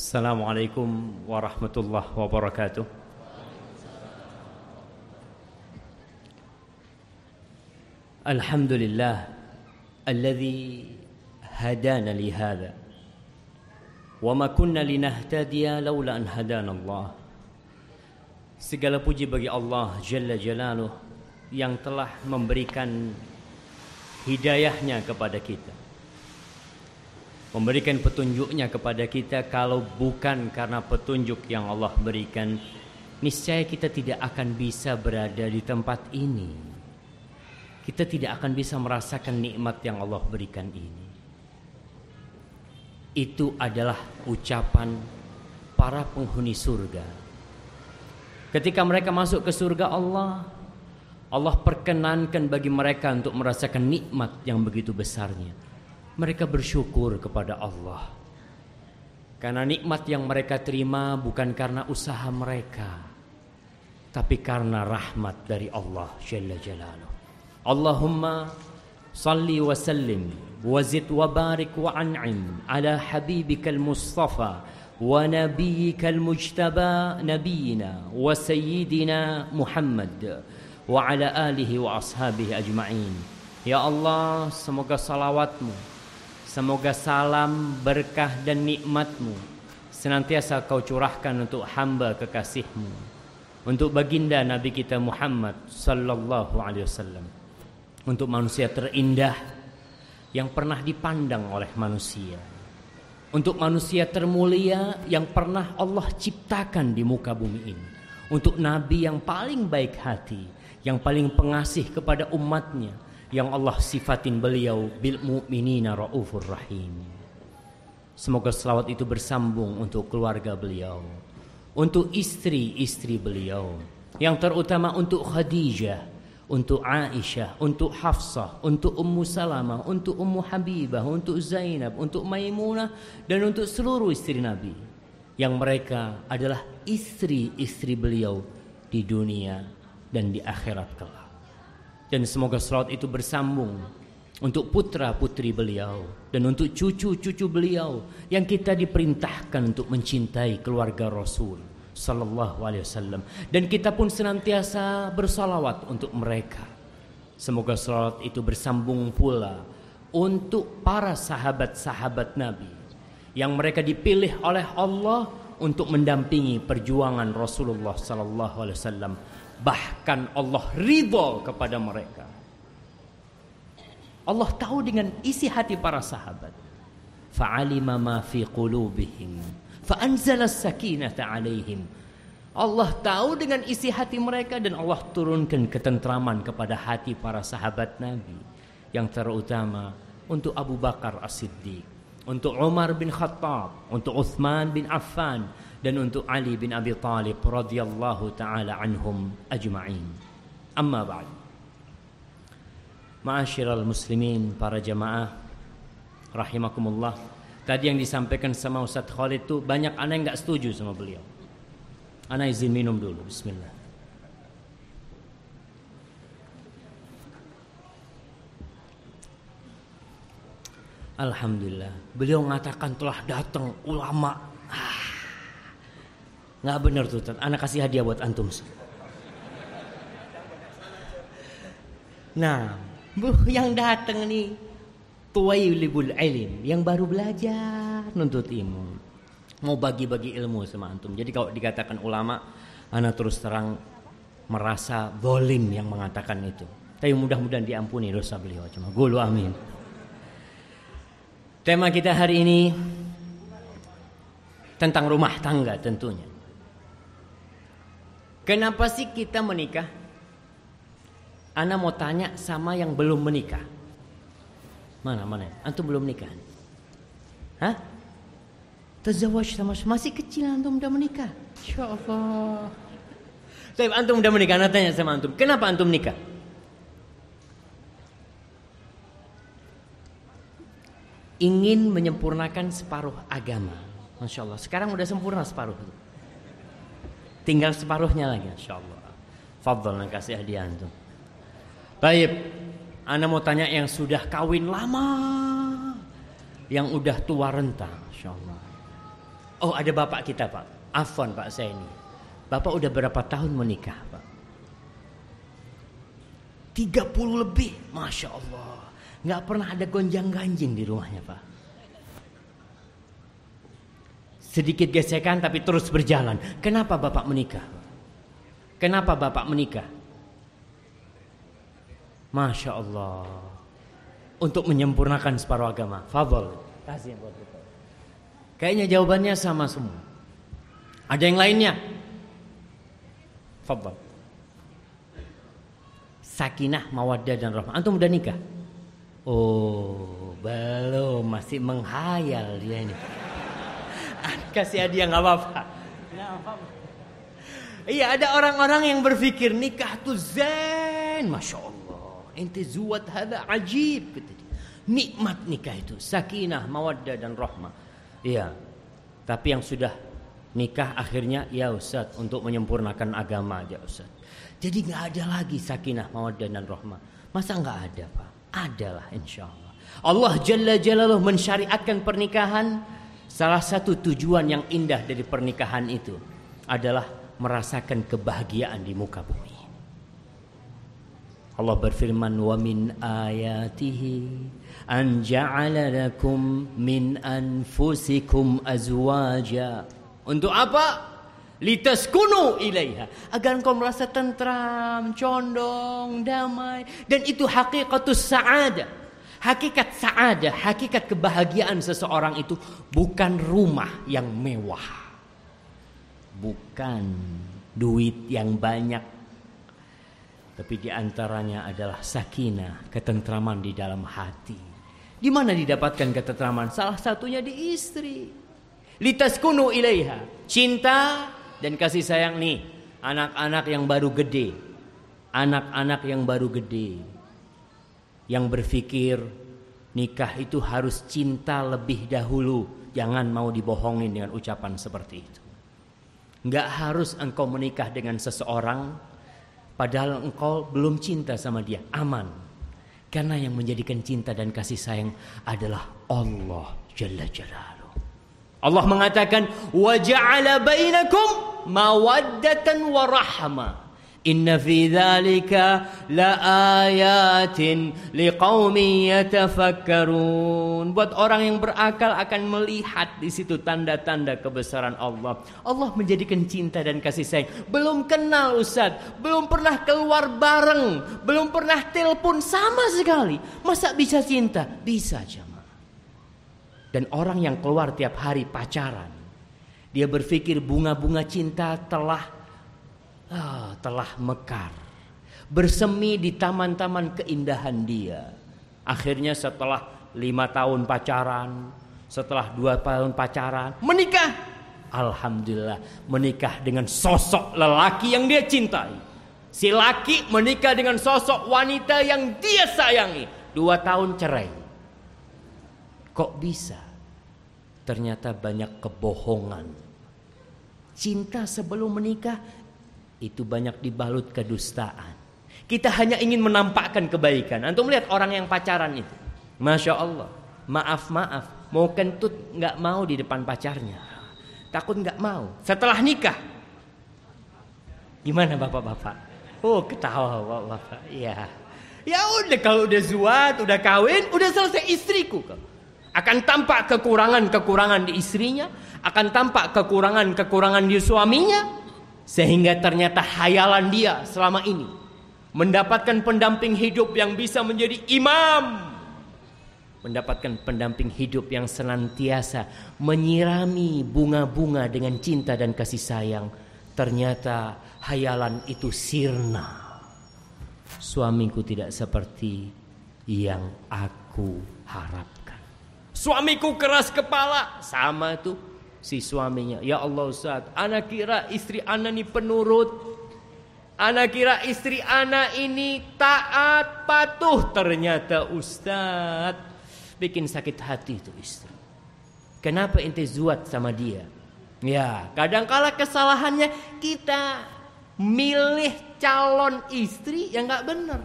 السلام عليكم ورحمة الله وبركاته الحمد لله الذي هدانا لهذا وما كنا لنهتدي لولا أن هدانا الله Segala puji bagi Allah Jalla Jalaluh yang telah memberikan hidayahnya kepada kita. Memberikan petunjuknya kepada kita kalau bukan karena petunjuk yang Allah berikan, niscaya kita tidak akan bisa berada di tempat ini. Kita tidak akan bisa merasakan nikmat yang Allah berikan ini. Itu adalah ucapan para penghuni surga Ketika mereka masuk ke surga Allah, Allah perkenankan bagi mereka untuk merasakan nikmat yang begitu besarnya. Mereka bersyukur kepada Allah. Karena nikmat yang mereka terima bukan karena usaha mereka Tapi karena rahmat dari Allah Jalla Jalaluh. Allahumma salli wa sallim Wazid wa barik wa an'im Ala habibikal mustafa Wa nabiyikal mujtaba nabiyina Wa sayyidina Muhammad Wa ala alihi wa ashabihi ajma'in. Ya Allah semoga salawatmu Semoga salam berkah dan nikmatmu Senantiasa kau curahkan untuk hamba kekasihmu. Untuk baginda Nabi kita Muhammad Sallallahu alaihi wasallam. Untuk manusia terindah Yang pernah dipandang oleh manusia. Untuk manusia termulia yang pernah Allah ciptakan di muka bumi ini. Untuk nabi yang paling baik hati, yang paling pengasih kepada umatnya, yang Allah sifatin beliau bil mu'minina raufur rahim. Semoga selawat itu bersambung untuk keluarga beliau, untuk istri-istri beliau, yang terutama untuk Khadijah untuk Aisyah, untuk Hafsah, untuk Ummu Salamah, untuk Ummu Habibah, untuk Zainab, untuk Maimunah dan untuk seluruh istri Nabi yang mereka adalah istri-istri beliau di dunia dan di akhirat kelak. Dan semoga salat itu bersambung untuk putra-putri beliau dan untuk cucu-cucu beliau yang kita diperintahkan untuk mencintai keluarga Rasul sallallahu alaihi wasallam dan kita pun senantiasa bersalawat untuk mereka. Semoga salawat itu bersambung pula untuk para sahabat-sahabat Nabi yang mereka dipilih oleh Allah untuk mendampingi perjuangan Rasulullah sallallahu alaihi wasallam. Bahkan Allah ridho kepada mereka. Allah tahu dengan isi hati para sahabat. Fa'alima ma fi qulubihim Fa'anzala sakinata alaihim. Allah tahu dengan isi hati mereka dan Allah turunkan ketentraman kepada hati para sahabat Nabi. Yang terutama untuk Abu Bakar As-Siddiq, untuk Umar bin Khattab, untuk Uthman bin Affan dan untuk Ali bin Abi Talib radhiyallahu taala anhum ajma'in. Amma ba'd. Ma'asyiral muslimin para jamaah rahimakumullah. Tadi yang disampaikan sama Ustadz Khalid itu banyak anak yang nggak setuju sama beliau. Anak izin minum dulu. Bismillah. Alhamdulillah. Beliau mengatakan telah datang ulama. Nggak benar tuh. Anak kasih hadiah buat antum. Nah, yang datang nih tuwailibul ilim yang baru belajar nuntut ilmu. Mau bagi-bagi ilmu sama antum. Jadi kalau dikatakan ulama anak terus terang merasa bolim yang mengatakan itu. Tapi mudah-mudahan diampuni dosa beliau. Cuma gulu amin. Tema kita hari ini tentang rumah tangga tentunya kenapa sih kita menikah Ana mau tanya sama yang belum menikah Mana mana? Antum belum nikah? Hah? Tazawaj sama masih kecil antum udah menikah. Insya Allah. Tapi antum udah menikah, Anak tanya sama antum, kenapa antum nikah? Ingin menyempurnakan separuh agama. Masya Allah. Sekarang udah sempurna separuh. Tinggal separuhnya lagi. Masya Allah. Fadl kasih hadiah antum. Baik. Anda mau tanya yang sudah kawin lama, yang udah tua renta, insya Allah. Oh ada bapak kita pak. Afwan pak saya ini. Bapak udah berapa tahun menikah pak? 30 lebih. Masya Allah. Nggak pernah ada gonjang ganjing di rumahnya pak. Sedikit gesekan tapi terus berjalan. Kenapa bapak menikah? Kenapa bapak menikah? Masya Allah. Untuk menyempurnakan separuh agama. Kita. Kayaknya jawabannya sama semua. Ada yang lainnya? Fabel. Sakinah, mawaddah dan rahmah. Antum udah nikah? Oh, belum. Masih menghayal dia ini. Kasih hadiah nggak apa-apa. Iya ada orang-orang yang berpikir nikah tuh zen, masya Allah. Ente zuat hada ajib, dia. Nikmat nikah itu, sakinah, mawaddah dan rahmah. Iya. Tapi yang sudah nikah akhirnya ya Ustaz untuk menyempurnakan agama aja Ustaz. Jadi nggak ada lagi sakinah, mawaddah dan rahmah. Masa nggak ada Pak? Adalah insya Allah. Allah Jalla Jalaluh mensyariatkan pernikahan. Salah satu tujuan yang indah dari pernikahan itu adalah merasakan kebahagiaan di muka bumi. Allah berfirman wa min ayatihi an ja'ala lakum min anfusikum azwaja. Untuk apa? Litaskunu ilaiha. Agar engkau merasa tentram, condong, damai. Dan itu hakikatus sa'adah. Hakikat sa'adah, hakikat kebahagiaan seseorang itu bukan rumah yang mewah. Bukan duit yang banyak. Tapi di antaranya adalah sakinah, ketentraman di dalam hati. Di mana didapatkan ketentraman? Salah satunya di istri. Litaskunu ilaiha. Cinta dan kasih sayang nih anak-anak yang baru gede anak-anak yang baru gede yang berpikir nikah itu harus cinta lebih dahulu. Jangan mau dibohongin dengan ucapan seperti itu. Nggak harus engkau menikah dengan seseorang padahal engkau belum cinta sama dia. Aman. Karena yang menjadikan cinta dan kasih sayang adalah Allah Jalla Jalla Allah mengatakan wa ja'ala bainakum mawaddatan wa rahmah. Inna fi dzalika laayatin liqaumin yatafakkarun. Buat orang yang berakal akan melihat di situ tanda-tanda kebesaran Allah. Allah menjadikan cinta dan kasih sayang. Belum kenal Ustaz, belum pernah keluar bareng, belum pernah telepon sama sekali. Masa bisa cinta? Bisa jemaah. Dan orang yang keluar tiap hari pacaran, dia berpikir bunga-bunga cinta telah ah, telah mekar, bersemi di taman-taman keindahan dia. Akhirnya setelah lima tahun pacaran, setelah dua tahun pacaran, menikah. Alhamdulillah menikah dengan sosok lelaki yang dia cintai. Si laki menikah dengan sosok wanita yang dia sayangi. Dua tahun cerai. Kok bisa? Ternyata banyak kebohongan. Cinta sebelum menikah itu banyak dibalut kedustaan. Kita hanya ingin menampakkan kebaikan. Antum melihat orang yang pacaran itu. Masya Allah. Maaf maaf. Mau kentut nggak mau di depan pacarnya. Takut nggak mau. Setelah nikah. Gimana bapak-bapak? Oh ketawa bapak-bapak. Iya. Ya udah kalau udah zuat, udah kawin, udah selesai istriku. Akan tampak kekurangan-kekurangan di istrinya, akan tampak kekurangan-kekurangan di suaminya, sehingga ternyata hayalan dia selama ini mendapatkan pendamping hidup yang bisa menjadi imam, mendapatkan pendamping hidup yang senantiasa menyirami bunga-bunga dengan cinta dan kasih sayang. Ternyata hayalan itu sirna. Suamiku tidak seperti yang aku harap. Suamiku keras kepala. Sama tuh si suaminya. Ya Allah Ustaz, anak kira istri anak ini penurut. Anak kira istri anak ini taat patuh. Ternyata Ustaz bikin sakit hati itu istri. Kenapa ente zuat sama dia? Ya, kadangkala kesalahannya kita milih calon istri yang nggak benar.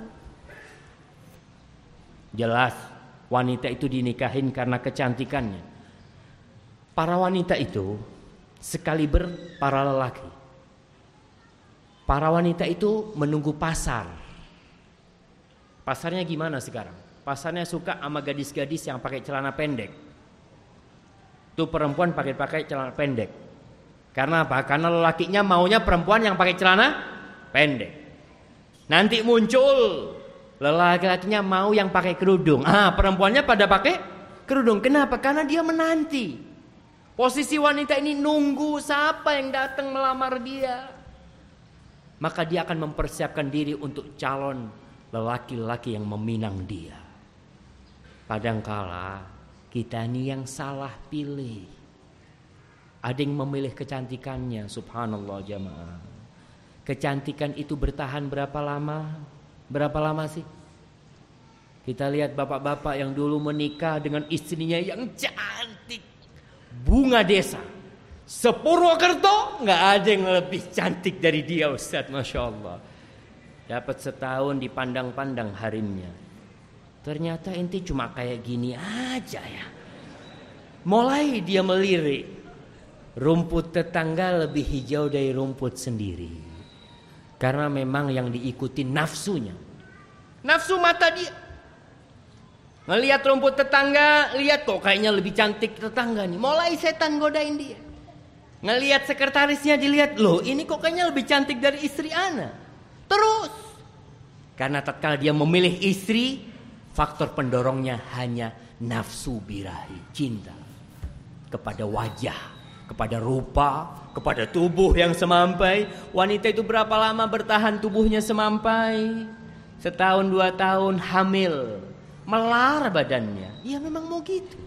Jelas wanita itu dinikahin karena kecantikannya. Para wanita itu sekaliber para lelaki. Para wanita itu menunggu pasar. Pasarnya gimana sekarang? Pasarnya suka sama gadis-gadis yang pakai celana pendek. Tuh perempuan pakai-pakai celana pendek. Karena apa? Karena lelakinya maunya perempuan yang pakai celana pendek. Nanti muncul lelaki-lakinya mau yang pakai kerudung. Ah, perempuannya pada pakai kerudung. Kenapa? Karena dia menanti. Posisi wanita ini nunggu siapa yang datang melamar dia. Maka dia akan mempersiapkan diri untuk calon lelaki-lelaki yang meminang dia. Kadangkala kita ini yang salah pilih. Ada yang memilih kecantikannya, subhanallah jamaah. Kecantikan itu bertahan berapa lama? Berapa lama sih? Kita lihat bapak-bapak yang dulu menikah dengan istrinya yang cantik. Bunga desa. Sepurwokerto nggak ada yang lebih cantik dari dia Ustaz, Masya Allah. Dapat setahun dipandang-pandang harimnya. Ternyata inti cuma kayak gini aja ya. Mulai dia melirik. Rumput tetangga lebih hijau dari rumput sendiri. Karena memang yang diikuti nafsunya. Nafsu mata dia. Ngelihat rumput tetangga, lihat kok kayaknya lebih cantik tetangga nih. Mulai setan godain dia. Ngelihat sekretarisnya dilihat, loh ini kok kayaknya lebih cantik dari istri Ana. Terus. Karena tatkala dia memilih istri, Faktor pendorongnya hanya nafsu birahi, cinta kepada wajah, kepada rupa, kepada tubuh yang semampai. Wanita itu berapa lama bertahan tubuhnya semampai? Setahun dua tahun hamil, melar badannya. Ya memang mau gitu.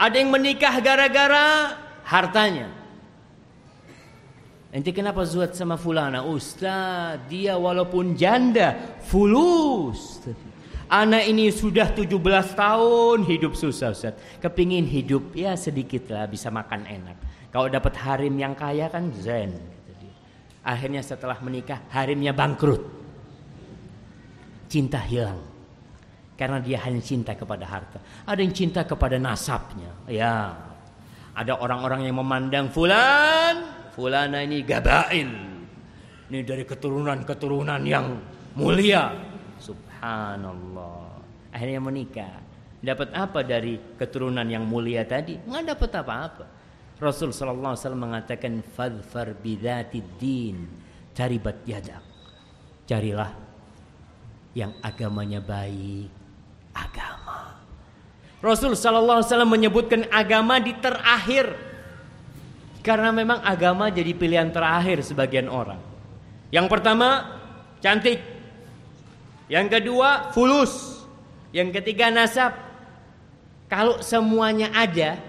Ada yang menikah gara-gara hartanya. Nanti kenapa zuat sama fulana? Ustaz, dia walaupun janda, fulus. Anak ini sudah 17 tahun hidup susah Ustaz. Kepingin hidup ya sedikit lah bisa makan enak. Kalau dapat harim yang kaya kan zen. Akhirnya setelah menikah harimnya bangkrut. Cinta hilang. Karena dia hanya cinta kepada harta. Ada yang cinta kepada nasabnya. Ya. Ada orang-orang yang memandang fulan. Fulana ini gabail. Ini dari keturunan-keturunan yang mulia. Subhanallah. Akhirnya menikah. Dapat apa dari keturunan yang mulia tadi? Nggak dapat apa-apa. Rasul sallallahu alaihi wasallam mengatakan fadfar bidzatid din. Cari bat yadak. Carilah yang agamanya baik, agama. Rasul sallallahu alaihi wasallam menyebutkan agama di terakhir. Karena memang agama jadi pilihan terakhir sebagian orang. Yang pertama, cantik. Yang kedua fulus. Yang ketiga nasab. Kalau semuanya ada,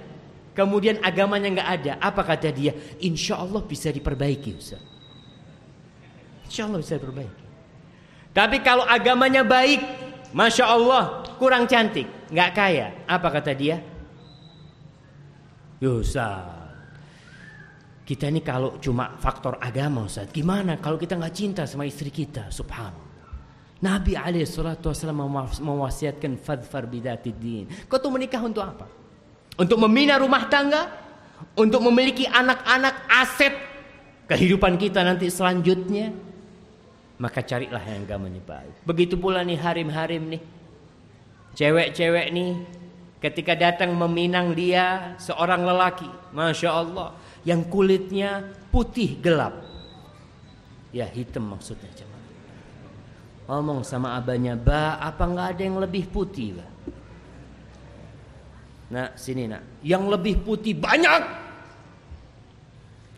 kemudian agamanya nggak ada, apa kata dia? Insya Allah bisa diperbaiki, Ustaz. Insya Allah bisa diperbaiki. Tapi kalau agamanya baik, masya Allah kurang cantik, nggak kaya, apa kata dia? Ustaz, kita ini kalau cuma faktor agama Ustaz, gimana kalau kita nggak cinta sama istri kita? Subhanallah. Nabi alaihi salatu wasallam mewasiatkan fadfar bidatid din. Kau tuh menikah untuk apa? Untuk membina rumah tangga, untuk memiliki anak-anak aset kehidupan kita nanti selanjutnya. Maka carilah yang agamanya baik. Begitu pula nih harim-harim nih. Cewek-cewek nih ketika datang meminang dia seorang lelaki, masya Allah, yang kulitnya putih gelap, ya hitam maksudnya ngomong sama abahnya, "Ba, apa nggak ada yang lebih putih, Ba?" Nah, sini nak. Yang lebih putih banyak.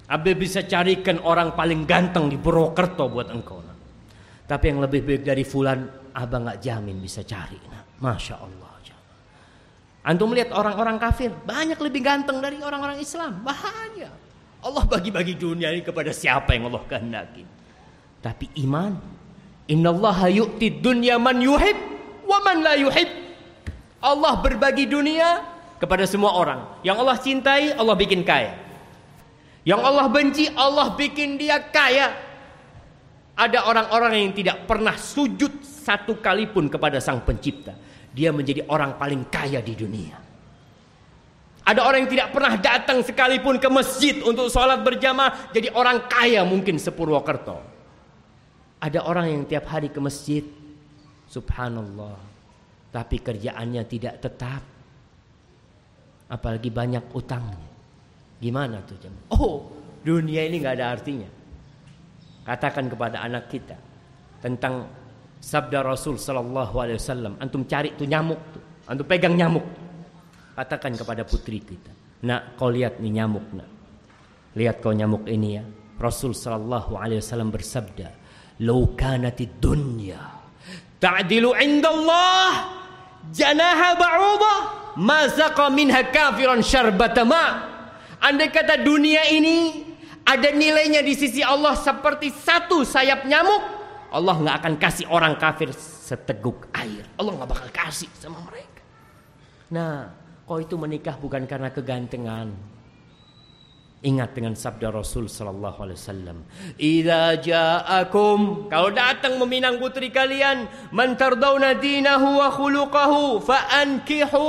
Abah bisa carikan orang paling ganteng di Purwokerto buat engkau. Nak. Tapi yang lebih baik dari Fulan, abah nggak jamin bisa cari. Nak. Masya Allah. Antum melihat orang-orang kafir banyak lebih ganteng dari orang-orang Islam. Bahaya. Allah bagi-bagi dunia ini kepada siapa yang Allah kehendaki. Tapi iman Innallaha yu'ti dunya man yuhib wa man la yuhib. Allah berbagi dunia kepada semua orang. Yang Allah cintai, Allah bikin kaya. Yang Allah benci, Allah bikin dia kaya. Ada orang-orang yang tidak pernah sujud satu kali pun kepada sang pencipta. Dia menjadi orang paling kaya di dunia. Ada orang yang tidak pernah datang sekalipun ke masjid untuk sholat berjamaah. Jadi orang kaya mungkin sepurwokerto. Ada orang yang tiap hari ke masjid. Subhanallah. Tapi kerjaannya tidak tetap. Apalagi banyak utangnya. Gimana tuh? Oh dunia ini nggak ada artinya. Katakan kepada anak kita. Tentang sabda Rasul Sallallahu Alaihi Wasallam. Antum cari tuh nyamuk tuh. Antum pegang nyamuk. Katakan kepada putri kita, nak kau lihat nih nyamuk nak. Lihat kau nyamuk ini ya. Rasul sallallahu alaihi wasallam bersabda, "Lau kanatid dunya ta'dilu 'inda Allah janaha ba'udah, ma zaqa minha kafiran syarbata ma." Andai kata dunia ini ada nilainya di sisi Allah seperti satu sayap nyamuk, Allah nggak akan kasih orang kafir seteguk air. Allah nggak bakal kasih sama mereka. Nah, Kau itu menikah bukan karena kegantengan. Ingat dengan sabda Rasul sallallahu alaihi wasallam, "Idza ja'akum" Kalau datang meminang putri kalian, "man tardawna dinahu wa khuluquhu fa'ankihu."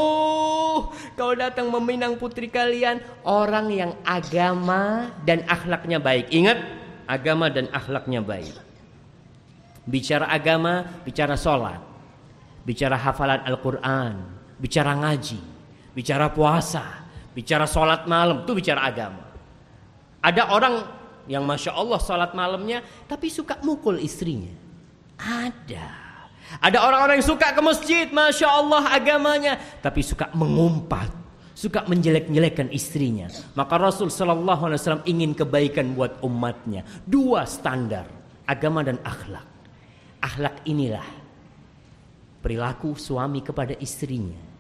Kalau datang meminang putri kalian, orang yang agama dan akhlaknya baik. Ingat, agama dan akhlaknya baik. Bicara agama, bicara sholat, bicara hafalan Al-Quran, bicara ngaji, bicara puasa, bicara sholat malam, itu bicara agama. Ada orang yang masya Allah sholat malamnya, tapi suka mukul istrinya. Ada. Ada orang-orang yang suka ke masjid, masya Allah agamanya, tapi suka mengumpat, suka menjelek-jelekkan istrinya. Maka Rasul Shallallahu Alaihi Wasallam ingin kebaikan buat umatnya. Dua standar, agama dan akhlak. Akhlak inilah perilaku suami kepada istrinya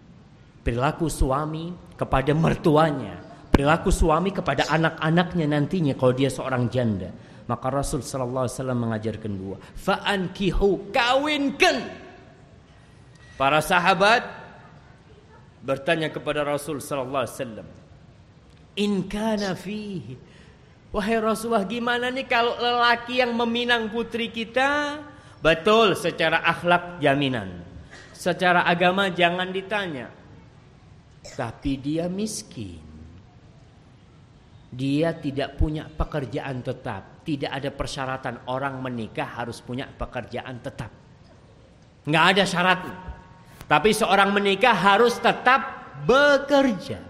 perilaku suami kepada mertuanya, perilaku suami kepada anak-anaknya nantinya kalau dia seorang janda. Maka Rasul sallallahu alaihi wasallam mengajarkan dua, fa'ankihu kawinkan. Para sahabat bertanya kepada Rasul sallallahu alaihi wasallam, "In kana fihi" Wahai Rasulullah gimana nih kalau lelaki yang meminang putri kita Betul secara akhlak jaminan Secara agama jangan ditanya tapi dia miskin. Dia tidak punya pekerjaan tetap. Tidak ada persyaratan orang menikah harus punya pekerjaan tetap. Nggak ada syarat. Tapi seorang menikah harus tetap bekerja.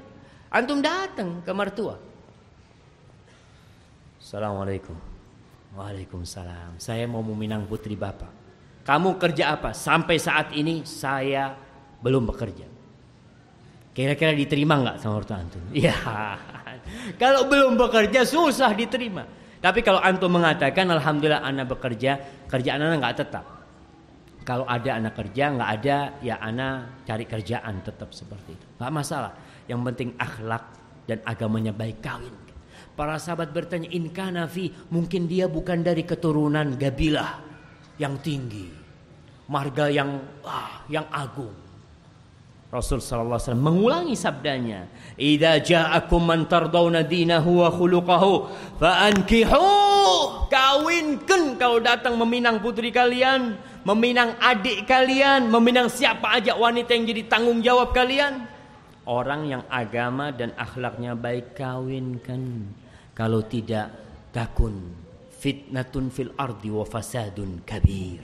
Antum datang ke mertua. Assalamualaikum. Waalaikumsalam. Saya mau meminang putri bapak. Kamu kerja apa? Sampai saat ini saya belum bekerja. Kira-kira diterima nggak sama ortu antum? Iya. Kalau belum bekerja susah diterima. Tapi kalau antum mengatakan alhamdulillah anak bekerja, kerjaan anak nggak tetap. Kalau ada anak kerja, nggak ada ya anak cari kerjaan tetap seperti itu. Nggak masalah. Yang penting akhlak dan agamanya baik kawin. Para sahabat bertanya, in kanafi mungkin dia bukan dari keturunan gabilah yang tinggi, marga yang ah, yang agung. Rasul sallallahu alaihi wasallam mengulangi sabdanya, "Idza ja'akum man tardawna dinahu wa khuluquhu fa'ankihu." Kawinkan kalau datang meminang putri kalian, meminang adik kalian, meminang siapa aja wanita yang jadi tanggung jawab kalian. Orang yang agama dan akhlaknya baik kawinkan. Kalau tidak takun fitnatun fil ardi wa fasadun kabir.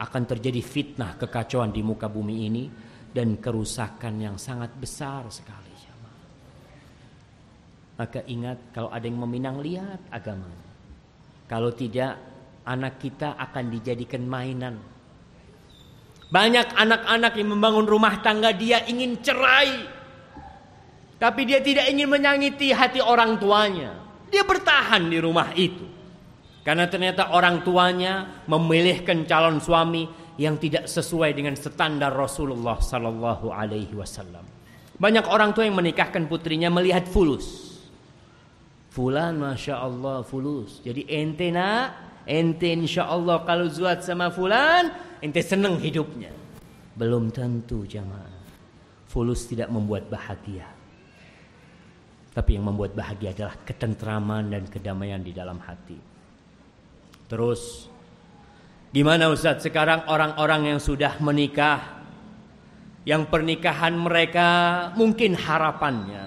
Akan terjadi fitnah kekacauan di muka bumi ini dan kerusakan yang sangat besar sekali. Maka ingat kalau ada yang meminang lihat agama. Kalau tidak anak kita akan dijadikan mainan. Banyak anak-anak yang membangun rumah tangga dia ingin cerai. Tapi dia tidak ingin menyangiti hati orang tuanya. Dia bertahan di rumah itu. Karena ternyata orang tuanya memilihkan calon suami yang tidak sesuai dengan standar Rasulullah sallallahu alaihi wasallam. Banyak orang tua yang menikahkan putrinya melihat fulus. Fulan masya Allah fulus. Jadi ente nak, ente insya Allah kalau zuat sama fulan, ente senang hidupnya. Belum tentu jamaah. Fulus tidak membuat bahagia. Tapi yang membuat bahagia adalah ketentraman dan kedamaian di dalam hati. Terus Gimana Ustaz sekarang orang-orang yang sudah menikah yang pernikahan mereka mungkin harapannya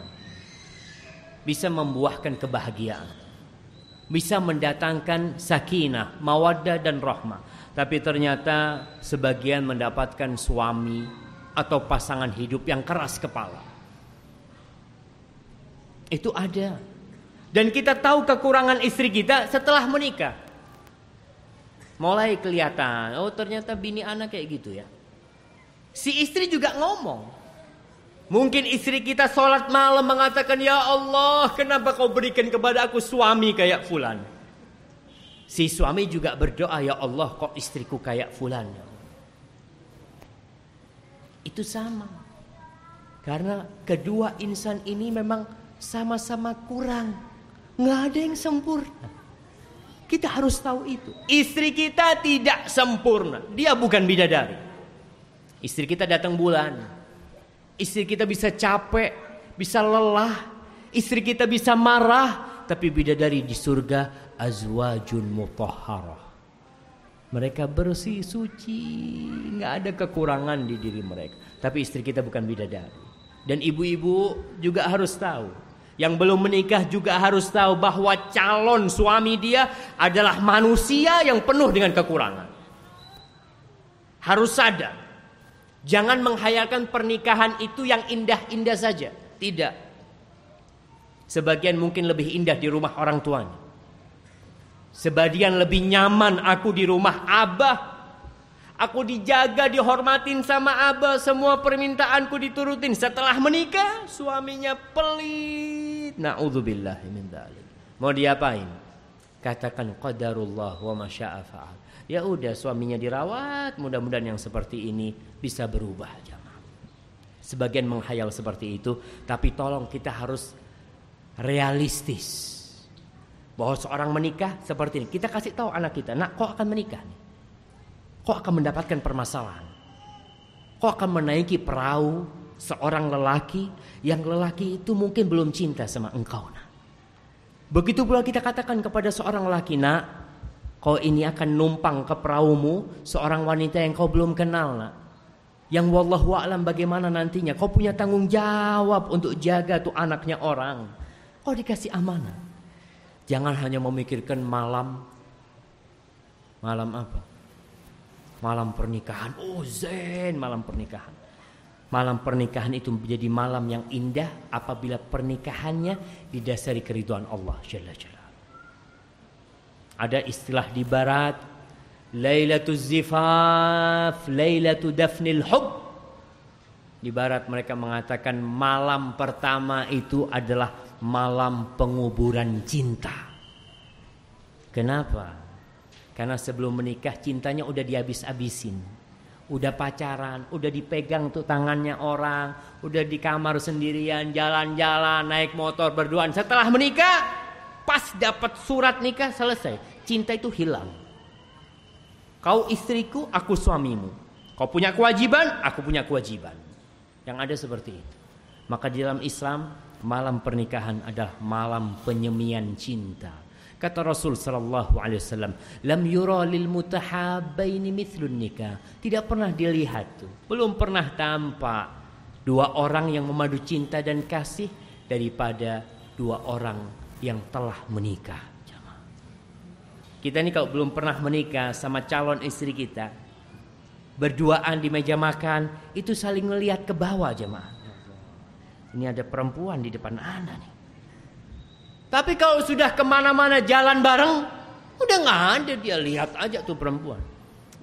bisa membuahkan kebahagiaan. Bisa mendatangkan sakinah, mawaddah dan rahmah. Tapi ternyata sebagian mendapatkan suami atau pasangan hidup yang keras kepala. Itu ada. Dan kita tahu kekurangan istri kita setelah menikah. Mulai kelihatan, oh ternyata bini anak kayak gitu ya. Si istri juga ngomong. Mungkin istri kita sholat malam mengatakan, Ya Allah, kenapa kau berikan kepada aku suami kayak fulan? Si suami juga berdoa, Ya Allah, kok istriku kayak fulan? Itu sama. Karena kedua insan ini memang sama-sama kurang. Nggak ada yang sempurna. Kita harus tahu itu. Istri kita tidak sempurna. Dia bukan bidadari. Istri kita datang bulan, Istri kita bisa capek, bisa lelah, istri kita bisa marah, tapi bidadari di surga azwajun mutahharah. Mereka bersih, suci, nggak ada kekurangan di diri mereka. Tapi istri kita bukan bidadari. Dan ibu-ibu juga harus tahu. Yang belum menikah juga harus tahu bahwa calon suami dia adalah manusia yang penuh dengan kekurangan. Harus sadar Jangan menghayalkan pernikahan itu yang indah-indah saja. Tidak. Sebagian mungkin lebih indah di rumah orang tuanya. Sebagian lebih nyaman aku di rumah abah. Aku dijaga, dihormatin sama abah. Semua permintaanku diturutin. Setelah menikah, suaminya pelit. Na'udzubillah min Mau diapain? Katakan qadarullah wa masya'a fa'al. Ya udah suaminya dirawat, mudah-mudahan yang seperti ini bisa berubah jamaah. Sebagian menghayal seperti itu, tapi tolong kita harus realistis. Bahwa seorang menikah seperti ini. Kita kasih tahu anak kita, nak kok akan menikah nih? Kok akan mendapatkan permasalahan? Kok akan menaiki perahu seorang lelaki yang lelaki itu mungkin belum cinta sama engkau nak. Begitu pula kita katakan kepada seorang lelaki, nak, Kau ini akan numpang ke perahumu seorang wanita yang kau belum kenal nak. Yang wallahu a'lam bagaimana nantinya. Kau punya tanggung jawab untuk jaga tuh anaknya orang. Kau dikasih amanah. Jangan hanya memikirkan malam. Malam apa? Malam pernikahan. Oh zen malam pernikahan. Malam pernikahan itu menjadi malam yang indah apabila pernikahannya didasari keriduan Allah Jalla Jalla. Ada istilah di barat Lailatul Zifaf, Lailatul Dafnil Hub. Di barat mereka mengatakan malam pertama itu adalah malam penguburan cinta. Kenapa? Karena sebelum menikah cintanya udah dihabis-habisin. Udah pacaran, udah dipegang tuh tangannya orang, udah di kamar sendirian, jalan-jalan, naik motor berduaan. Setelah menikah, Pas dapat surat nikah selesai. Cinta itu hilang. Kau istriku, aku suamimu. Kau punya kewajiban, aku punya kewajiban. Yang ada seperti itu. Maka di dalam Islam, malam pernikahan adalah malam penyemian cinta. Kata Rasul sallallahu alaihi wasallam, "Lam yura lil mutahabbaini mithlun nikah." Tidak pernah dilihat tuh, belum pernah tampak dua orang yang memadu cinta dan kasih daripada dua orang yang telah menikah. Kita ini kalau belum pernah menikah sama calon istri kita, berduaan di meja makan, itu saling melihat ke bawah jemaah. Ini ada perempuan di depan anda nih. Tapi kalau sudah ke mana-mana jalan bareng, udah nggak ada dia lihat aja tuh perempuan.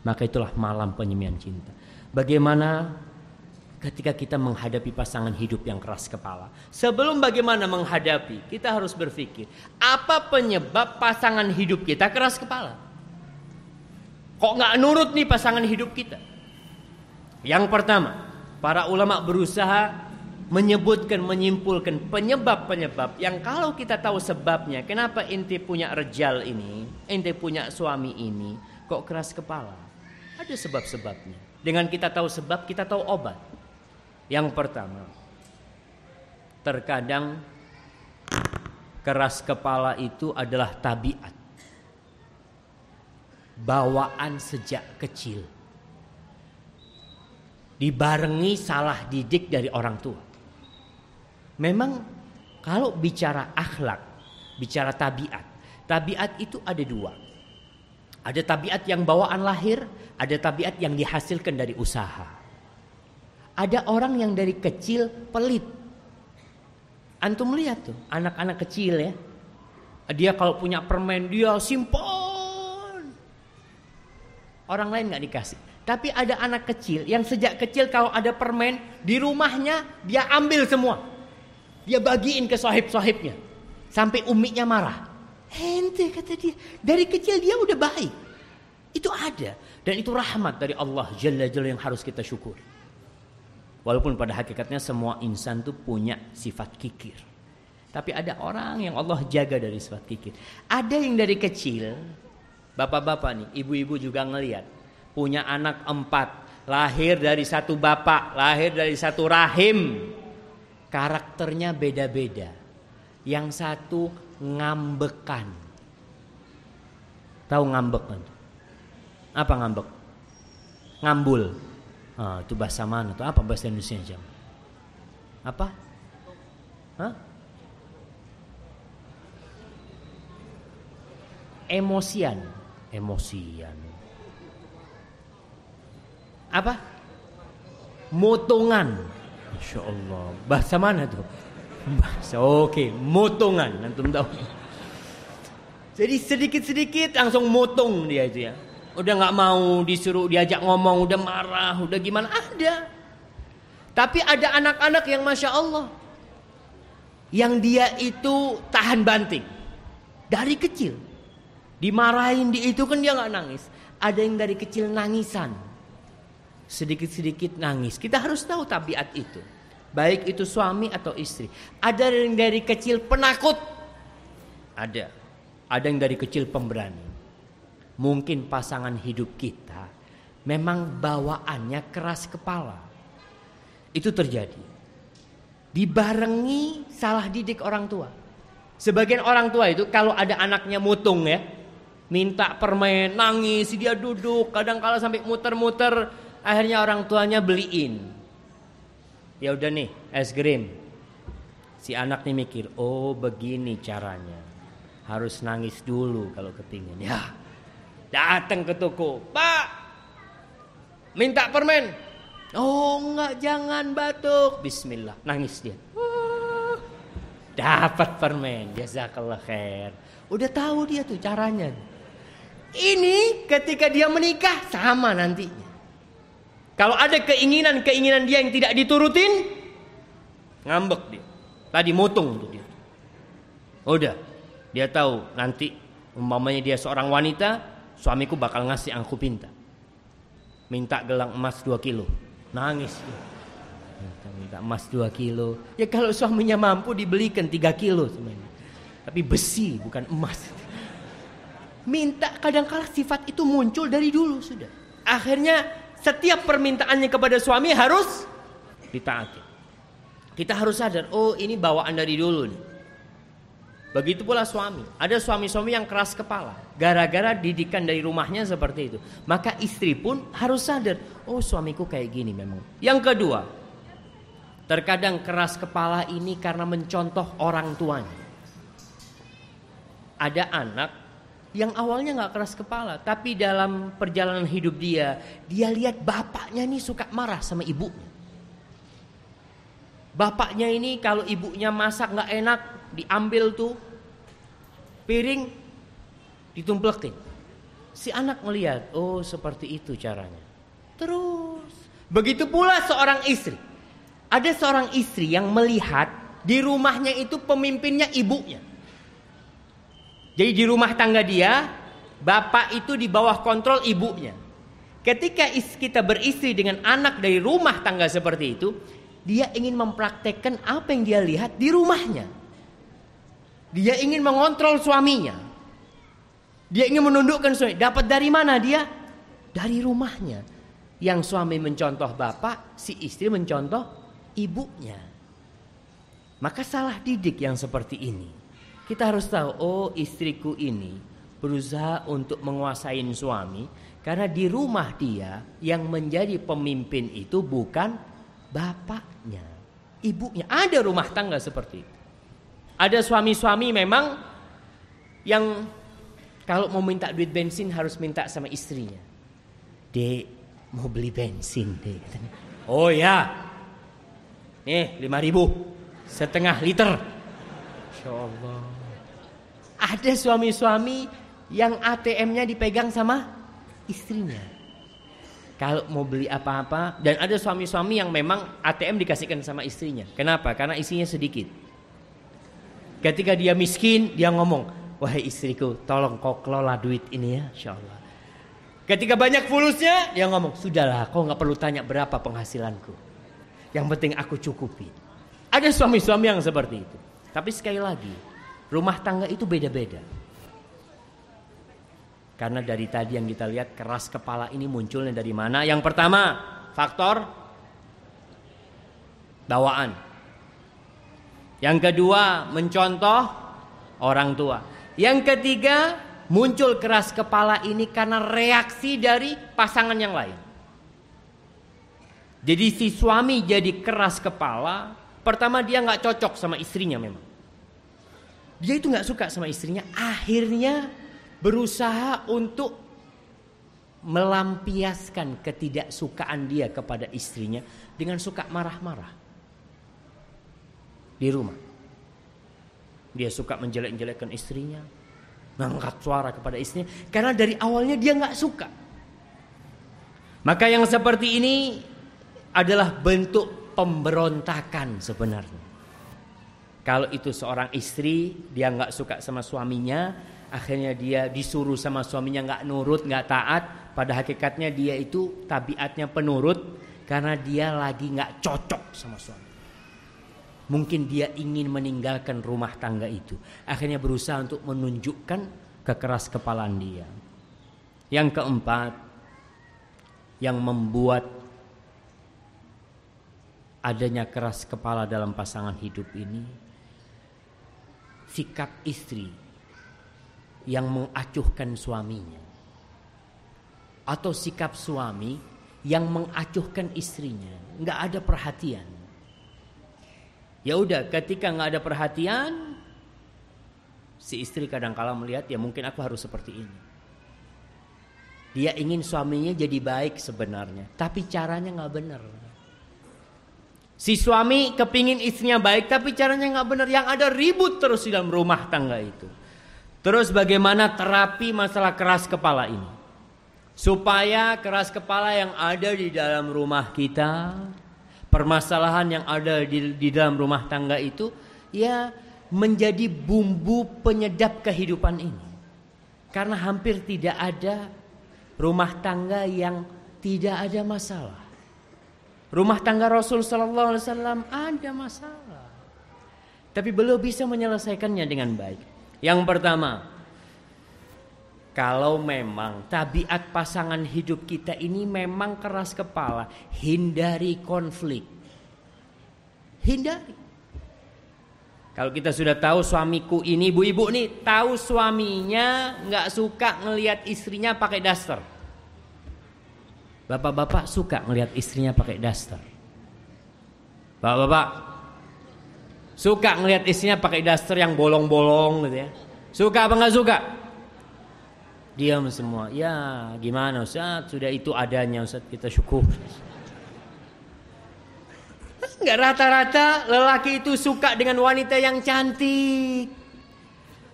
Maka itulah malam penyemian cinta. Bagaimana ketika kita menghadapi pasangan hidup yang keras kepala. Sebelum bagaimana menghadapi, kita harus berpikir, apa penyebab pasangan hidup kita keras kepala? Kok nggak nurut nih pasangan hidup kita? Yang pertama, para ulama berusaha menyebutkan, menyimpulkan penyebab-penyebab yang kalau kita tahu sebabnya, kenapa inti punya rejal ini, inti punya suami ini, kok keras kepala? Ada sebab-sebabnya. Dengan kita tahu sebab, kita tahu obat. Yang pertama, terkadang keras kepala itu adalah tabiat. Bawaan sejak kecil. dibarengi salah didik dari orang tua. Memang kalau bicara akhlak, bicara tabiat, tabiat itu ada dua. Ada tabiat yang bawaan lahir, ada tabiat yang dihasilkan dari usaha. Ada orang yang dari kecil pelit. Antum lihat tuh, anak-anak kecil ya. Dia kalau punya permen dia simpan. Orang lain nggak dikasih. Tapi ada anak kecil yang sejak kecil kalau ada permen di rumahnya dia ambil semua. Dia bagiin ke sohib-sohibnya. Sampai uminya marah. Hente kata dia. Dari kecil dia udah baik. Itu ada. Dan itu rahmat dari Allah Jalla Jalla yang harus kita syukuri. Walaupun pada hakikatnya semua insan tuh punya sifat kikir. Tapi ada orang yang Allah jaga dari sifat kikir. Ada yang dari kecil. Bapak-bapak nih, ibu-ibu juga ngeliat punya anak empat, lahir dari satu bapak, lahir dari satu rahim. Karakternya beda-beda. Yang satu ngambekan. Tahu ngambek kan? Apa ngambek? Ngambul. Ah, itu bahasa mana tuh? Apa bahasa Indonesia jam? Apa? Hah? Emosian. Emosian apa? Motongan. Masya Allah. Bahasa mana tuh? Bahasa oke, motongan. Antum tahu. Jadi sedikit-sedikit langsung motong dia itu ya. Udah nggak mau disuruh diajak ngomong, udah marah, udah gimana ada. Tapi ada anak-anak yang masya Allah, yang dia itu tahan banting dari kecil. Dimarahin di itu kan dia nggak nangis. Ada yang dari kecil nangisan sedikit-sedikit nangis. Kita harus tahu tabiat itu. Baik itu suami atau istri. Ada yang dari kecil penakut. Ada. Ada yang dari kecil pemberani. Mungkin pasangan hidup kita memang bawaannya keras kepala. Itu terjadi. Dibarengi salah didik orang tua. Sebagian orang tua itu kalau ada anaknya mutung ya, minta permen, nangis, dia duduk, kadang kala sampai muter-muter Akhirnya orang tuanya beliin. Ya udah nih, es krim. Si anak nih mikir, oh begini caranya. Harus nangis dulu kalau kepingin. Ya, datang ke toko. Pak, minta permen. Oh enggak, jangan batuk. Bismillah, nangis dia. dapat permen, jazakallah khair. Udah tahu dia tuh caranya. Ini ketika dia menikah sama nantinya. Kalau ada keinginan-keinginan dia yang tidak diturutin, ngambek dia. Tadi motong untuk dia. Udah, dia tahu nanti umpamanya dia seorang wanita, suamiku bakal ngasih yang aku pinta. Minta gelang emas 2 kilo. Nangis. Minta, emas 2 kilo. Ya kalau suaminya mampu dibelikan 3 kilo sebenarnya. Tapi besi bukan emas. Minta kadang-kala sifat itu muncul dari dulu sudah. Akhirnya setiap permintaannya kepada suami harus ditaati. Kita harus sadar, oh ini bawaan dari dulu nih. Begitu pula suami. Ada suami-suami yang keras kepala. Gara-gara didikan dari rumahnya seperti itu. Maka istri pun harus sadar, oh suamiku kayak gini memang. Yang kedua, terkadang keras kepala ini karena mencontoh orang tuanya. Ada anak yang awalnya nggak keras kepala, tapi dalam perjalanan hidup dia, dia lihat bapaknya ini suka marah sama ibunya. Bapaknya ini kalau ibunya masak nggak enak, diambil tuh piring, ditumplekin. Si anak melihat, oh seperti itu caranya. Terus, begitu pula seorang istri. Ada seorang istri yang melihat di rumahnya itu pemimpinnya ibunya. Jadi di rumah tangga dia, bapak itu di bawah kontrol ibunya. Ketika kita beristri dengan anak dari rumah tangga seperti itu, dia ingin mempraktekkan apa yang dia lihat di rumahnya. Dia ingin mengontrol suaminya. Dia ingin menundukkan suami. Dapat dari mana dia? Dari rumahnya. Yang suami mencontoh bapak, si istri mencontoh ibunya. Maka salah didik yang seperti ini. Kita harus tahu, oh istriku ini berusaha untuk menguasai suami Karena di rumah dia yang menjadi pemimpin itu bukan bapaknya, ibunya. Ada rumah tangga seperti itu. Ada suami-suami memang yang kalau mau minta duit bensin harus minta sama istrinya. Dek, mau beli bensin dek. Oh ya, nih lima ribu setengah liter. Insya Allah. Ada suami-suami yang ATM-nya dipegang sama istrinya. Kalau mau beli apa-apa dan ada suami-suami yang memang ATM dikasihkan sama istrinya. Kenapa? Karena isinya sedikit. Ketika dia miskin, dia ngomong, "Wahai istriku, tolong kau kelola duit ini ya, insya Allah." Ketika banyak fulusnya, dia ngomong, "Sudahlah, kau nggak perlu tanya berapa penghasilanku. Yang penting aku cukupi." Ada suami-suami yang seperti itu. Tapi sekali lagi, rumah tangga itu beda-beda. Karena dari tadi yang kita lihat keras kepala ini munculnya dari mana? Yang pertama, faktor bawaan. Yang kedua, mencontoh orang tua. Yang ketiga, muncul keras kepala ini karena reaksi dari pasangan yang lain. Jadi si suami jadi keras kepala, pertama dia nggak cocok sama istrinya memang. Dia itu nggak suka sama istrinya, akhirnya berusaha untuk melampiaskan ketidaksukaan dia kepada istrinya dengan suka marah-marah di rumah. Dia suka menjelek-jelekkan istrinya, mengangkat suara kepada istrinya karena dari awalnya dia nggak suka. Maka yang seperti ini adalah bentuk pemberontakan sebenarnya. Kalau itu seorang istri dia nggak suka sama suaminya, akhirnya dia disuruh sama suaminya nggak nurut nggak taat pada hakikatnya dia itu tabiatnya penurut karena dia lagi nggak cocok sama suami. Mungkin dia ingin meninggalkan rumah tangga itu. Akhirnya berusaha untuk menunjukkan kekeras kepalaan dia. Yang keempat yang membuat adanya keras kepala dalam pasangan hidup ini sikap istri yang mengacuhkan suaminya. Atau sikap suami yang mengacuhkan istrinya. Nggak ada perhatian. Ya udah ketika nggak ada perhatian si istri kadang kala melihat ya mungkin aku harus seperti ini. Dia ingin suaminya jadi baik sebenarnya tapi caranya nggak benar Si suami kepingin istrinya baik tapi caranya nggak benar. Yang ada ribut terus di dalam rumah tangga itu. Terus bagaimana terapi masalah keras kepala ini? Supaya keras kepala yang ada di dalam rumah kita, permasalahan yang ada di, di dalam rumah tangga itu, ya menjadi bumbu penyedap kehidupan ini. Karena hampir tidak ada rumah tangga yang tidak ada masalah. Rumah tangga Rasul Sallallahu Alaihi Wasallam ada masalah, tapi belum bisa menyelesaikannya dengan baik. Yang pertama, kalau memang tabiat pasangan hidup kita ini memang keras kepala, hindari konflik. Hindari. Kalau kita sudah tahu suamiku ini, ibu-ibu nih tahu suaminya nggak suka ngelihat istrinya pakai daster. Bapak-bapak suka ngelihat istrinya pakai daster. Bapak-bapak Suka ngelihat istrinya pakai daster yang bolong-bolong gitu ya. Suka apa nggak suka? Diam semua. Ya gimana Ustaz? Sudah itu adanya Ustaz kita syukur. Enggak rata-rata lelaki itu suka dengan wanita yang cantik.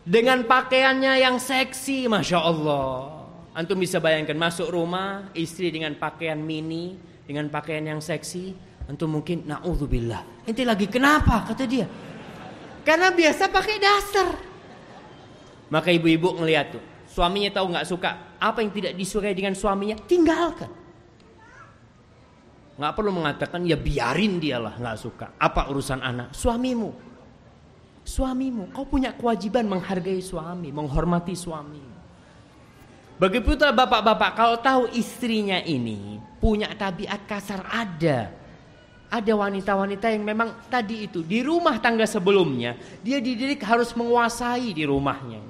Dengan pakaiannya yang seksi. Masya Allah. Antum bisa bayangkan masuk rumah. Istri dengan pakaian mini. Dengan pakaian yang seksi Antum mungkin naudzubillah. Ente lagi kenapa kata dia? Karena biasa pakai dasar. Maka ibu-ibu ngeliat tuh, suaminya tahu nggak suka apa yang tidak disukai dengan suaminya, tinggalkan. Nggak perlu mengatakan ya biarin dialah nggak suka. Apa urusan anak? Suamimu, suamimu. Kau punya kewajiban menghargai suami, menghormati Begitu bapak-bapak kalau tahu istrinya ini punya tabiat kasar ada ada wanita-wanita yang memang tadi itu di rumah tangga sebelumnya dia dididik harus menguasai di rumahnya.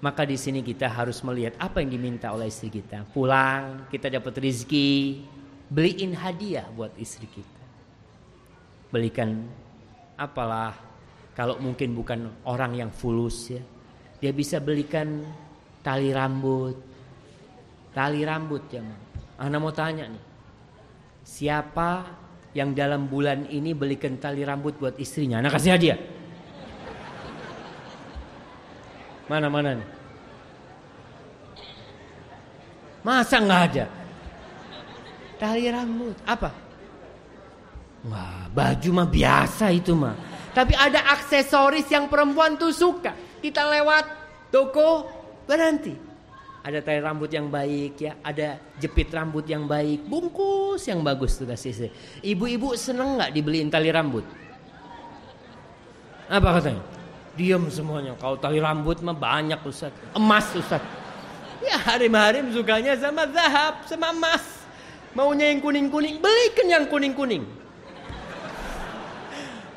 Maka di sini kita harus melihat apa yang diminta oleh istri kita. Pulang, kita dapat rezeki, beliin hadiah buat istri kita. Belikan apalah kalau mungkin bukan orang yang fulus ya. Dia bisa belikan tali rambut. Tali rambut ya, Ana mau tanya nih. Siapa yang dalam bulan ini belikan tali rambut buat istrinya? Anak kasih hadiah. Mana mana nih? Masa nggak ada? Tali rambut apa? Wah, baju mah biasa itu mah. Tapi ada aksesoris yang perempuan tuh suka. Kita lewat toko berhenti. Ada tali rambut yang baik ya, ada jepit rambut yang baik, bungkus yang bagus tuh kasih istri. Ibu-ibu seneng nggak dibeliin tali rambut? Apa katanya? Diam semuanya. Kalau tali rambut mah banyak Ustaz. Emas Ustaz. Ya harim-harim sukanya sama zahab, sama emas. Maunya yang kuning-kuning, belikan yang kuning-kuning.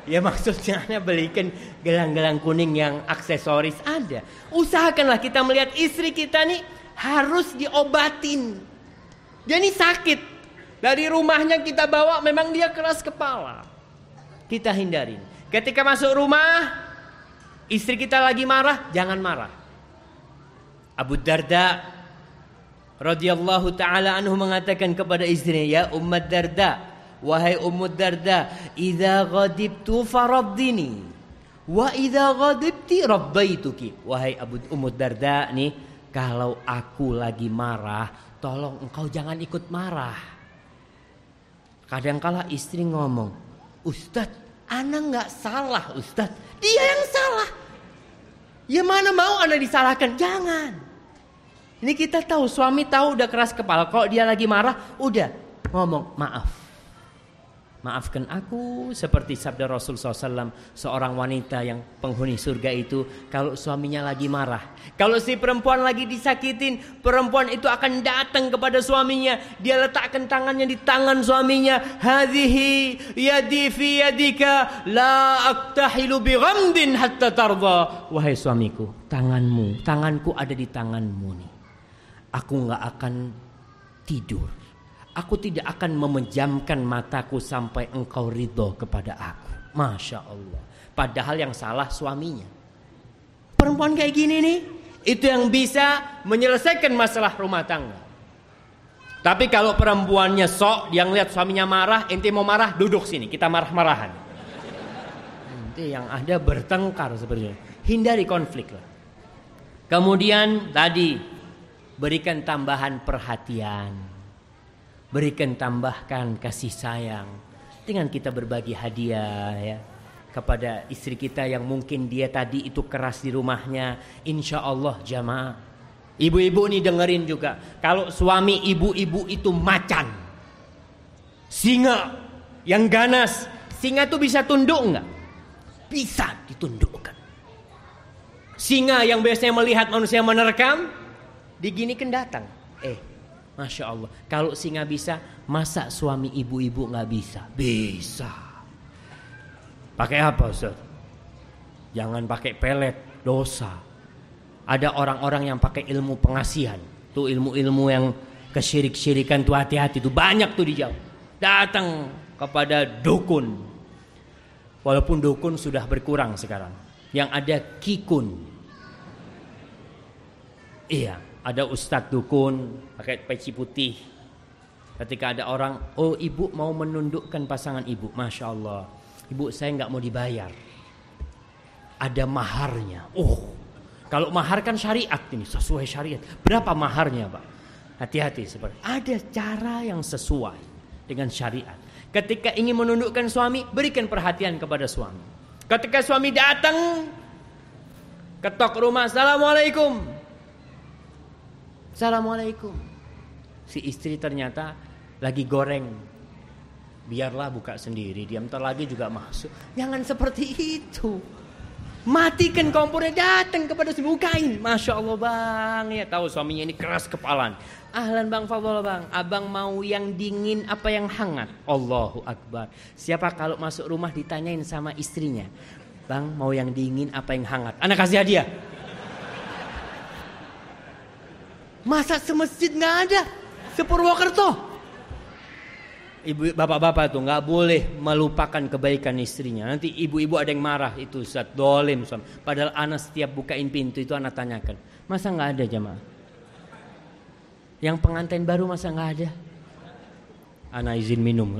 Ya maksudnya belikan gelang-gelang kuning yang aksesoris ada. Usahakanlah kita melihat istri kita nih harus diobatin. Dia nih sakit. Dari rumahnya kita bawa memang dia keras kepala. Kita hindarin. Ketika masuk rumah Istri kita lagi marah, jangan marah. Abu Darda radhiyallahu taala anhu mengatakan kepada istrinya, "Ya Ummat Darda, wahai Ummu Darda, idza ghadibtu faraddini wa idza ghadibti rabbaituki." Wahai Abu Ummu Darda nih, kalau aku lagi marah, tolong engkau jangan ikut marah. Kadang-kala istri ngomong, "Ustadz, Ana nggak salah Ustadz. Dia yang salah. Ya mana mau Anda disalahkan? Jangan. Ini kita tahu suami tahu udah keras kepala. Kalau dia lagi marah, udah ngomong maaf. Maafkan aku seperti sabda Rasul SAW Seorang wanita yang penghuni surga itu Kalau suaminya lagi marah Kalau si perempuan lagi disakitin Perempuan itu akan datang kepada suaminya Dia letakkan tangannya di tangan suaminya Hadhihi yadi fi yadika La aktahilu bi ghamdin hatta tarda. Wahai suamiku Tanganmu, tanganku ada di tanganmu nih. Aku gak akan tidur Aku tidak akan memejamkan mataku sampai engkau ridho kepada aku. Masya Allah. Padahal yang salah suaminya. Perempuan kayak gini nih. Itu yang bisa menyelesaikan masalah rumah tangga. Tapi kalau perempuannya sok, yang lihat suaminya marah, ente mau marah, duduk sini, kita marah-marahan. Nanti yang ada bertengkar itu. Hindari konflik lah. Kemudian tadi berikan tambahan perhatian berikan tambahkan kasih sayang dengan kita berbagi hadiah ya kepada istri kita yang mungkin dia tadi itu keras di rumahnya. Insya Allah jamaah. Ibu-ibu nih dengerin juga. Kalau suami ibu-ibu itu macan singa yang ganas singa tuh bisa tunduk nggak? Bisa ditundukkan. Singa yang biasanya melihat manusia menerkam diginikan datang. Eh Masya Allah. Kalau singa bisa, masa suami ibu-ibu nggak bisa? Bisa. Pakai apa Ustaz? Jangan pakai pelet, dosa. Ada orang-orang yang pakai ilmu pengasihan. Tuh ilmu-ilmu yang kesyirik-syirikan tuh hati-hati tuh banyak tuh dijauh. Datang kepada dukun. Walaupun dukun sudah berkurang sekarang. Yang ada kikun. Iya, ada ustadz dukun pakai peci putih. Ketika ada orang, oh ibu mau menundukkan pasangan ibu, masya Allah, ibu saya nggak mau dibayar. Ada maharnya. Oh, kalau mahar kan syariat ini sesuai syariat. Berapa maharnya, pak? Hati-hati seperti ada cara yang sesuai dengan syariat. Ketika ingin menundukkan suami, berikan perhatian kepada suami. Ketika suami datang, ketok rumah, assalamualaikum. Assalamualaikum. Si istri ternyata lagi goreng. Biarlah buka sendiri, diam ntar lagi juga masuk. Jangan seperti itu. Matikan kompornya datang kepada si bukain. Masya Allah bang, ya tahu suaminya ini keras kepalan. Ahlan bang Fadol bang, abang mau yang dingin apa yang hangat? Allahu Akbar. Siapa kalau masuk rumah ditanyain sama istrinya, bang mau yang dingin apa yang hangat? Anak kasih hadiah. Masa semasjid nggak ada? Sepurwokerto. Ibu bapak-bapak tuh nggak boleh melupakan kebaikan istrinya. Nanti ibu-ibu ada yang marah itu saat dolim suami. Padahal anak setiap bukain pintu itu anak tanyakan, masa nggak ada jamaah? Yang pengantin baru masa nggak ada? Anak izin minum.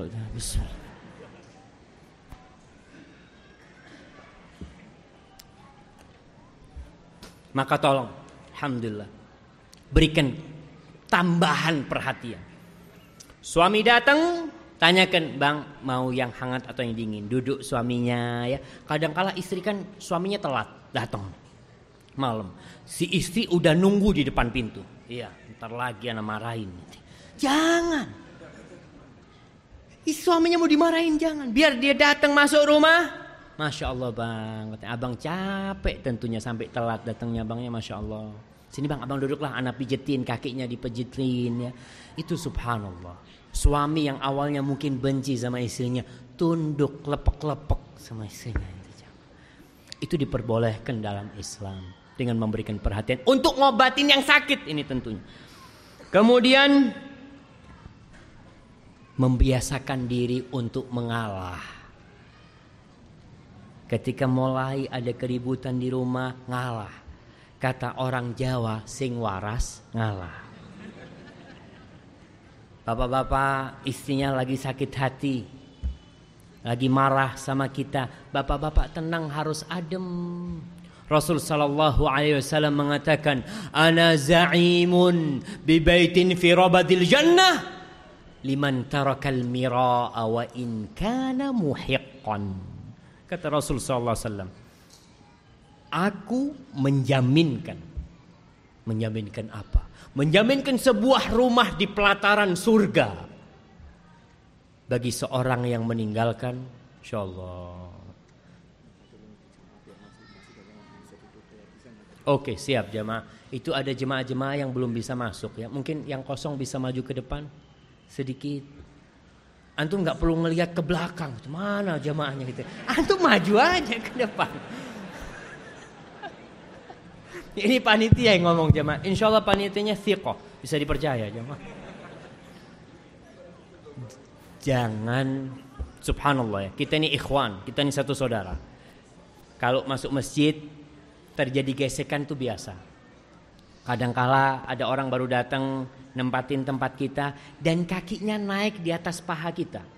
Maka tolong, alhamdulillah, berikan tambahan perhatian. Suami datang, tanyakan, "Bang, mau yang hangat atau yang dingin?" Duduk suaminya ya. Kadang kala istri kan suaminya telat datang malam. Si istri udah nunggu di depan pintu. Iya, ntar lagi anak marahin. Jangan. Suaminya mau dimarahin jangan. Biar dia datang masuk rumah. Masya Allah bang. Abang capek tentunya sampai telat datangnya bangnya. Masya Allah. Sini bang abang duduklah anak pijetin kakinya dipijetin ya. Itu subhanallah. Suami yang awalnya mungkin benci sama istrinya, tunduk lepek-lepek sama istrinya. Itu diperbolehkan dalam Islam dengan memberikan perhatian untuk ngobatin yang sakit ini tentunya. Kemudian membiasakan diri untuk mengalah. Ketika mulai ada keributan di rumah, ngalah. Kata orang Jawa, sing waras ngalah. Bapak-bapak istrinya lagi sakit hati. Lagi marah sama kita. Bapak-bapak tenang harus adem. Rasul sallallahu alaihi wasallam mengatakan, "Ana za'imun bi baitin fi rabadil jannah liman tarakal mira'a wa in kana muhiqqan." Kata Rasul sallallahu alaihi wasallam, "Aku menjaminkan. Menjaminkan apa? menjaminkan sebuah rumah di pelataran surga. Bagi seorang yang meninggalkan insyaallah. Oke siap jemaah. Itu ada jemaah-jemaah yang belum bisa masuk ya. Mungkin yang kosong bisa maju ke depan. Sedikit. Antum nggak perlu ngelihat ke belakang. Mana jemaahnya gitu? Antum maju aja ke depan ini panitia yang ngomong jemaah. Insya Allah panitianya thiqah. Bisa dipercaya jemaah. Jangan subhanallah ya. Kita ini ikhwan, kita ini satu saudara. Kalau masuk masjid terjadi gesekan itu biasa. Kadangkala ada orang baru datang nempatin tempat kita dan kakinya naik di atas paha kita.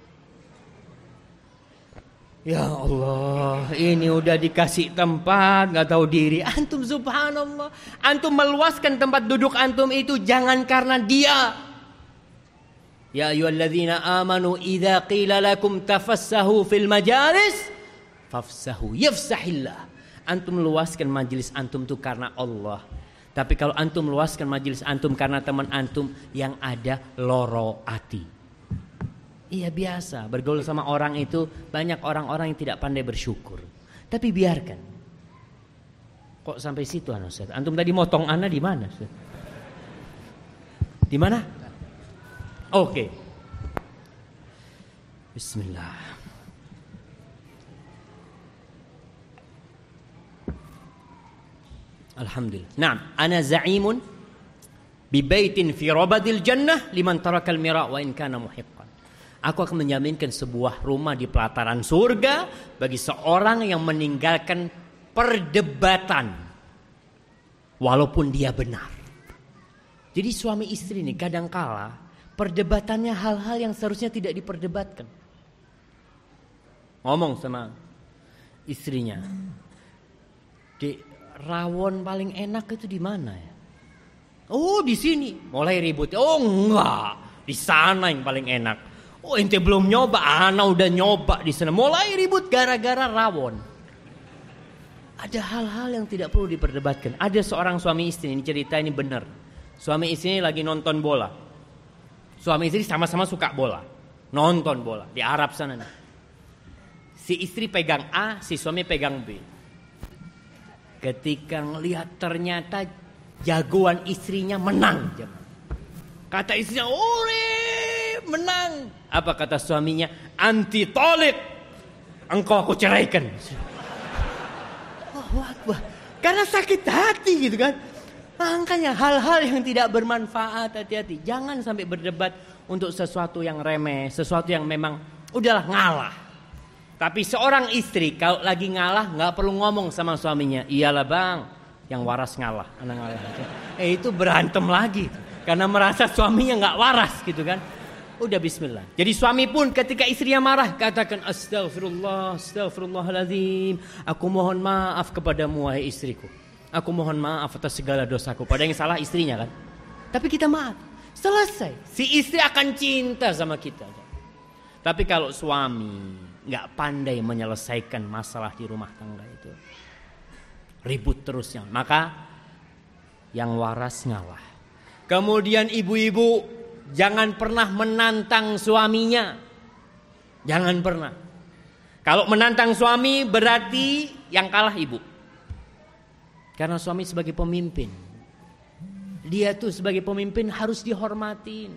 Ya Allah, ini udah dikasih tempat, nggak tahu diri. Antum subhanallah, antum meluaskan tempat duduk antum itu jangan karena dia. Ya ayyuhalladzina amanu idza qila lakum tafassahu fil majalis fafsahu yafsahillah. Antum meluaskan majelis antum itu karena Allah. Tapi kalau antum meluaskan majelis antum karena teman antum yang ada loro ati. Iya biasa, bergaul sama orang itu banyak orang-orang yang tidak pandai bersyukur. Tapi biarkan. Kok sampai situ anak Ustaz? Antum tadi motong ana di mana? Di mana? Oke. Okay. Bismillah. Alhamdulillah. Naam, ana za'imun bi baitin fi rabadil jannah liman taraka al-mira wa in kana muhiq. Aku akan menjaminkan sebuah rumah di pelataran surga bagi seorang yang meninggalkan perdebatan walaupun dia benar. Jadi suami istri ini kadangkala perdebatannya hal-hal yang seharusnya tidak diperdebatkan. Ngomong sama istrinya. Di rawon paling enak itu di mana ya? Oh, di sini. Mulai ribut. Oh, enggak. Di sana yang paling enak. Oh ente belum nyoba, Ana udah nyoba di sana. Mulai ribut gara-gara rawon. Ada hal-hal yang tidak perlu diperdebatkan. Ada seorang suami istri ini cerita ini benar. Suami istri ini lagi nonton bola. Suami istri sama-sama suka bola. Nonton bola di Arab sana. Nih. Si istri pegang A, si suami pegang B. Ketika ngelihat ternyata jagoan istrinya menang. Kata istrinya, "Ore, menang." Apa kata suaminya? Anti tolik. Engkau aku ceraikan. Oh, Akbar. Karena sakit hati gitu kan. Makanya hal-hal yang tidak bermanfaat hati-hati. Jangan sampai berdebat untuk sesuatu yang remeh, sesuatu yang memang udahlah ngalah. Tapi seorang istri kalau lagi ngalah nggak perlu ngomong sama suaminya. Iyalah bang, yang waras ngalah, anak ngalah. Eh itu berantem lagi karena merasa suaminya nggak waras gitu kan. Udah bismillah. Jadi suami pun ketika istrinya marah katakan astagfirullah, astagfirullahaladzim. Aku mohon maaf kepadamu wahai istriku. Aku mohon maaf atas segala dosaku. Pada yang salah istrinya kan. Tapi kita maaf. Selesai. Si istri akan cinta sama kita. Tapi kalau suami nggak pandai menyelesaikan masalah di rumah tangga itu. Ribut terusnya. Maka yang waras ngalah. Kemudian ibu-ibu jangan pernah menantang suaminya. Jangan pernah. Kalau menantang suami berarti yang kalah ibu. Karena suami sebagai pemimpin. Dia tuh sebagai pemimpin harus dihormatin.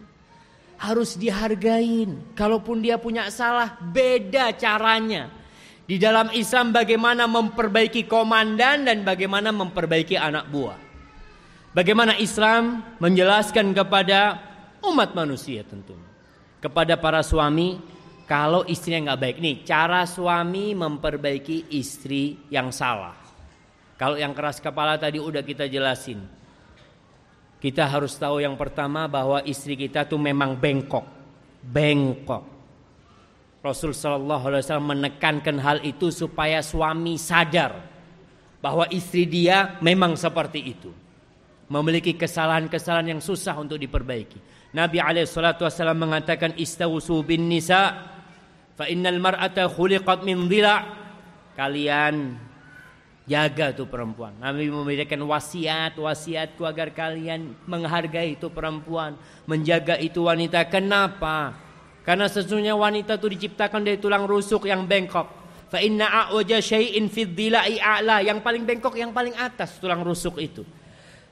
Harus dihargain. Kalaupun dia punya salah, beda caranya. Di dalam Islam bagaimana memperbaiki komandan dan bagaimana memperbaiki anak buah. Bagaimana Islam menjelaskan kepada umat manusia tentunya. Kepada para suami, kalau istrinya nggak baik nih, cara suami memperbaiki istri yang salah. Kalau yang keras kepala tadi udah kita jelasin. Kita harus tahu yang pertama bahwa istri kita tuh memang bengkok, bengkok. Rasul Shallallahu Alaihi Wasallam menekankan hal itu supaya suami sadar bahwa istri dia memang seperti itu, memiliki kesalahan-kesalahan yang susah untuk diperbaiki. Nabi alaihissalatu wassalam mengatakan istawsu bin nisa fa innal mar'ata khuliqat min dhila. Kalian jaga tuh perempuan. Nabi memberikan wasiat, wasiatku agar kalian menghargai itu perempuan, menjaga itu wanita. Kenapa? Karena sesungguhnya wanita itu diciptakan dari tulang rusuk yang bengkok. Fa inna a'waja syai'in fid dhila'i a'la. Yang paling bengkok yang paling atas tulang rusuk itu.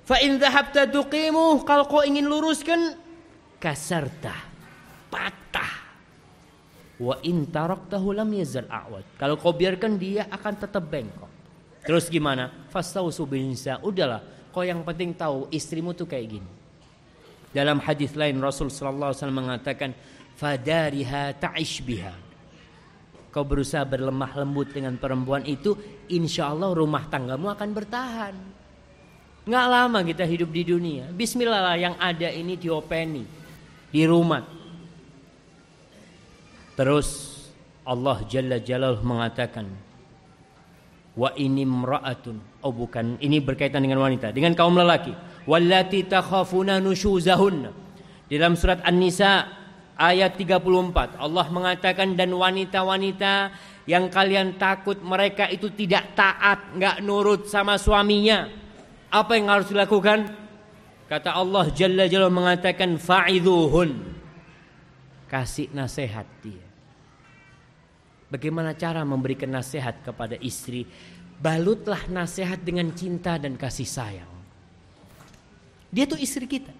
Fa in dhahabta tuqimu kalau kau ingin luruskan kasarta patah. Wa in taraktahu lam yazal a'wad. Kalau kau biarkan dia akan tetap bengkok. Terus gimana? Fastausu binsa udahlah kau yang penting tahu istrimu tuh kayak gini. Dalam hadis lain Rasul sallallahu alaihi wasallam mengatakan fadariha ta'ish biha. Kau berusaha berlemah lembut dengan perempuan itu insya Allah rumah tanggamu akan bertahan. Nggak lama kita hidup di dunia. Bismillah lah yang ada ini diopeni di rumah. Terus Allah Jalla Jalal mengatakan wa ini mra'atun oh bukan. Ini berkaitan dengan wanita. Dengan kaum lelaki. Wallati takhafuna nushuzahunna. Dalam surat An-Nisa ayat 34 Allah mengatakan dan wanita-wanita yang kalian takut mereka itu tidak taat nggak nurut sama suaminya. Apa yang harus dilakukan Kata Allah Jalla Jalla mengatakan fa'idhuhun. Kasih nasihat dia. Bagaimana cara memberikan nasihat kepada istri? Balutlah nasihat dengan cinta dan kasih sayang. Dia tuh istri kita.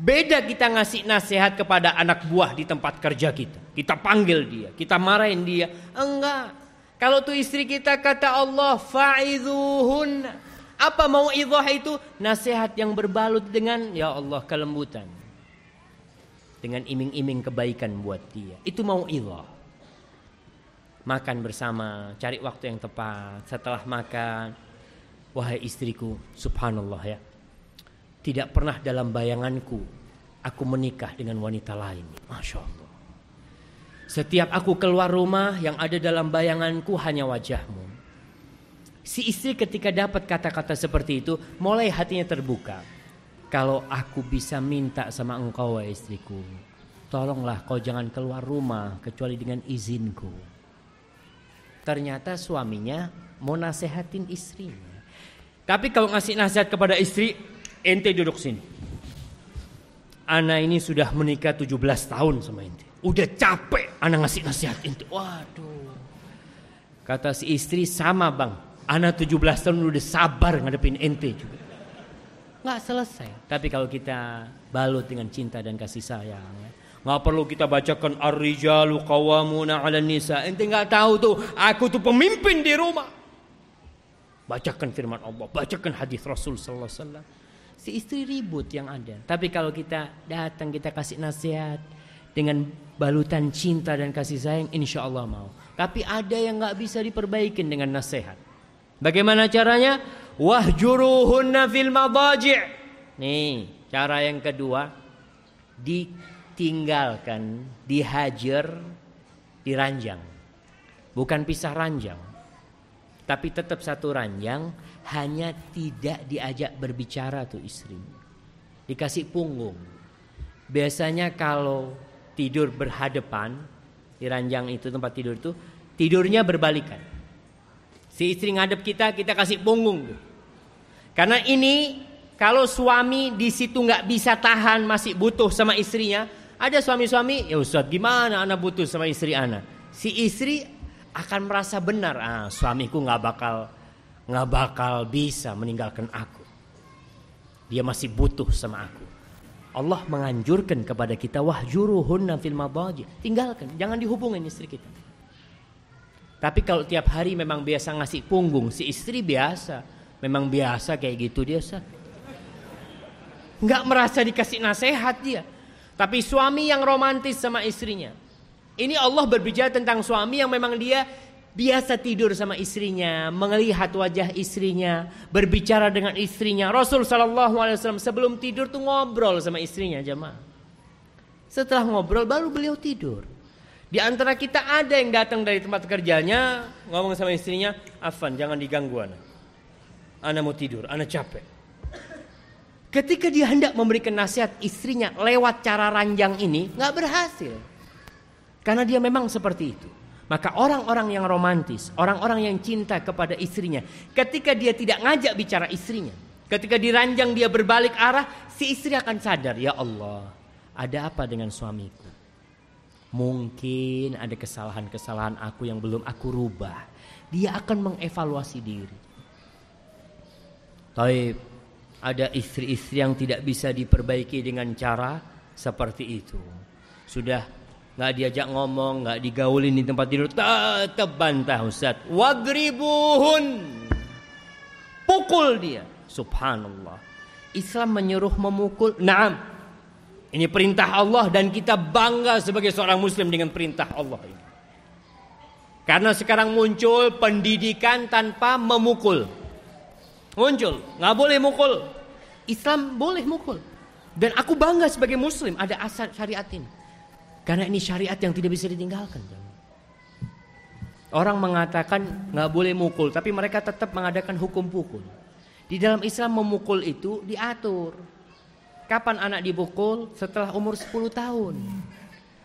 Beda kita ngasih nasihat kepada anak buah di tempat kerja kita. Kita panggil dia, kita marahin dia. Enggak. Kalau tuh istri kita kata Allah fa'idhuhun apa mau idah itu? Nasihat yang berbalut dengan ya Allah kelembutan. Dengan iming-iming kebaikan buat dia. Itu mau idah. Makan bersama, cari waktu yang tepat. Setelah makan, wahai istriku, subhanallah ya. Tidak pernah dalam bayanganku aku menikah dengan wanita lain. Masya Allah. Setiap aku keluar rumah yang ada dalam bayanganku hanya wajahmu. Si istri ketika dapat kata-kata seperti itu, mulai hatinya terbuka. Kalau aku bisa minta sama engkau, wahai istriku, tolonglah kau jangan keluar rumah kecuali dengan izinku. Ternyata suaminya mau nasehatin istrinya. Tapi kalau ngasih nasihat kepada istri, ente duduk sini. Ana ini sudah menikah 17 tahun sama ente. Udah capek ana ngasih nasihat ente. Waduh. Kata si istri sama bang, Anak 17 tahun udah sabar ngadepin ente juga. Nggak selesai. Tapi kalau kita balut dengan cinta dan kasih sayang. Ya. Nggak perlu kita bacakan ar-rijalu qawamuna 'ala nisa. Ente nggak tahu tuh, aku tuh pemimpin di rumah. Bacakan firman Allah, bacakan hadis Rasul sallallahu alaihi wasallam. Si istri ribut yang ada. Tapi kalau kita datang kita kasih nasihat dengan balutan cinta dan kasih sayang, insya Allah mau. Tapi ada yang nggak bisa diperbaikin dengan nasihat. Bagaimana caranya? Wahjuruhunna fil madaji'. Nih, cara yang kedua ditinggalkan, dihajar, diranjang. Bukan pisah ranjang. Tapi tetap satu ranjang, hanya tidak diajak berbicara tuh istri. Dikasih punggung. Biasanya kalau tidur berhadapan di ranjang itu tempat tidur itu tidurnya berbalikan. Si istri ngadep kita, kita kasih punggung. Karena ini kalau suami di situ nggak bisa tahan masih butuh sama istrinya, ada suami-suami ya Ustaz gimana anak butuh sama istri anak. Si istri akan merasa benar, ah suamiku nggak bakal nggak bakal bisa meninggalkan aku. Dia masih butuh sama aku. Allah menganjurkan kepada kita wahjuruhunna fil madaji. Tinggalkan, jangan dihubungin istri kita. Tapi kalau tiap hari memang biasa ngasih punggung, si istri biasa, memang biasa kayak gitu dia sah. Nggak merasa dikasih nasihat dia. Tapi suami yang romantis sama istrinya. Ini Allah berbicara tentang suami yang memang dia biasa tidur sama istrinya, melihat wajah istrinya, berbicara dengan istrinya. Rasul Shallallahu Alaihi Wasallam sebelum tidur tuh ngobrol sama istrinya, jemaah. Setelah ngobrol baru beliau tidur. Di antara kita ada yang datang dari tempat kerjanya ngomong sama istrinya, Afan jangan diganggu anak. Anak mau tidur, anak capek. Ketika dia hendak memberikan nasihat istrinya lewat cara ranjang ini, nggak berhasil. Karena dia memang seperti itu. Maka orang-orang yang romantis, orang-orang yang cinta kepada istrinya, ketika dia tidak ngajak bicara istrinya, ketika diranjang dia berbalik arah, si istri akan sadar, ya Allah, ada apa dengan suamiku? Mungkin ada kesalahan-kesalahan aku yang belum aku rubah. Dia akan mengevaluasi diri. Tapi ada istri-istri yang tidak bisa diperbaiki dengan cara seperti itu. Sudah nggak diajak ngomong, nggak digaulin di tempat tidur, tetap bantah Ustaz. Wadribuhun. Pukul dia. Subhanallah. Islam menyuruh memukul. Naam. Ini perintah Allah dan kita bangga sebagai seorang muslim dengan perintah Allah ini. Karena sekarang muncul pendidikan tanpa memukul. Muncul, nggak boleh mukul. Islam boleh mukul. Dan aku bangga sebagai muslim ada asal syariat ini. Karena ini syariat yang tidak bisa ditinggalkan. Orang mengatakan nggak boleh mukul, tapi mereka tetap mengadakan hukum pukul. Di dalam Islam memukul itu diatur. Kapan anak dipukul? Setelah umur 10 tahun.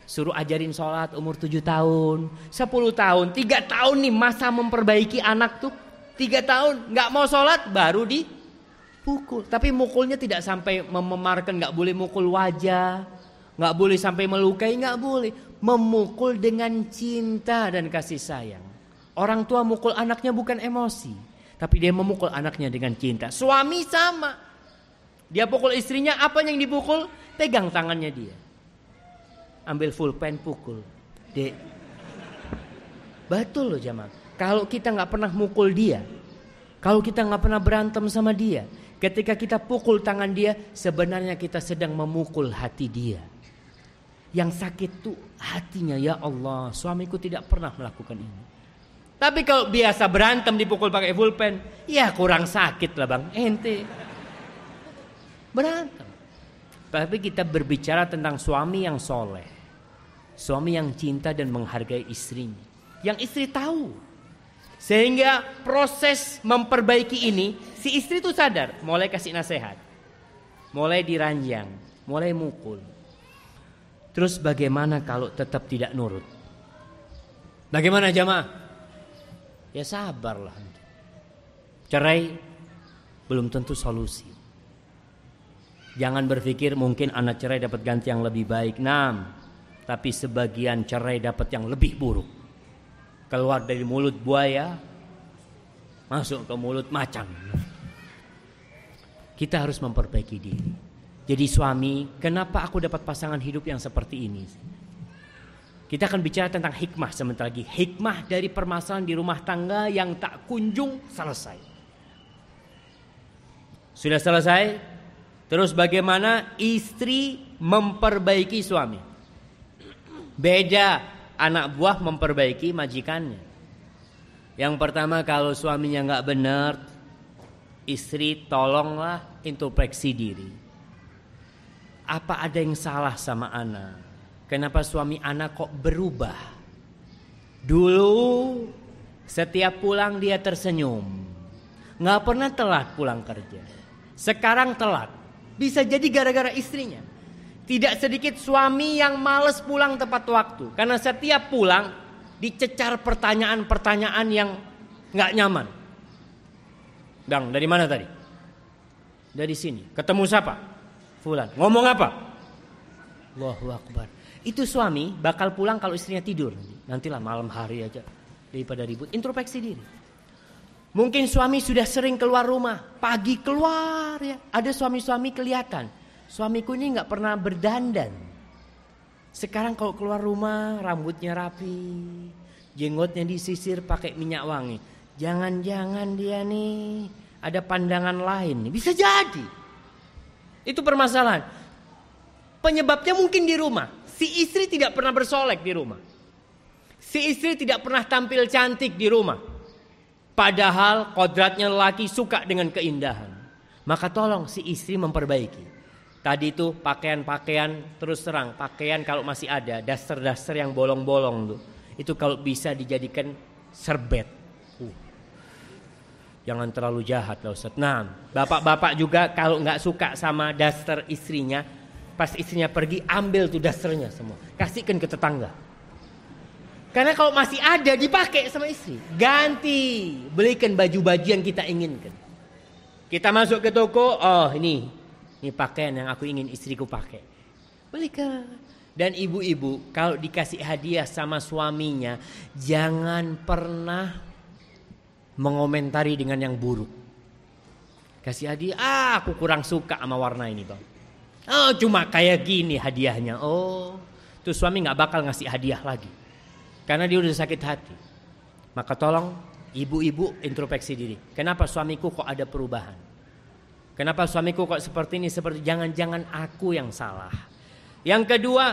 Suruh ajarin sholat umur 7 tahun. 10 tahun, 3 tahun nih masa memperbaiki anak tuh. 3 tahun nggak mau sholat baru dipukul. Tapi mukulnya tidak sampai mememarkan, nggak boleh mukul wajah, nggak boleh sampai melukai, nggak boleh. Memukul dengan cinta dan kasih sayang. Orang tua mukul anaknya bukan emosi, tapi dia memukul anaknya dengan cinta. Suami sama. Dia pukul istrinya, apa yang dipukul? Pegang tangannya dia. Ambil full pen pukul. Dek. Betul loh jamaah. Kalau kita nggak pernah mukul dia, kalau kita nggak pernah berantem sama dia, ketika kita pukul tangan dia, sebenarnya kita sedang memukul hati dia. Yang sakit tuh hatinya ya Allah, suamiku tidak pernah melakukan ini. Tapi kalau biasa berantem dipukul pakai pulpen, ya kurang sakit lah bang, ente. Berantem. Tapi kita berbicara tentang suami yang soleh. Suami yang cinta dan menghargai istrinya. Yang istri tahu. Sehingga proses memperbaiki ini, si istri tuh sadar. Mulai kasih nasihat. Mulai diranjang. Mulai mukul Terus bagaimana kalau tetap tidak nurut? Bagaimana jamaah? Ya sabarlah. Cerai belum tentu solusi. Jangan berpikir mungkin anak cerai dapat ganti yang lebih baik. Nam, tapi sebagian cerai dapat yang lebih buruk. Keluar dari mulut buaya, masuk ke mulut macan. Kita harus memperbaiki diri. Jadi suami, kenapa aku dapat pasangan hidup yang seperti ini? Kita akan bicara tentang hikmah sebentar lagi. Hikmah dari permasalahan di rumah tangga yang tak kunjung selesai. Sudah selesai? Terus bagaimana istri memperbaiki suami? Beda anak buah memperbaiki majikannya. Yang pertama kalau suaminya nggak benar, istri tolonglah introspeksi diri. Apa ada yang salah sama anak? Kenapa suami anak kok berubah? Dulu setiap pulang dia tersenyum. Nggak pernah telat pulang kerja. Sekarang telat. Bisa jadi gara-gara istrinya. Tidak sedikit suami yang males pulang tepat waktu. Karena setiap pulang dicecar pertanyaan-pertanyaan yang nggak nyaman. Bang, dari mana tadi? Dari sini. Ketemu siapa? Fulan. Ngomong apa? Allahu Akbar. Itu suami bakal pulang kalau istrinya tidur. Nantilah malam hari aja daripada ribut. Introspeksi diri. Mungkin suami sudah sering keluar rumah, pagi keluar ya. Ada suami-suami kelihatan. Suamiku ini nggak pernah berdandan. Sekarang kalau keluar rumah rambutnya rapi, jenggotnya disisir pakai minyak wangi. Jangan-jangan dia nih ada pandangan lain. Bisa jadi. Itu permasalahan. Penyebabnya mungkin di rumah. Si istri tidak pernah bersolek di rumah. Si istri tidak pernah tampil cantik di rumah. Padahal kodratnya lelaki suka dengan keindahan. Maka tolong si istri memperbaiki. Tadi itu pakaian-pakaian terus terang, pakaian kalau masih ada, daster-daster yang bolong-bolong tuh. Itu kalau bisa dijadikan serbet. Uh. Jangan terlalu jahat loh Ustaz. Nah, bapak-bapak juga kalau nggak suka sama daster istrinya, pas istrinya pergi ambil tuh dasternya semua, kasihkan ke tetangga. Karena kalau masih ada dipakai sama istri, ganti, belikan baju-baju yang kita inginkan. Kita masuk ke toko, oh ini ini pakaian yang aku ingin istriku pakai. Belikan. Dan ibu-ibu kalau dikasih hadiah sama suaminya jangan pernah mengomentari dengan yang buruk. Kasih hadiah, ah aku kurang suka sama warna ini bang. Oh cuma kayak gini hadiahnya. Oh, tuh suami nggak bakal ngasih hadiah lagi. Karena dia udah sakit hati. Maka tolong ibu-ibu introspeksi diri. Kenapa suamiku kok ada perubahan? Kenapa suamiku kok seperti ini? Seperti jangan-jangan aku yang salah. Yang kedua,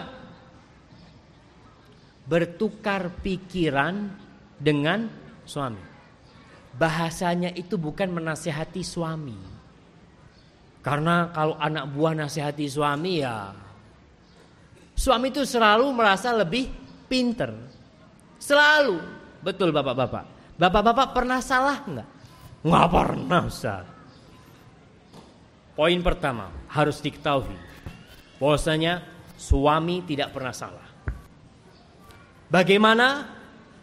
bertukar pikiran dengan suami. Bahasanya itu bukan menasehati suami. Karena kalau anak buah nasihati suami ya suami itu selalu merasa lebih pinter. Selalu. Betul bapak-bapak. Bapak-bapak pernah salah nggak? Nggak pernah Ustaz. Poin pertama harus diketahui bahwasanya suami tidak pernah salah. Bagaimana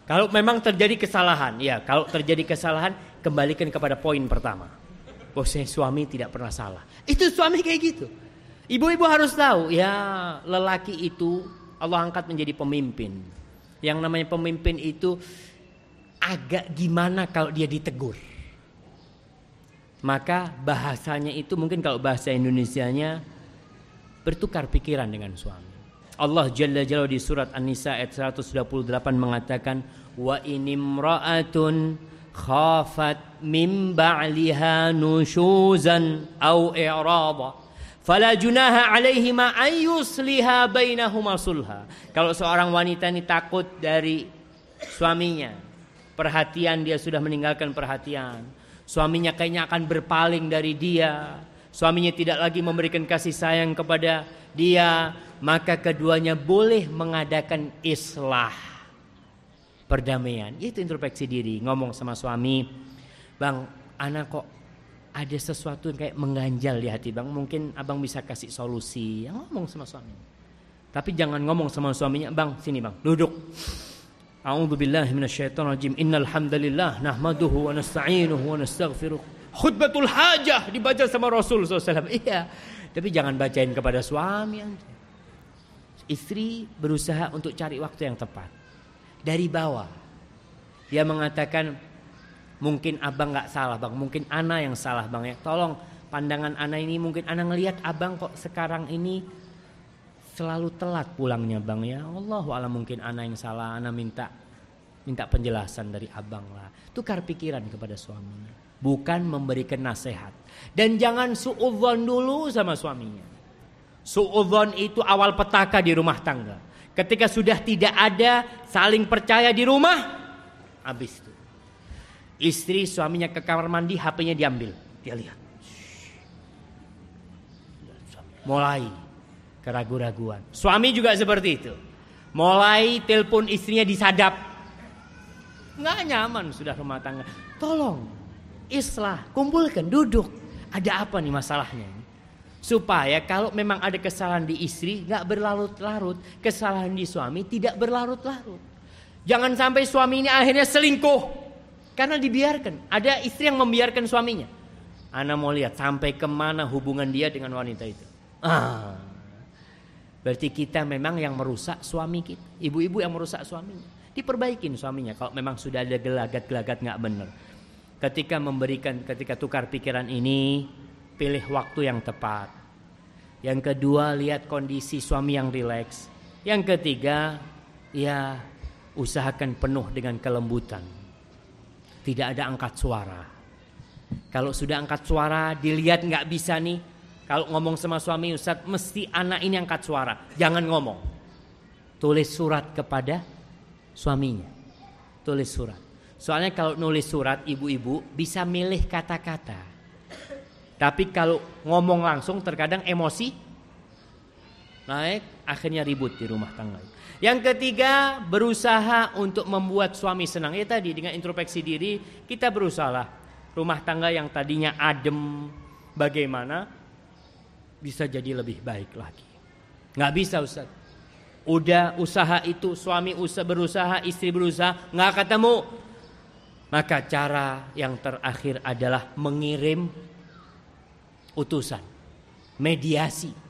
kalau memang terjadi kesalahan? Ya, kalau terjadi kesalahan kembalikan kepada poin pertama. Bahwasanya suami tidak pernah salah. Itu suami kayak gitu. Ibu-ibu harus tahu ya lelaki itu Allah angkat menjadi pemimpin. Yang namanya pemimpin itu agak gimana kalau dia ditegur maka bahasanya itu mungkin kalau bahasa Indonesianya bertukar pikiran dengan suami. Allah Jalla Jalla di surat An-Nisa ayat 128 mengatakan wa inimra'atun khafat min ba'liha nushuzan au i'rada fala junaha alaihima an yusliha bainahuma sulha. Kalau seorang wanita ini takut dari suaminya, perhatian dia sudah meninggalkan perhatian, Suaminya kayaknya akan berpaling dari dia. Suaminya tidak lagi memberikan kasih sayang kepada dia. Maka keduanya boleh mengadakan islah. Perdamaian. Itu introspeksi diri. Ngomong sama suami. Bang, anak kok ada sesuatu yang kayak mengganjal di hati bang. Mungkin abang bisa kasih solusi. Ngomong sama suami. Tapi jangan ngomong sama suaminya. Bang, sini bang, duduk. A'udzu billahi minasyaitonir rajim. Innal hamdalillah nahmaduhu wa nasta'inuhu wa nastaghfiruh. Khutbatul hajah dibaca sama Rasul SAW. Iya. Tapi jangan bacain kepada suami. Istri berusaha untuk cari waktu yang tepat. Dari bawah. Dia mengatakan mungkin abang nggak salah bang. Mungkin ana yang salah bang ya. Tolong pandangan ana ini mungkin ana ngelihat abang kok sekarang ini selalu telat pulangnya bang ya Allah alam mungkin anak yang salah anak minta minta penjelasan dari abang lah tukar pikiran kepada suaminya bukan memberikan nasihat. Dan jangan suudzon dulu sama suaminya. Suudzon itu awal petaka di rumah tangga. Ketika sudah tidak ada saling percaya di rumah, habis itu. Istri suaminya ke kamar mandi, HP-nya diambil. Dia lihat. Mulai keraguan-raguan. Suami juga seperti itu. Mulai telepon istrinya disadap. Nggak nyaman sudah rumah tangga. Tolong, islah, kumpulkan, duduk. Ada apa nih masalahnya? Supaya kalau memang ada kesalahan di istri nggak berlarut-larut, kesalahan di suami tidak berlarut-larut. Jangan sampai suami ini akhirnya selingkuh karena dibiarkan. Ada istri yang membiarkan suaminya. Ana mau lihat sampai ke mana hubungan dia dengan wanita itu. Ah, berarti kita memang yang merusak suami kita. Ibu-ibu yang merusak suaminya. Diperbaikin suaminya kalau memang sudah ada gelagat-gelagat nggak benar. Ketika memberikan, ketika tukar pikiran ini, pilih waktu yang tepat. Yang kedua, lihat kondisi suami yang rileks. Yang ketiga, ya usahakan penuh dengan kelembutan. Tidak ada angkat suara. Kalau sudah angkat suara, dilihat nggak bisa nih, kalau ngomong sama suami Ustaz mesti anak ini angkat suara. Jangan ngomong. Tulis surat kepada suaminya. Tulis surat. Soalnya kalau nulis surat ibu-ibu bisa milih kata-kata. Tapi kalau ngomong langsung terkadang emosi naik akhirnya ribut di rumah tangga. Yang ketiga berusaha untuk membuat suami senang. Ya tadi dengan introspeksi diri kita berusaha rumah tangga yang tadinya adem bagaimana bisa jadi lebih baik lagi. Nggak bisa Ustaz. Udah usaha itu suami usaha berusaha, istri berusaha, nggak ketemu. Maka cara yang terakhir adalah mengirim utusan, mediasi.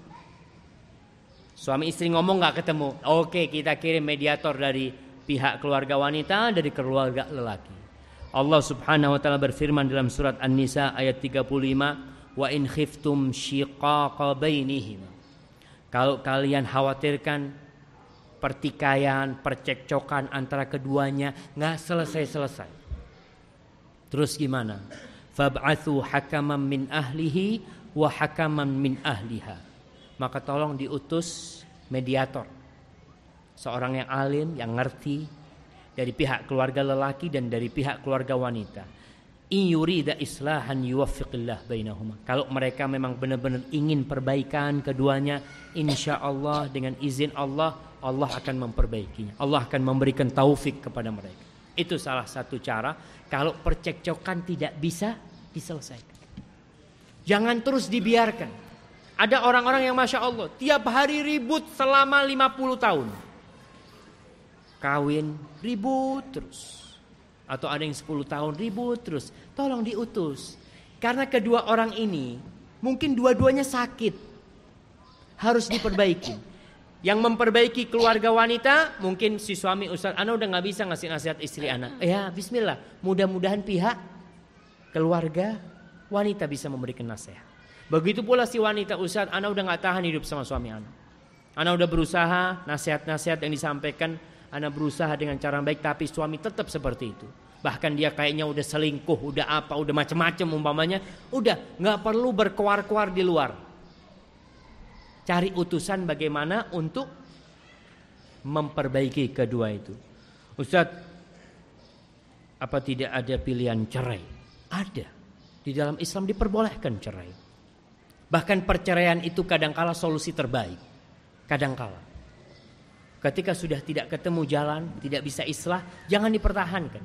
Suami istri ngomong nggak ketemu, oke kita kirim mediator dari pihak keluarga wanita dari keluarga lelaki. Allah Subhanahu wa taala berfirman dalam surat An-Nisa ayat 35, wa in khiftum shiqaqa bainihim. Kalau kalian khawatirkan pertikaian, percekcokan antara keduanya nggak selesai-selesai. Terus gimana? Fab'athu hakaman min ahlihi wa hakaman min ahliha. Maka tolong diutus mediator. Seorang yang alim, yang ngerti dari pihak keluarga lelaki dan dari pihak keluarga wanita in yurida islahan yuwaffiqillah bainahuma. Kalau mereka memang benar-benar ingin perbaikan keduanya, insya Allah dengan izin Allah, Allah akan memperbaikinya. Allah akan memberikan taufik kepada mereka. Itu salah satu cara kalau percekcokan tidak bisa diselesaikan. Jangan terus dibiarkan. Ada orang-orang yang Masya Allah tiap hari ribut selama 50 tahun. Kawin ribut terus atau ada yang 10 tahun ribut terus. Tolong diutus. Karena kedua orang ini mungkin dua-duanya sakit. Harus diperbaiki. Yang memperbaiki keluarga wanita mungkin si suami Ustaz Ana udah nggak bisa ngasih nasihat istri anak. Ya bismillah. Mudah-mudahan pihak keluarga wanita bisa memberikan nasihat. Begitu pula si wanita Ustaz Ana udah nggak tahan hidup sama suami Ana. Ana udah berusaha nasihat-nasihat yang disampaikan Anak berusaha dengan cara baik tapi suami tetap seperti itu. Bahkan dia kayaknya udah selingkuh, udah apa, udah macam-macam umpamanya. Udah nggak perlu berkuar-kuar di luar. Cari utusan bagaimana untuk memperbaiki kedua itu. Ustadz, apa tidak ada pilihan cerai? Ada. Di dalam Islam diperbolehkan cerai. Bahkan perceraian itu kadangkala solusi terbaik. Kadangkala. Ketika sudah tidak ketemu jalan, tidak bisa islah, jangan dipertahankan.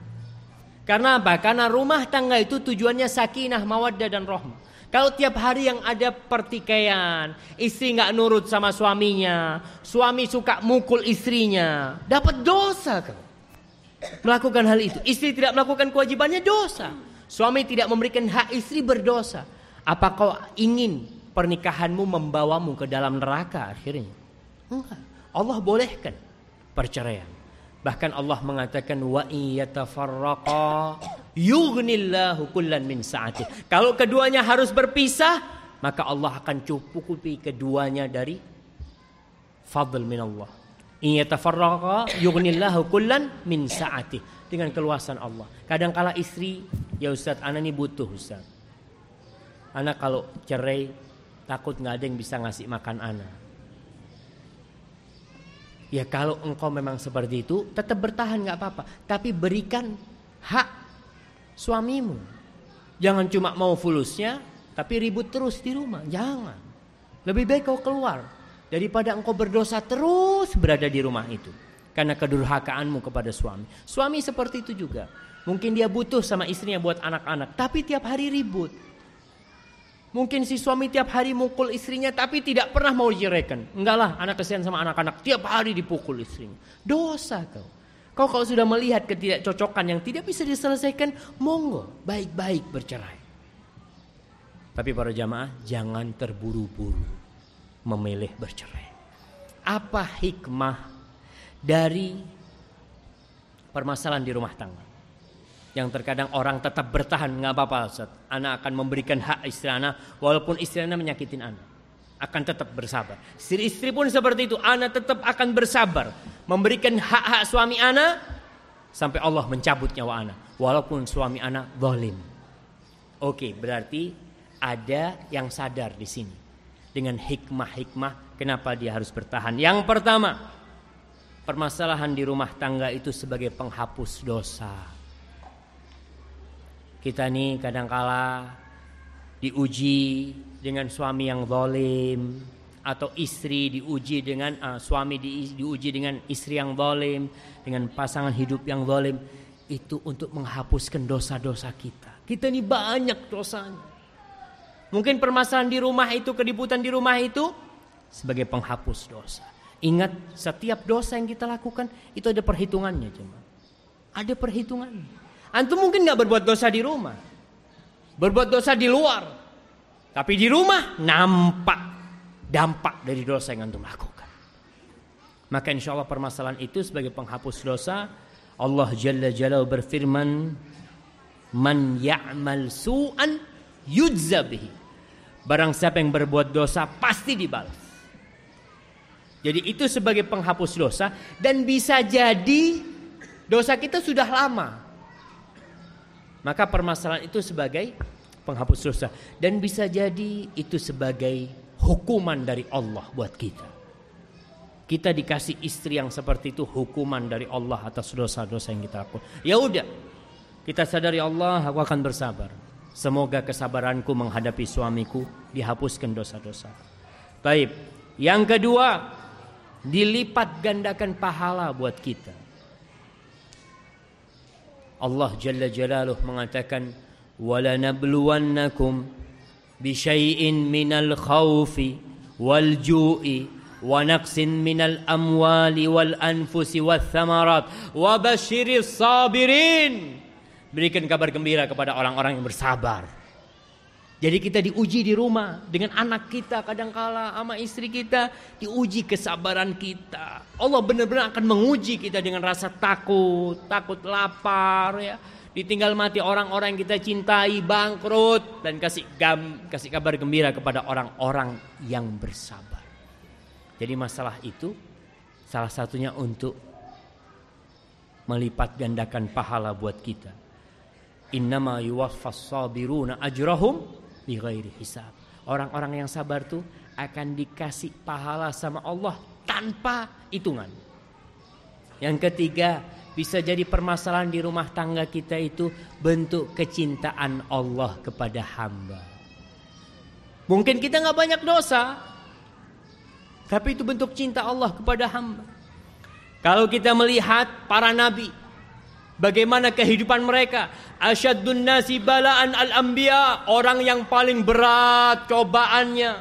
Karena apa? Karena rumah tangga itu tujuannya sakinah, mawaddah dan rohmah. Kalau tiap hari yang ada pertikaian, istri nggak nurut sama suaminya, suami suka mukul istrinya, dapat dosa kan? Melakukan hal itu, istri tidak melakukan kewajibannya dosa. Suami tidak memberikan hak istri berdosa. Apa kau ingin pernikahanmu membawamu ke dalam neraka akhirnya? Enggak. Allah bolehkan perceraian. Bahkan Allah mengatakan wa iyatafarraqa yughnillahu kullan min sa'ati. Kalau keduanya harus berpisah, maka Allah akan cukupi keduanya dari fadl min Allah. In yatafarraqa yughnillahu kullan min sa'ati. Dengan keluasan Allah. Kadang kala istri, ya Ustaz, anak ini butuh Ustaz. Anak kalau cerai takut nggak ada yang bisa ngasih makan anak. Ya kalau engkau memang seperti itu, tetap bertahan nggak apa-apa. Tapi berikan hak suamimu. Jangan cuma mau fulusnya, tapi ribut terus di rumah. Jangan. Lebih baik kau keluar daripada engkau berdosa terus berada di rumah itu karena kedurhakaanmu kepada suami. Suami seperti itu juga. Mungkin dia butuh sama istrinya buat anak-anak, tapi tiap hari ribut. Mungkin si suami tiap hari mukul istrinya tapi tidak pernah mau diceraikan. Enggak lah, anak kesian sama anak-anak tiap hari dipukul istrinya. Dosa kau. Kau kalau sudah melihat ketidakcocokan yang tidak bisa diselesaikan, monggo baik-baik bercerai. Tapi para jamaah jangan terburu-buru memilih bercerai. Apa hikmah dari permasalahan di rumah tangga? Yang terkadang orang tetap bertahan nggak apa-apa Ustaz. Anak akan memberikan hak istri anak walaupun istri anak menyakitin anak. Akan tetap bersabar. Istri-istri pun seperti itu. Anak tetap akan bersabar. Memberikan hak-hak suami anak sampai Allah mencabut nyawa anak. Walaupun suami anak zalim. Oke, berarti ada yang sadar di sini dengan hikmah-hikmah kenapa dia harus bertahan. Yang pertama, permasalahan di rumah tangga itu sebagai penghapus dosa. Kita nih kadangkala diuji dengan suami yang zalim atau istri diuji dengan uh, suami di, diuji dengan istri yang zalim, dengan pasangan hidup yang zalim itu untuk menghapuskan dosa-dosa kita. Kita ini banyak dosanya. Mungkin permasalahan di rumah itu, keributan di rumah itu sebagai penghapus dosa. Ingat setiap dosa yang kita lakukan itu ada perhitungannya cuma. Ada perhitungannya. Antum mungkin nggak berbuat dosa di rumah. Berbuat dosa di luar. Tapi di rumah nampak dampak dari dosa yang antum lakukan. Maka insya Allah permasalahan itu sebagai penghapus dosa Allah Jalla Jalla berfirman Man ya'mal su'an yujza bihi Barang siapa yang berbuat dosa pasti dibalas. Jadi itu sebagai penghapus dosa dan bisa jadi dosa kita sudah lama. Maka permasalahan itu sebagai penghapus dosa dan bisa jadi itu sebagai hukuman dari Allah buat kita. Kita dikasih istri yang seperti itu hukuman dari Allah atas dosa-dosa yang kita lakukan. Ya udah, kita sadari Allah, aku akan bersabar. Semoga kesabaranku menghadapi suamiku dihapuskan dosa-dosa. Baik. Yang kedua, dilipat gandakan pahala buat kita. Allah Jalla Jalaluh mengatakan, "Wala nabluwannakum bisyai'in minal khawfi wal ju'i wa naqsin minal amwali wal anfusi wath thamarat wa basyiris sabirin." Berikan kabar gembira kepada orang-orang yang bersabar. Jadi kita diuji di rumah dengan anak kita kadangkala sama istri kita diuji kesabaran kita. Allah benar-benar akan menguji kita dengan rasa takut, takut lapar ya. Ditinggal mati orang-orang yang kita cintai, bangkrut dan kasih gam, kasih kabar gembira kepada orang-orang yang bersabar. Jadi masalah itu salah satunya untuk melipat gandakan pahala buat kita. Innama yuwaffas sabiruna ajrahum bighairi hisab. Orang-orang yang sabar tuh akan dikasih pahala sama Allah tanpa hitungan. Yang ketiga, bisa jadi permasalahan di rumah tangga kita itu bentuk kecintaan Allah kepada hamba. Mungkin kita nggak banyak dosa, tapi itu bentuk cinta Allah kepada hamba. Kalau kita melihat para nabi, Bagaimana kehidupan mereka? Asyadun nasi balaan al-anbiya. Orang yang paling berat cobaannya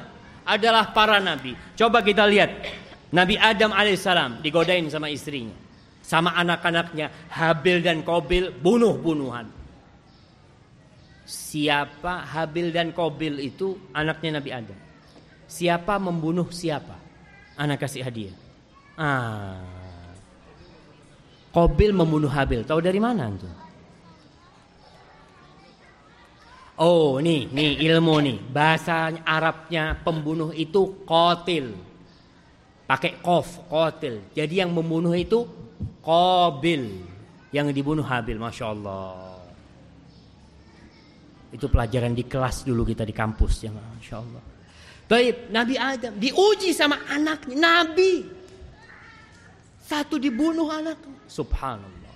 adalah para nabi. Coba kita lihat. Nabi Adam alaihissalam digodain sama istrinya. Sama anak-anaknya. Habil dan Kobil bunuh-bunuhan. Siapa Habil dan Kobil itu anaknya Nabi Adam. Siapa membunuh siapa? Anak kasih hadiah. Ah, Kobil membunuh Habil. Tahu dari mana itu? Oh, nih, nih ilmu nih. Bahasa Arabnya pembunuh itu kotil. Pakai kof, kotil. Jadi yang membunuh itu Qabil. Yang dibunuh Habil. Masya Allah. Itu pelajaran di kelas dulu kita di kampus. Ya, Masya Allah. Baik, Nabi Adam diuji sama anaknya. Nabi. Satu dibunuh anak. Subhanallah.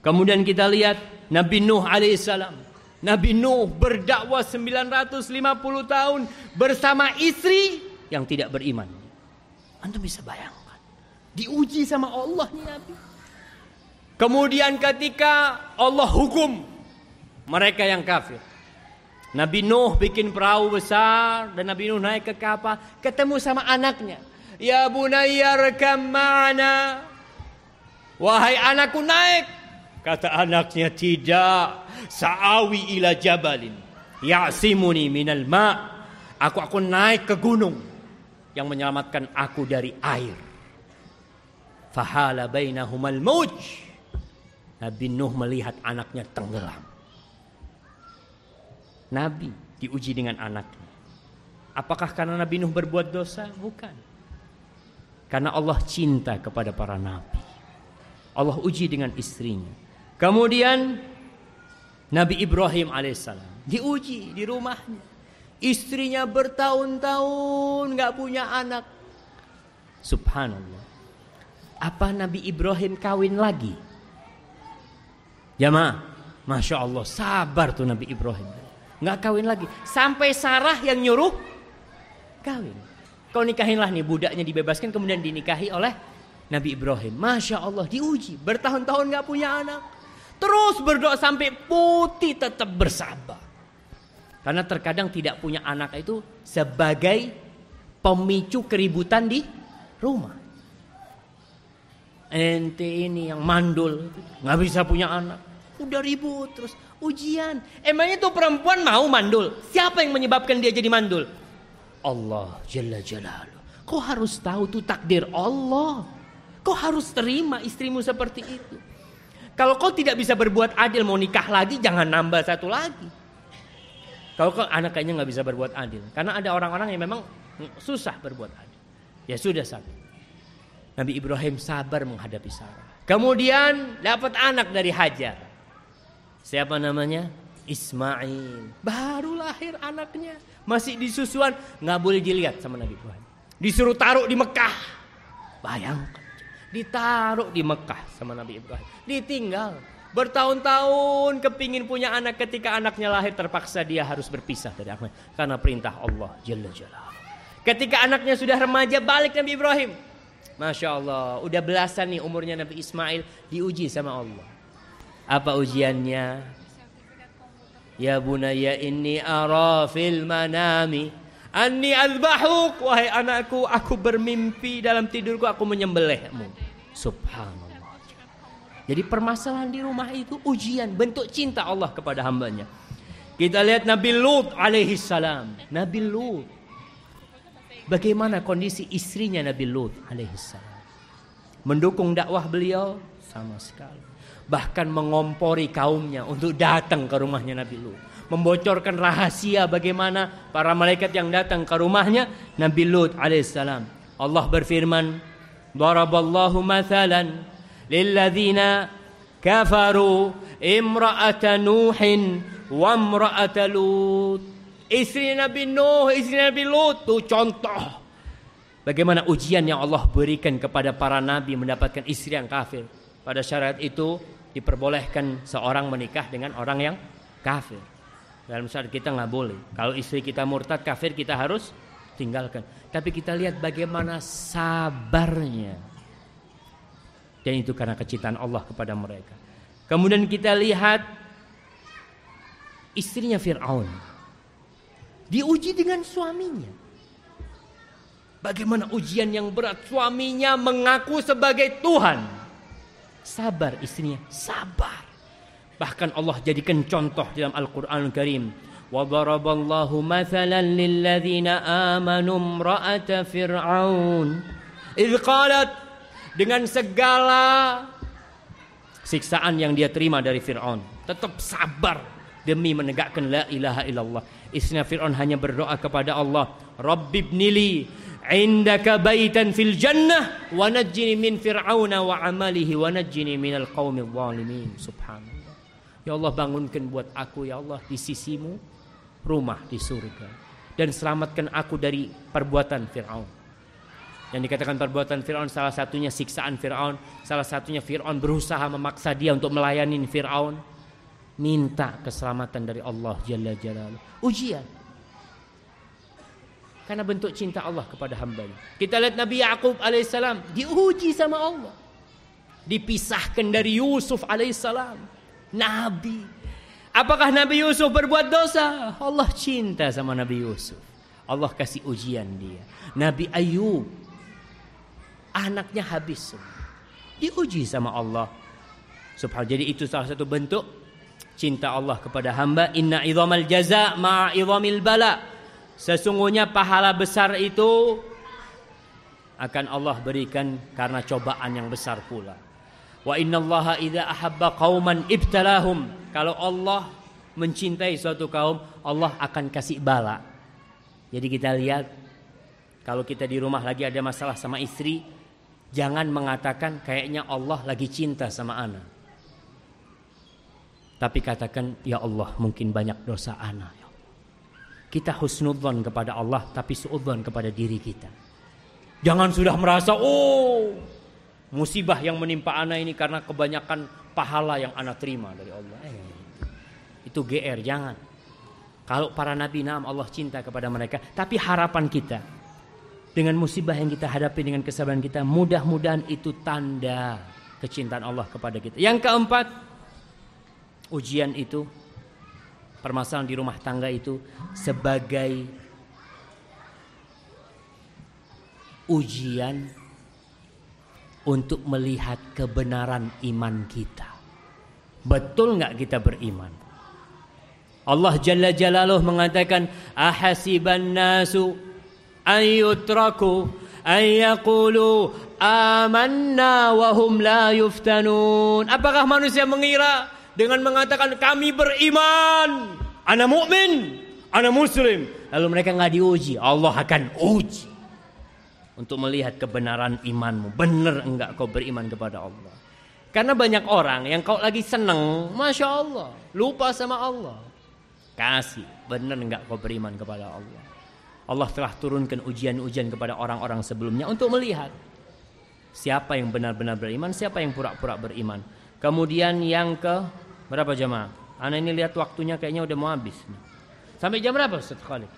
Kemudian kita lihat Nabi Nuh alaihissalam. Nabi Nuh berdakwah 950 tahun bersama istri yang tidak beriman. Anda bisa bayangkan. Diuji sama Allah nih Nabi. Kemudian ketika Allah hukum mereka yang kafir. Nabi Nuh bikin perahu besar dan Nabi Nuh naik ke kapal ketemu sama anaknya. Ya bunayya rekam ma'ana. Wahai anakku naik. Kata anaknya tidak. Sa'awi ila jabalin. Ya'simuni minal ma' Aku akan naik ke gunung yang menyelamatkan aku dari air. Fahala bainahumal mauj. Nabi Nuh melihat anaknya tenggelam. Nabi diuji dengan anaknya. Apakah karena Nabi Nuh berbuat dosa? Bukan. Karena Allah cinta kepada para nabi. Allah uji dengan istrinya. Kemudian Nabi Ibrahim alaihissalam diuji di rumahnya. Istrinya bertahun-tahun nggak punya anak. Subhanallah. Apa Nabi Ibrahim kawin lagi? Jamaah, masya Allah sabar tuh Nabi Ibrahim. Nggak kawin lagi. Sampai Sarah yang nyuruh kawin. Kau nikahinlah nih budaknya dibebaskan kemudian dinikahi oleh Nabi Ibrahim. Masya Allah diuji bertahun-tahun nggak punya anak. Terus berdoa sampai putih tetap bersabar. Karena terkadang tidak punya anak itu sebagai pemicu keributan di rumah. Ente ini yang mandul, nggak bisa punya anak, udah ribut terus ujian. Emangnya tuh perempuan mau mandul? Siapa yang menyebabkan dia jadi mandul? Allah Jalla Jalaluh. Kau harus tahu tuh takdir Allah. Kau harus terima istrimu seperti itu. Kalau kau tidak bisa berbuat adil mau nikah lagi, jangan nambah satu lagi. Kalau kok anak kayaknya nggak bisa berbuat adil, karena ada orang-orang yang memang susah berbuat adil. Ya sudah satu. Nabi Ibrahim sabar menghadapi Sarah. Kemudian dapat anak dari Hajar. Siapa namanya? Ismail. Baru lahir anaknya. Masih di susuan. Nggak boleh dilihat sama Nabi Ibrahim. Disuruh taruh di Mekah. Bayangkan. Ditaruh di Mekah sama Nabi Ibrahim. Ditinggal. Bertahun-tahun kepingin punya anak ketika anaknya lahir terpaksa dia harus berpisah dari anaknya. Karena perintah Allah Jalla Jalla. Ketika anaknya sudah remaja balik Nabi Ibrahim. Masya Allah. Udah belasan nih umurnya Nabi Ismail diuji sama Allah. Apa ujiannya? Ya bunaya inni ara fil manami Anni azbahuk Wahai anakku aku bermimpi dalam tidurku aku menyembelihmu Subhanallah jadi permasalahan di rumah itu ujian, bentuk cinta Allah kepada hambanya. Kita lihat Nabi Lut alaihi salam. Nabi Lut. Bagaimana kondisi istrinya Nabi Lut alaihi salam. Mendukung dakwah beliau sama sekali. Bahkan mengompori kaumnya untuk datang ke rumahnya Nabi Lut. Membocorkan rahasia bagaimana para malaikat yang datang ke rumahnya Nabi Lut alaihissalam. Allah berfirman, "Daraballahu mathalan lilladzina kafaru imra'ata Nuhin wa imra'ata Lut. Istri Nabi Nuh, istri Nabi Lut itu contoh bagaimana ujian yang Allah berikan kepada para nabi mendapatkan istri yang kafir. Pada syarat itu diperbolehkan seorang menikah dengan orang yang kafir. Dalam syarat kita nggak boleh. Kalau istri kita murtad kafir kita harus tinggalkan. Tapi kita lihat bagaimana sabarnya dan itu karena kecintaan Allah kepada mereka. Kemudian kita lihat istrinya Fir'aun. Diuji dengan suaminya. Bagaimana ujian yang berat. Suaminya mengaku sebagai Tuhan. Sabar istrinya. Sabar Bahkan Allah jadikan contoh dalam Al-Quran Karim. وضرب الله مثلا للذين آمنوا امرأة فرعون إذ قالت dengan segala siksaan yang dia terima dari Fir'aun. Tetap sabar demi menegakkan la ilaha illallah. Istrinya Fir'aun hanya berdoa kepada Allah. Rabbibnili indaka baitan fil jannah wa najjini min fir'auna wa amalihi wa najjini minal qaumil zalimin subhanallah ya Allah bangunkan buat aku ya Allah di sisimu rumah di surga dan selamatkan aku dari perbuatan Fir'aun yang dikatakan perbuatan Fir'aun salah satunya siksaan Fir'aun salah satunya Fir'aun berusaha memaksa dia untuk melayani Fir'aun minta keselamatan dari Allah Jalla Jalaluh ujian karena bentuk cinta Allah kepada hambanya. Kita lihat Nabi Yakub alaihissalam diuji sama Allah. Dipisahkan dari Yusuf alaihissalam. Nabi. Apakah Nabi Yusuf berbuat dosa? Allah cinta sama Nabi Yusuf. Allah kasih ujian dia. Nabi Ayub. Anaknya habis. Diuji sama Allah. Subhanallah. Jadi itu salah satu bentuk cinta Allah kepada hamba. Inna idhamal jaza ma'a idhamil bala. Sesungguhnya pahala besar itu akan Allah berikan karena cobaan yang besar pula. Wa innallaha idza ahabba qauman ibtalahum. Kalau Allah mencintai suatu kaum, Allah akan kasih bala. Jadi kita lihat kalau kita di rumah lagi ada masalah sama istri, jangan mengatakan kayaknya Allah lagi cinta sama ana. Tapi katakan ya Allah mungkin banyak dosa ana. Kita husnudzon kepada Allah tapi suudzon kepada diri kita. Jangan sudah merasa oh musibah yang menimpa anak ini karena kebanyakan pahala yang anak terima dari Allah. Eh, itu GR jangan. Kalau para nabi nam Allah cinta kepada mereka, tapi harapan kita dengan musibah yang kita hadapi dengan kesabaran kita, mudah-mudahan itu tanda kecintaan Allah kepada kita. Yang keempat, ujian itu permasalahan di rumah tangga itu sebagai ujian untuk melihat kebenaran iman kita. Betul nggak kita beriman? Allah Jalla Jalaluh mengatakan ahasiban nasu ayyutraku ayyaqulu amanna wa hum la yuftanun. Apakah manusia mengira dengan mengatakan kami beriman, anak mukmin, anak muslim. Lalu mereka nggak diuji, Allah akan uji untuk melihat kebenaran imanmu. Benar enggak kau beriman kepada Allah? Karena banyak orang yang kau lagi seneng, masya Allah, lupa sama Allah. Kasih, benar enggak kau beriman kepada Allah? Allah telah turunkan ujian-ujian kepada orang-orang sebelumnya untuk melihat siapa yang benar-benar beriman, siapa yang pura-pura beriman. Kemudian yang ke Berapa jamaah? Anak ini lihat waktunya kayaknya udah mau habis. Sampai jam berapa Ustaz Khalid?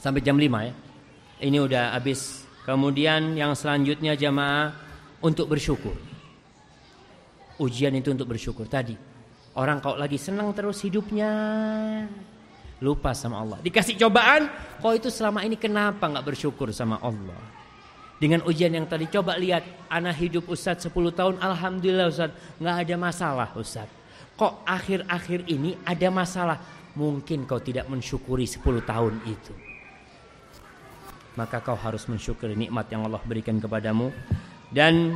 Sampai jam 5 ya. Ini udah habis. Kemudian yang selanjutnya jamaah untuk bersyukur. Ujian itu untuk bersyukur tadi. Orang kalau lagi senang terus hidupnya lupa sama Allah. Dikasih cobaan, kok itu selama ini kenapa nggak bersyukur sama Allah? Dengan ujian yang tadi coba lihat anak hidup Ustadz 10 tahun Alhamdulillah Ustadz nggak ada masalah Ustadz Kok akhir-akhir ini ada masalah Mungkin kau tidak mensyukuri 10 tahun itu Maka kau harus mensyukuri nikmat yang Allah berikan kepadamu Dan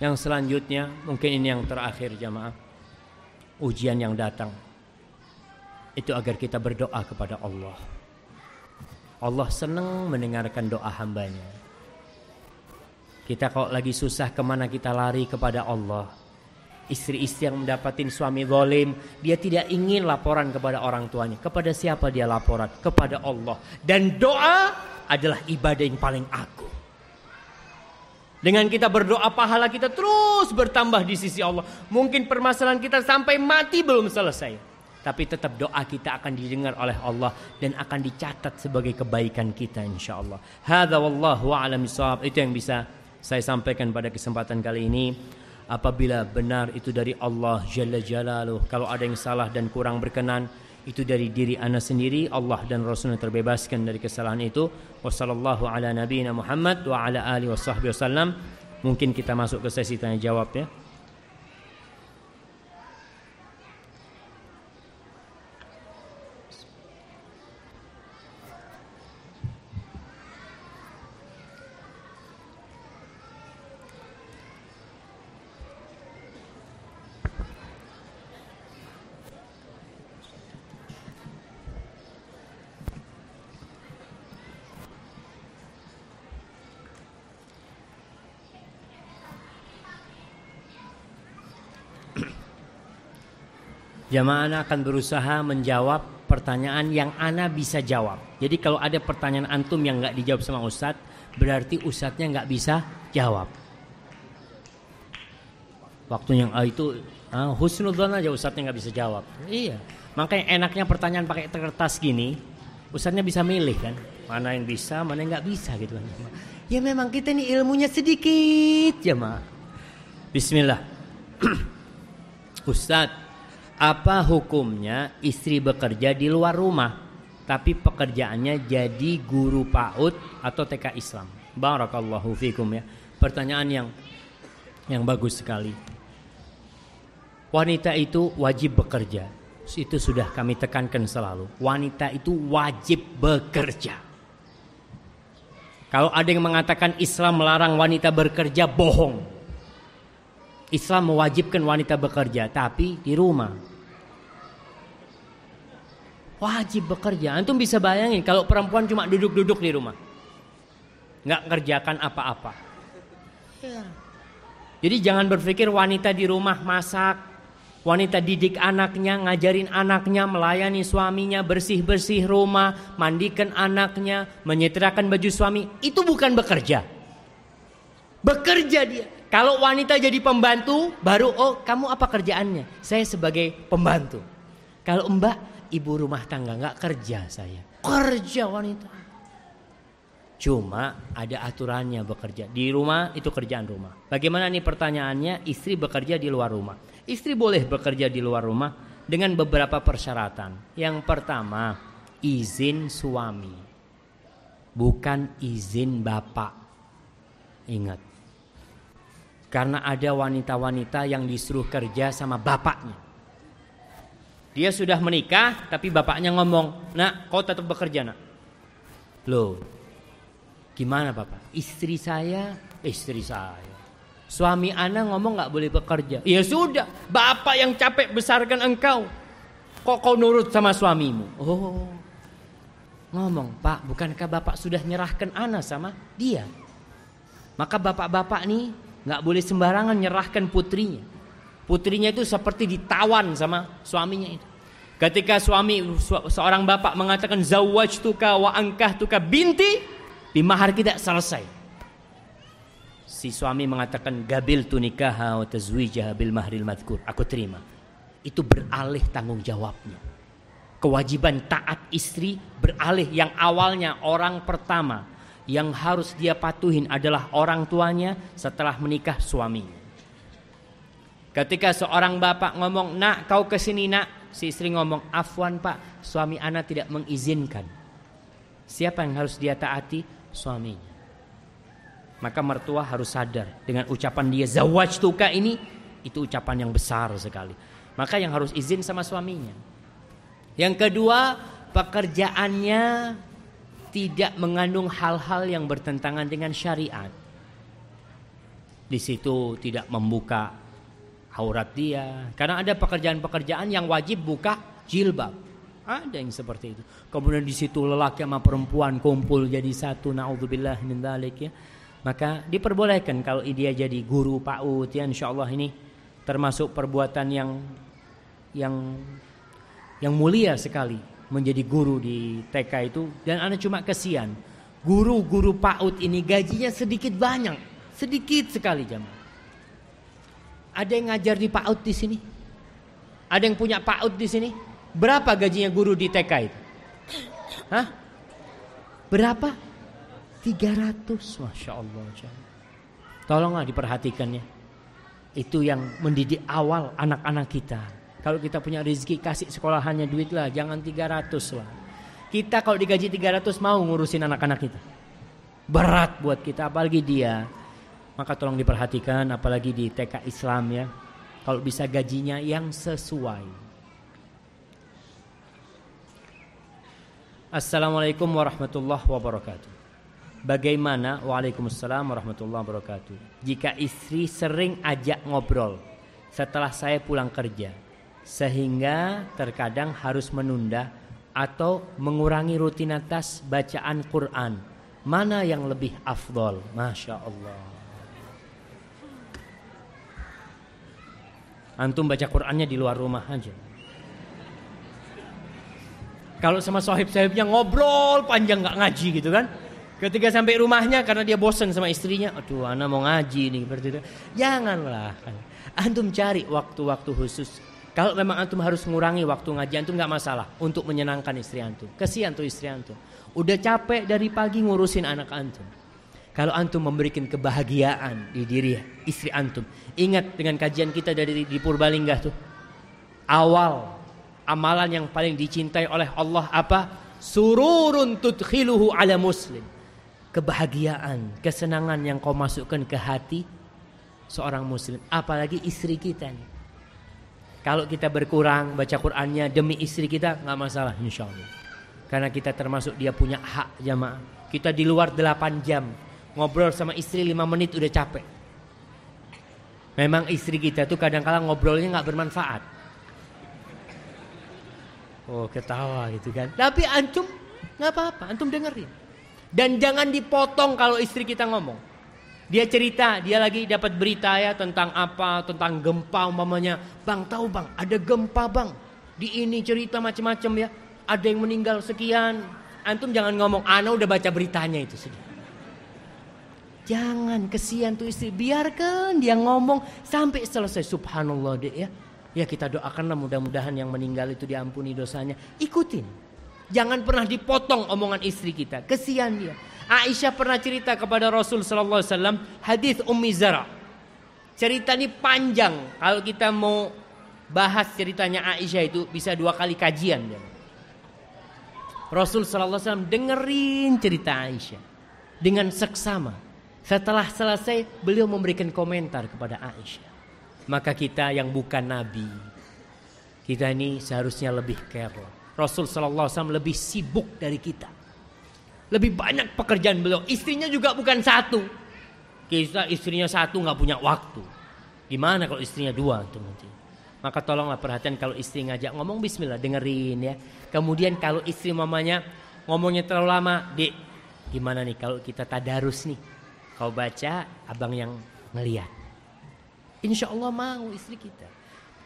yang selanjutnya mungkin ini yang terakhir jamaah Ujian yang datang Itu agar kita berdoa kepada Allah Allah senang mendengarkan doa hambanya. Kita kalau lagi susah ke mana kita lari kepada Allah. Istri-istri yang mendapatin suami zalim, dia tidak ingin laporan kepada orang tuanya. Kepada siapa dia laporan? Kepada Allah. Dan doa adalah ibadah yang paling agung. Dengan kita berdoa pahala kita terus bertambah di sisi Allah. Mungkin permasalahan kita sampai mati belum selesai tapi tetap doa kita akan didengar oleh Allah dan akan dicatat sebagai kebaikan kita insyaallah. Hadza wallahu a'lam Itu yang bisa saya sampaikan pada kesempatan kali ini. Apabila benar itu dari Allah Jalla Jalaluh, kalau ada yang salah dan kurang berkenan, itu dari diri anda sendiri Allah dan Rasulnya terbebaskan dari kesalahan itu. Wassallallahu ala nabiyina Muhammad wa ala alihi wasallam mungkin kita masuk ke sesi tanya jawab ya Jamaah akan berusaha menjawab pertanyaan yang ana bisa jawab. Jadi kalau ada pertanyaan antum yang nggak dijawab sama ustadz, berarti ustadznya nggak bisa jawab. Waktu yang ah, itu ah, husnudzon aja ustadznya nggak bisa jawab. Iya. Makanya enaknya pertanyaan pakai kertas gini, ustadznya bisa milih kan, mana yang bisa, mana yang nggak bisa gitu kan. Ya memang kita ini ilmunya sedikit mak. Bismillah. Ustadz, apa hukumnya istri bekerja di luar rumah tapi pekerjaannya jadi guru PAUD atau TK Islam? Barakallahu fikum ya. Pertanyaan yang yang bagus sekali. Wanita itu wajib bekerja. Itu sudah kami tekankan selalu. Wanita itu wajib bekerja. Kalau ada yang mengatakan Islam melarang wanita bekerja, bohong. Islam mewajibkan wanita bekerja tapi di rumah. Wajib bekerja. Antum bisa bayangin kalau perempuan cuma duduk-duduk di rumah. nggak kerjakan apa-apa. Ya. Jadi jangan berpikir wanita di rumah masak, wanita didik anaknya, ngajarin anaknya, melayani suaminya, bersih-bersih rumah, mandikan anaknya, menyetrikakan baju suami, itu bukan bekerja. Bekerja dia. Kalau wanita jadi pembantu, baru oh kamu apa kerjaannya? Saya sebagai pembantu. Kalau mbak ibu rumah tangga nggak kerja saya. Kerja wanita. Cuma ada aturannya bekerja di rumah itu kerjaan rumah. Bagaimana nih pertanyaannya? Istri bekerja di luar rumah. Istri boleh bekerja di luar rumah dengan beberapa persyaratan. Yang pertama, izin suami. Bukan izin bapak. Ingat, karena ada wanita-wanita yang disuruh kerja sama bapaknya. Dia sudah menikah tapi bapaknya ngomong, "Nak, kau tetap bekerja, Nak." Loh. Gimana, Bapak? Istri saya, istri saya. Suami anak ngomong nggak boleh bekerja. Ya sudah, bapak yang capek besarkan engkau. Kok kau nurut sama suamimu? Oh. Ngomong, Pak, bukankah bapak sudah nyerahkan anak sama dia? Maka bapak-bapak nih nggak boleh sembarangan nyerahkan putrinya. Putrinya itu seperti ditawan sama suaminya itu. Ketika suami seorang bapak mengatakan zawwajtuka wa tuka binti, di mahar kita selesai. Si suami mengatakan gabil tunikaha wa tazwijaha bil mahril madhkur. Aku terima. Itu beralih tanggung jawabnya. Kewajiban taat istri beralih yang awalnya orang pertama yang harus dia patuhin adalah orang tuanya setelah menikah suaminya. Ketika seorang bapak ngomong, nak kau ke sini nak, si istri ngomong, afwan pak, suami anak tidak mengizinkan. Siapa yang harus dia taati? Suaminya. Maka mertua harus sadar dengan ucapan dia zawaj tuka ini, itu ucapan yang besar sekali. Maka yang harus izin sama suaminya. Yang kedua, pekerjaannya tidak mengandung hal-hal yang bertentangan dengan syariat. Di situ tidak membuka aurat dia, karena ada pekerjaan-pekerjaan yang wajib buka jilbab. Ada yang seperti itu. Kemudian di situ lelaki sama perempuan kumpul jadi satu. Naudzubillah min dzalik ya. Maka diperbolehkan kalau dia jadi guru PAUD ya insyaallah ini termasuk perbuatan yang yang yang mulia sekali menjadi guru di TK itu dan anak cuma kesian. Guru-guru PAUD ini gajinya sedikit banyak, sedikit sekali jam. Ada yang ngajar di PAUD di sini? Ada yang punya PAUD di sini? Berapa gajinya guru di TK itu? Hah? Berapa? 300 Masya Allah Tolonglah diperhatikannya Itu yang mendidik awal anak-anak kita kalau kita punya rezeki kasih sekolahannya duit lah, jangan 300 lah. Kita kalau digaji 300 mau ngurusin anak-anak kita. Berat buat kita apalagi dia. Maka tolong diperhatikan apalagi di TK Islam ya. Kalau bisa gajinya yang sesuai. Assalamualaikum warahmatullahi wabarakatuh. Bagaimana Waalaikumsalam warahmatullahi wabarakatuh Jika istri sering ajak ngobrol Setelah saya pulang kerja sehingga terkadang harus menunda atau mengurangi rutinitas bacaan Quran. Mana yang lebih afdol? Masya Allah. Antum baca Qurannya di luar rumah aja. Kalau sama sahib-sahibnya ngobrol panjang nggak ngaji gitu kan. Ketika sampai rumahnya karena dia bosan sama istrinya, aduh anak mau ngaji nih itu. Janganlah. Antum cari waktu-waktu khusus. Kalau memang antum harus mengurangi waktu ngaji antum nggak masalah untuk menyenangkan istri antum. Kesian tuh istri antum. Udah capek dari pagi ngurusin anak antum. Kalau antum memberikan kebahagiaan di diri istri antum. Ingat dengan kajian kita dari di Purbalingga tuh. Awal amalan yang paling dicintai oleh Allah apa? Sururun tudkhiluhu ala muslim kebahagiaan, kesenangan yang kau masukkan ke hati seorang muslim, apalagi istri kita nih. Kalau kita berkurang baca Qur'annya demi istri kita nggak masalah insya Allah. Karena kita termasuk dia punya hak jamaah. Kita di luar 8 jam ngobrol sama istri 5 menit udah capek. Memang istri kita tuh kadang-kadang ngobrolnya nggak bermanfaat. Oh ketawa gitu kan. Tapi antum nggak apa-apa, antum dengerin. Dan jangan dipotong kalau istri kita ngomong. Dia cerita, dia lagi dapat berita ya tentang apa, tentang gempa umpamanya. Bang tahu bang, ada gempa bang. Di ini cerita macam-macam ya. Ada yang meninggal sekian. Antum jangan ngomong, Ana udah baca beritanya itu sudah. Jangan kesian tuh istri, biarkan dia ngomong sampai selesai. Subhanallah deh ya. Ya kita doakanlah mudah-mudahan yang meninggal itu diampuni dosanya. Ikutin. Jangan pernah dipotong omongan istri kita. Kesian dia. Aisyah pernah cerita kepada Rasul sallallahu alaihi wasallam hadis Ummi Zara. Cerita ini panjang. Kalau kita mau bahas ceritanya Aisyah itu bisa dua kali kajian. Rasul sallallahu alaihi wasallam dengerin cerita Aisyah dengan seksama. Setelah selesai beliau memberikan komentar kepada Aisyah. Maka kita yang bukan nabi, kita ini seharusnya lebih care Rasul Sallallahu Alaihi Wasallam lebih sibuk dari kita. Lebih banyak pekerjaan beliau. Istrinya juga bukan satu. Kita istrinya satu nggak punya waktu. Gimana kalau istrinya dua tuh nanti? Maka tolonglah perhatian kalau istri ngajak ngomong Bismillah dengerin ya. Kemudian kalau istri mamanya ngomongnya terlalu lama, dek gimana nih kalau kita tadarus nih? Kau baca, abang yang ngeliat. Insya Allah mau istri kita.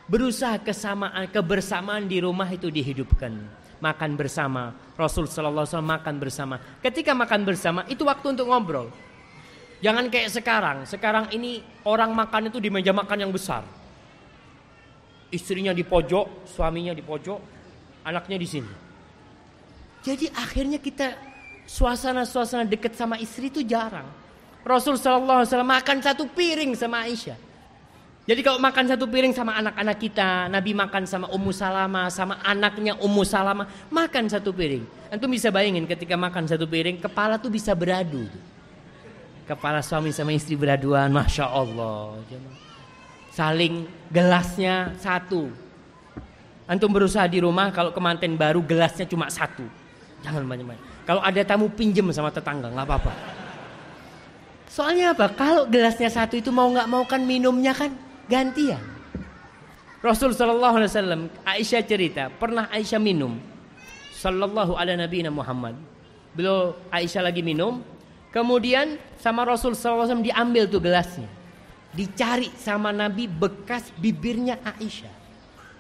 Berusaha kesamaan, kebersamaan di rumah itu dihidupkan. Makan bersama. Rasul Sallallahu Alaihi Wasallam makan bersama. Ketika makan bersama itu waktu untuk ngobrol. Jangan kayak sekarang. Sekarang ini orang makan itu di meja makan yang besar. Istrinya di pojok, suaminya di pojok, anaknya di sini. Jadi akhirnya kita suasana-suasana dekat sama istri itu jarang. Rasul Sallallahu Alaihi Wasallam makan satu piring sama Aisyah. Jadi kalau makan satu piring sama anak-anak kita, Nabi makan sama Ummu Salama, sama anaknya Ummu Salama, makan satu piring. Antum bisa bayangin ketika makan satu piring, kepala tuh bisa beradu. Kepala suami sama istri beraduan, Masya Allah. Saling gelasnya satu. Antum berusaha di rumah, kalau kemanten baru gelasnya cuma satu. Jangan banyak-banyak. Kalau ada tamu pinjem sama tetangga, nggak apa-apa. Soalnya apa? Kalau gelasnya satu itu mau nggak mau kan minumnya kan gantian. Rasul sallallahu alaihi wasallam Aisyah cerita, pernah Aisyah minum sallallahu ala nabi Muhammad. Beliau Aisyah lagi minum, kemudian sama Rasul sallallahu alaihi wasallam diambil tuh gelasnya. Dicari sama Nabi bekas bibirnya Aisyah.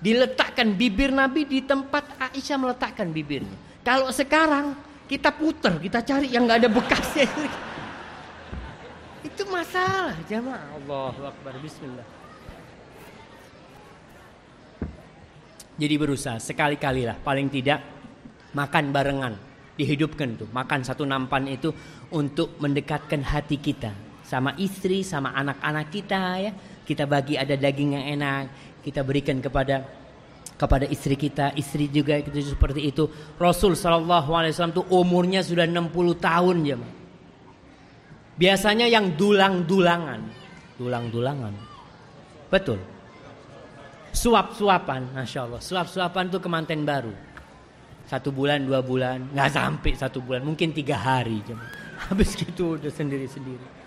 Diletakkan bibir Nabi di tempat Aisyah meletakkan bibirnya. Kalau sekarang kita puter, kita cari yang nggak ada bekasnya. Itu masalah jamaah. Allahu Akbar. Bismillah. Jadi berusaha sekali-kali lah paling tidak makan barengan dihidupkan tuh makan satu nampan itu untuk mendekatkan hati kita sama istri sama anak-anak kita ya. Kita bagi ada daging yang enak kita berikan kepada kepada istri kita istri juga itu seperti itu. Rasul Shallallahu Alaihi Wasallam tuh umurnya sudah 60 tahun ya biasanya yang dulang-dulangan dulang-dulangan. Betul Suap-suapan, Masya Allah. Suap-suapan itu kemanten baru. Satu bulan, dua bulan. Nggak sampai satu bulan. Mungkin tiga hari. Habis gitu udah sendiri-sendiri.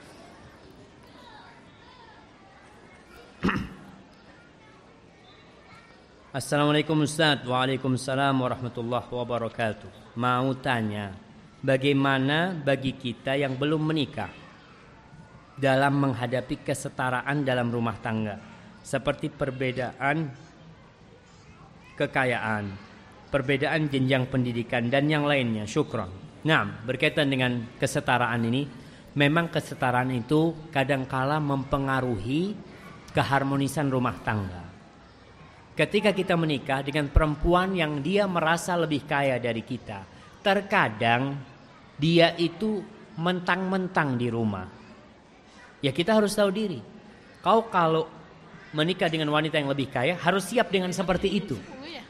Assalamualaikum Ustaz Waalaikumsalam warahmatullahi wabarakatuh Mau tanya Bagaimana bagi kita yang belum menikah Dalam menghadapi kesetaraan dalam rumah tangga seperti perbedaan kekayaan, perbedaan jenjang pendidikan dan yang lainnya. Syukron. Nah, berkaitan dengan kesetaraan ini, memang kesetaraan itu kadangkala mempengaruhi keharmonisan rumah tangga. Ketika kita menikah dengan perempuan yang dia merasa lebih kaya dari kita, terkadang dia itu mentang-mentang di rumah. Ya kita harus tahu diri. Kau kalau menikah dengan wanita yang lebih kaya harus siap dengan seperti itu. Oh, iya.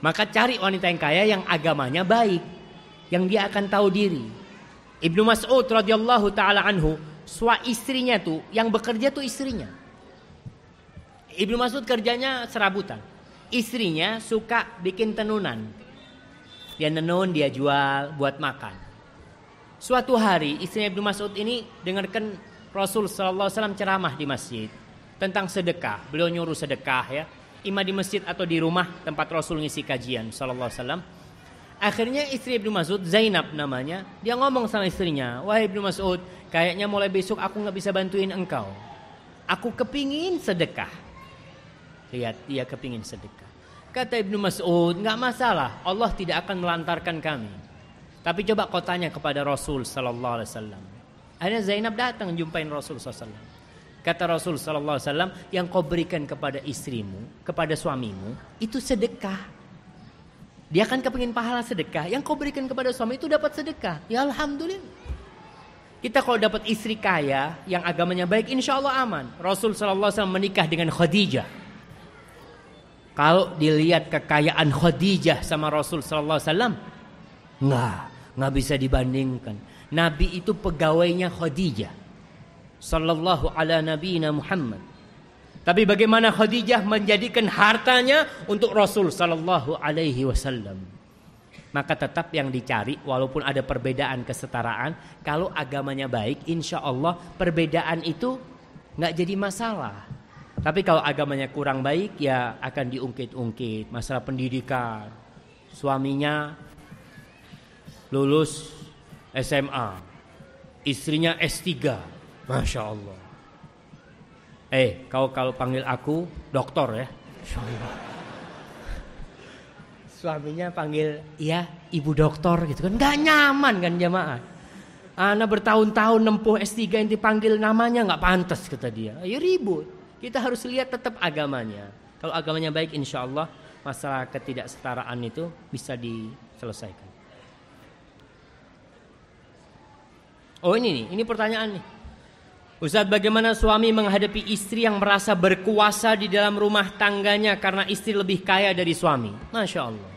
Maka cari wanita yang kaya yang agamanya baik, yang dia akan tahu diri. Ibnu Mas'ud radhiyallahu taala anhu, sua istrinya tuh yang bekerja tuh istrinya. Ibnu Mas'ud kerjanya serabutan. Istrinya suka bikin tenunan. Dia nenun, dia jual buat makan. Suatu hari istrinya Ibnu Mas'ud ini dengarkan Rasul sallallahu alaihi wasallam ceramah di masjid tentang sedekah. Beliau nyuruh sedekah ya imam di masjid atau di rumah tempat Rasul ngisi kajian sallallahu alaihi wasallam. Akhirnya istri Ibnu Mas'ud, Zainab namanya, dia ngomong sama istrinya, "Wahai Ibnu Mas'ud, kayaknya mulai besok aku nggak bisa bantuin engkau. Aku kepingin sedekah." Lihat, dia kepingin sedekah. Kata Ibnu Mas'ud, nggak masalah, Allah tidak akan melantarkan kami. Tapi coba kau tanya kepada Rasul sallallahu alaihi wasallam. Akhirnya Zainab datang jumpain Rasul sallallahu alaihi wasallam. Kata Rasul sallallahu alaihi wasallam, yang kau berikan kepada istrimu, kepada suamimu, itu sedekah. Dia kan kepingin pahala sedekah, yang kau berikan kepada suami itu dapat sedekah. Ya alhamdulillah. Kita kalau dapat istri kaya yang agamanya baik, insya Allah aman. Rasul sallallahu alaihi wasallam menikah dengan Khadijah. Kalau dilihat kekayaan Khadijah sama Rasul sallallahu alaihi wasallam, nggak, nggak bisa dibandingkan. Nabi itu pegawainya Khadijah sallallahu ala nabiyina Muhammad. Tapi bagaimana Khadijah menjadikan hartanya untuk Rasul sallallahu alaihi wasallam. Maka tetap yang dicari walaupun ada perbedaan kesetaraan, kalau agamanya baik, insya Allah perbedaan itu nggak jadi masalah. Tapi kalau agamanya kurang baik ya akan diungkit-ungkit masalah pendidikan. Suaminya lulus SMA, istrinya S3, Masya Allah. Eh, kau kalau panggil aku dokter ya. Suaminya panggil, iya ibu dokter gitu kan. Gak nyaman kan jamaah. Anak bertahun-tahun nempuh S3 yang dipanggil namanya nggak pantas kata dia. Ya ribut. Kita harus lihat tetap agamanya. Kalau agamanya baik insya Allah masalah ketidaksetaraan itu bisa diselesaikan. Oh ini nih, ini pertanyaan nih. Ustaz bagaimana suami menghadapi istri yang merasa berkuasa di dalam rumah tangganya karena istri lebih kaya dari suami? Masya Allah.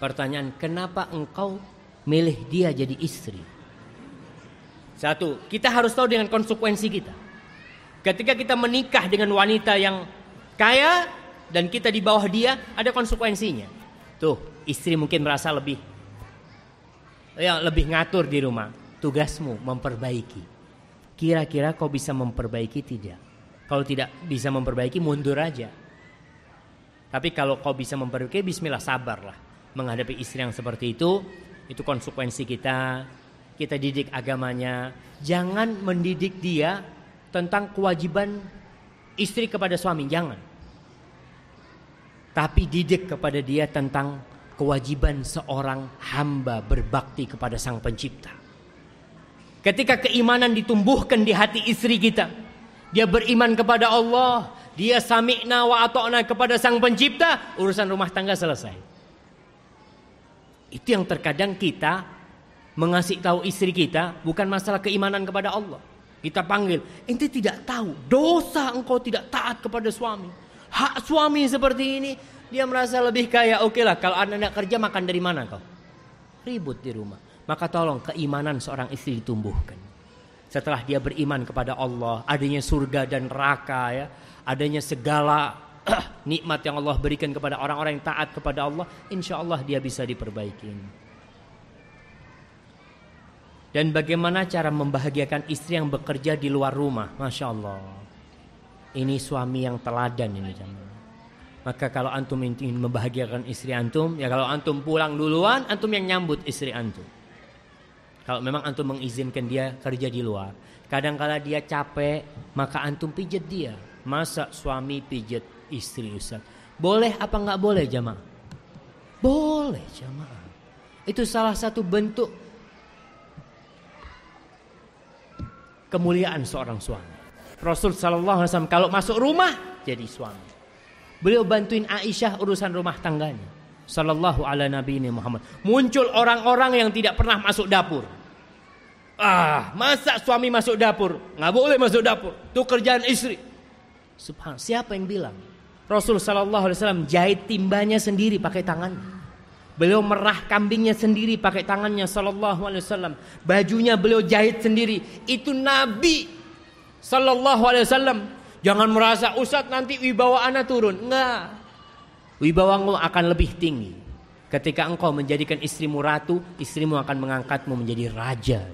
Pertanyaan, kenapa engkau milih dia jadi istri? Satu, kita harus tahu dengan konsekuensi kita. Ketika kita menikah dengan wanita yang kaya dan kita di bawah dia, ada konsekuensinya. Tuh, istri mungkin merasa lebih ya lebih ngatur di rumah. Tugasmu memperbaiki Kira-kira kau bisa memperbaiki tidak? Kalau tidak bisa memperbaiki mundur aja. Tapi kalau kau bisa memperbaiki bismillah sabarlah. Menghadapi istri yang seperti itu, itu konsekuensi kita. Kita didik agamanya. Jangan mendidik dia tentang kewajiban istri kepada suami, jangan. Tapi didik kepada dia tentang kewajiban seorang hamba berbakti kepada Sang Pencipta. Ketika keimanan ditumbuhkan di hati istri kita. Dia beriman kepada Allah. Dia sami'na wa ato'na kepada sang pencipta. Urusan rumah tangga selesai. Itu yang terkadang kita mengasih tahu istri kita. Bukan masalah keimanan kepada Allah. Kita panggil. Ente tidak tahu. Dosa engkau tidak taat kepada suami. Hak suami seperti ini. Dia merasa lebih kaya. Oke lah kalau anak-anak kerja makan dari mana kau? Ribut di rumah. Maka tolong keimanan seorang istri ditumbuhkan. Setelah dia beriman kepada Allah, adanya surga dan neraka ya, adanya segala nikmat yang Allah berikan kepada orang-orang yang taat kepada Allah, insya Allah dia bisa diperbaiki. Dan bagaimana cara membahagiakan istri yang bekerja di luar rumah, masya Allah. Ini suami yang teladan ini jamaah. Maka kalau antum ingin membahagiakan istri antum, ya kalau antum pulang duluan, antum yang nyambut istri antum. Kalau memang antum mengizinkan dia kerja di luar. Kadang-kala dia capek, maka antum pijet dia. Masa suami pijet istri Ustaz? Boleh apa nggak boleh jamaah? Boleh jamaah. Itu salah satu bentuk kemuliaan seorang suami. Rasul Shallallahu Alaihi Wasallam kalau masuk rumah jadi suami. Beliau bantuin Aisyah urusan rumah tangganya. Sallallahu ala Nabi Muhammad. Muncul orang-orang yang tidak pernah masuk dapur. Ah, masa suami masuk dapur? Nggak boleh masuk dapur. Itu kerjaan istri. Subhan, siapa yang bilang? Rasul Sallallahu Alaihi Wasallam jahit timbanya sendiri pakai tangannya. Beliau merah kambingnya sendiri pakai tangannya Sallallahu Alaihi Wasallam. Bajunya beliau jahit sendiri. Itu Nabi Sallallahu Alaihi Wasallam. Jangan merasa Ustadz nanti wibawa anak turun. Enggak. Wibawamu akan lebih tinggi. Ketika engkau menjadikan istrimu ratu, istrimu akan mengangkatmu menjadi raja.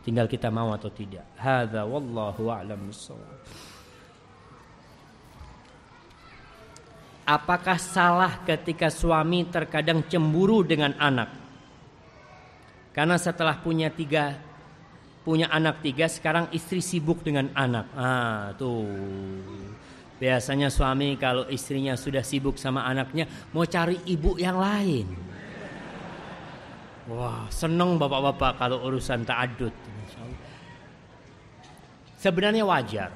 Tinggal kita mau atau tidak. Hadza wallahu a'lam Apakah salah ketika suami terkadang cemburu dengan anak? Karena setelah punya tiga punya anak tiga, sekarang istri sibuk dengan anak. Ah, tuh. Biasanya suami kalau istrinya sudah sibuk sama anaknya, mau cari ibu yang lain. Wah, seneng bapak-bapak kalau urusan ta'adud. Sebenarnya wajar.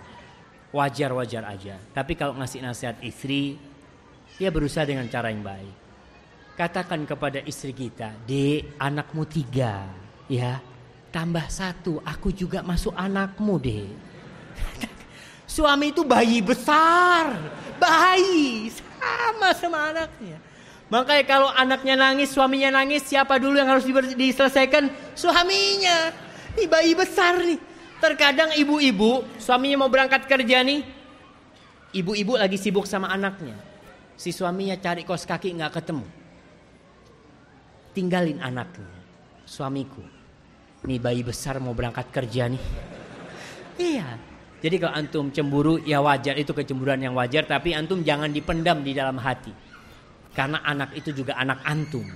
Wajar-wajar aja. Tapi kalau ngasih nasihat istri, ya berusaha dengan cara yang baik. Katakan kepada istri kita, Dek, anakmu tiga. Ya, tambah satu, aku juga masuk anakmu, Dek. Suami itu bayi besar. Bayi. Sama sama anaknya. Makanya kalau anaknya nangis, suaminya nangis, siapa dulu yang harus diselesaikan? Suaminya. Ini bayi besar nih. Terkadang ibu-ibu, suaminya mau berangkat kerja nih. Ibu-ibu lagi sibuk sama anaknya. Si suaminya cari kos kaki nggak ketemu. Tinggalin anaknya. Suamiku. Nih bayi besar mau berangkat kerja nih. Iya. Jadi kalau antum cemburu ya wajar. Itu kecemburuan yang wajar. Tapi antum jangan dipendam di dalam hati. Karena anak itu juga anak antum.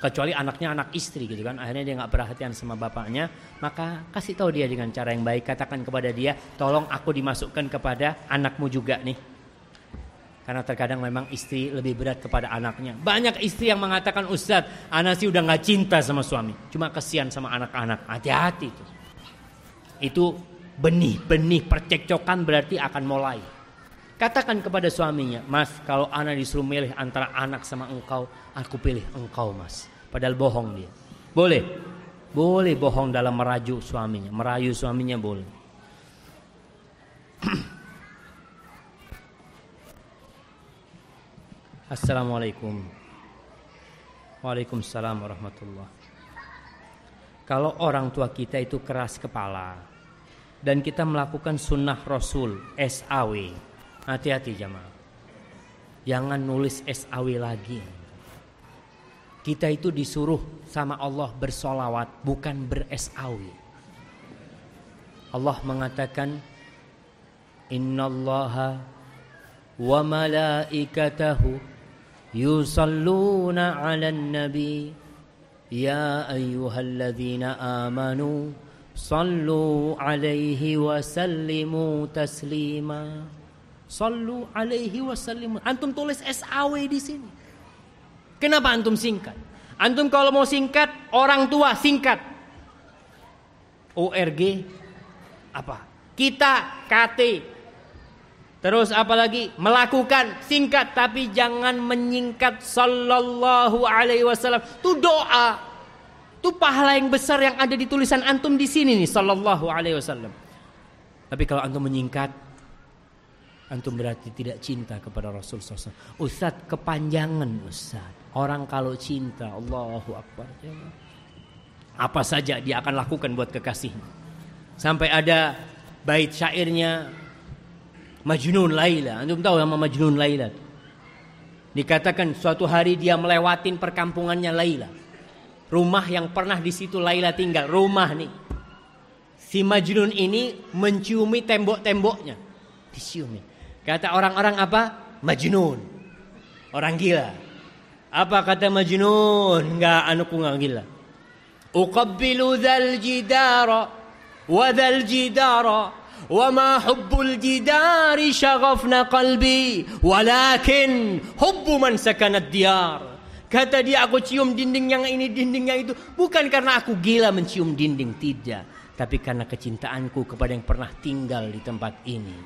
Kecuali anaknya anak istri gitu kan. Akhirnya dia nggak perhatian sama bapaknya. Maka kasih tahu dia dengan cara yang baik. Katakan kepada dia tolong aku dimasukkan kepada anakmu juga nih. Karena terkadang memang istri lebih berat kepada anaknya. Banyak istri yang mengatakan Ustadz anak sih udah nggak cinta sama suami. Cuma kesian sama anak-anak. Hati-hati itu itu benih-benih percekcokan berarti akan mulai Katakan kepada suaminya, Mas, kalau anak disuruh milih antara anak sama engkau, aku pilih engkau, Mas. Padahal bohong dia. Boleh. Boleh bohong dalam merajuk suaminya, merayu suaminya boleh. Assalamualaikum. Waalaikumsalam warahmatullahi Kalau orang tua kita itu keras kepala dan kita melakukan sunnah Rasul SAW Hati-hati jamaah. Jangan nulis SAW lagi. Kita itu disuruh sama Allah bersolawat bukan ber-SAW. Allah mengatakan Innallaha wa malaikatahu yusalluna 'alan nabi ya ayyuhalladzina amanu sallu 'alaihi wa sallimu taslima Sallu alaihi wasallim. Antum tulis SAW di sini. Kenapa antum singkat? Antum kalau mau singkat, orang tua singkat. ORG apa? Kita KT. Terus apa lagi? Melakukan singkat tapi jangan menyingkat sallallahu alaihi wasallam. Itu doa. Itu pahala yang besar yang ada di tulisan antum di sini nih sallallahu alaihi wasallam. Tapi kalau antum menyingkat Antum berarti tidak cinta kepada Rasul SAW. Ustaz kepanjangan Ustaz. Orang kalau cinta Allahu Akbar. Apa saja dia akan lakukan buat kekasihnya. Sampai ada bait syairnya Majnun Laila. Antum tahu nama Majnun Laila? Dikatakan suatu hari dia melewatin perkampungannya Laila. Rumah yang pernah di situ Laila tinggal. Rumah nih. Si Majnun ini menciumi tembok-temboknya. Diciumi. Kata orang-orang apa? Majnun. Orang gila. Apa kata Majnun? Enggak, anuku enggak gila. Uqabbilu dzal jidara wa dzal jidara وما حب الجدار شغفنا قلبي ولكن حب من سكن الديار Kata dia aku cium dinding yang ini dinding yang itu bukan karena aku gila mencium dinding tidak, tapi karena kecintaanku kepada yang pernah tinggal di tempat ini.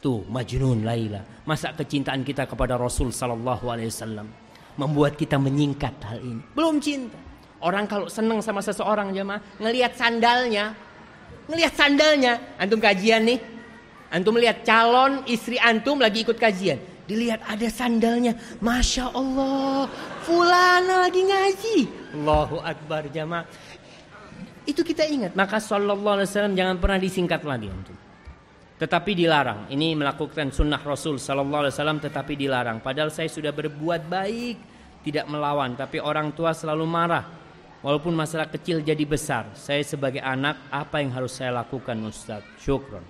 Tuh Majnun Laila, masa kecintaan kita kepada Rasul sallallahu alaihi wasallam membuat kita menyingkat hal ini. Belum cinta. Orang kalau seneng sama seseorang jemaah, ngelihat sandalnya, ngelihat sandalnya, antum kajian nih. Antum lihat calon istri antum lagi ikut kajian. Dilihat ada sandalnya. Masya Allah. Fulana lagi ngaji. Allahu Akbar jamaah. Itu kita ingat. Maka Sallallahu Alaihi Wasallam jangan pernah disingkat lagi antum. Tetapi dilarang. Ini melakukan sunnah Rasul Sallallahu Alaihi Wasallam tetapi dilarang. Padahal saya sudah berbuat baik. Tidak melawan. Tapi orang tua selalu marah. Walaupun masalah kecil jadi besar, saya sebagai anak apa yang harus saya lakukan Ustaz? Syukron.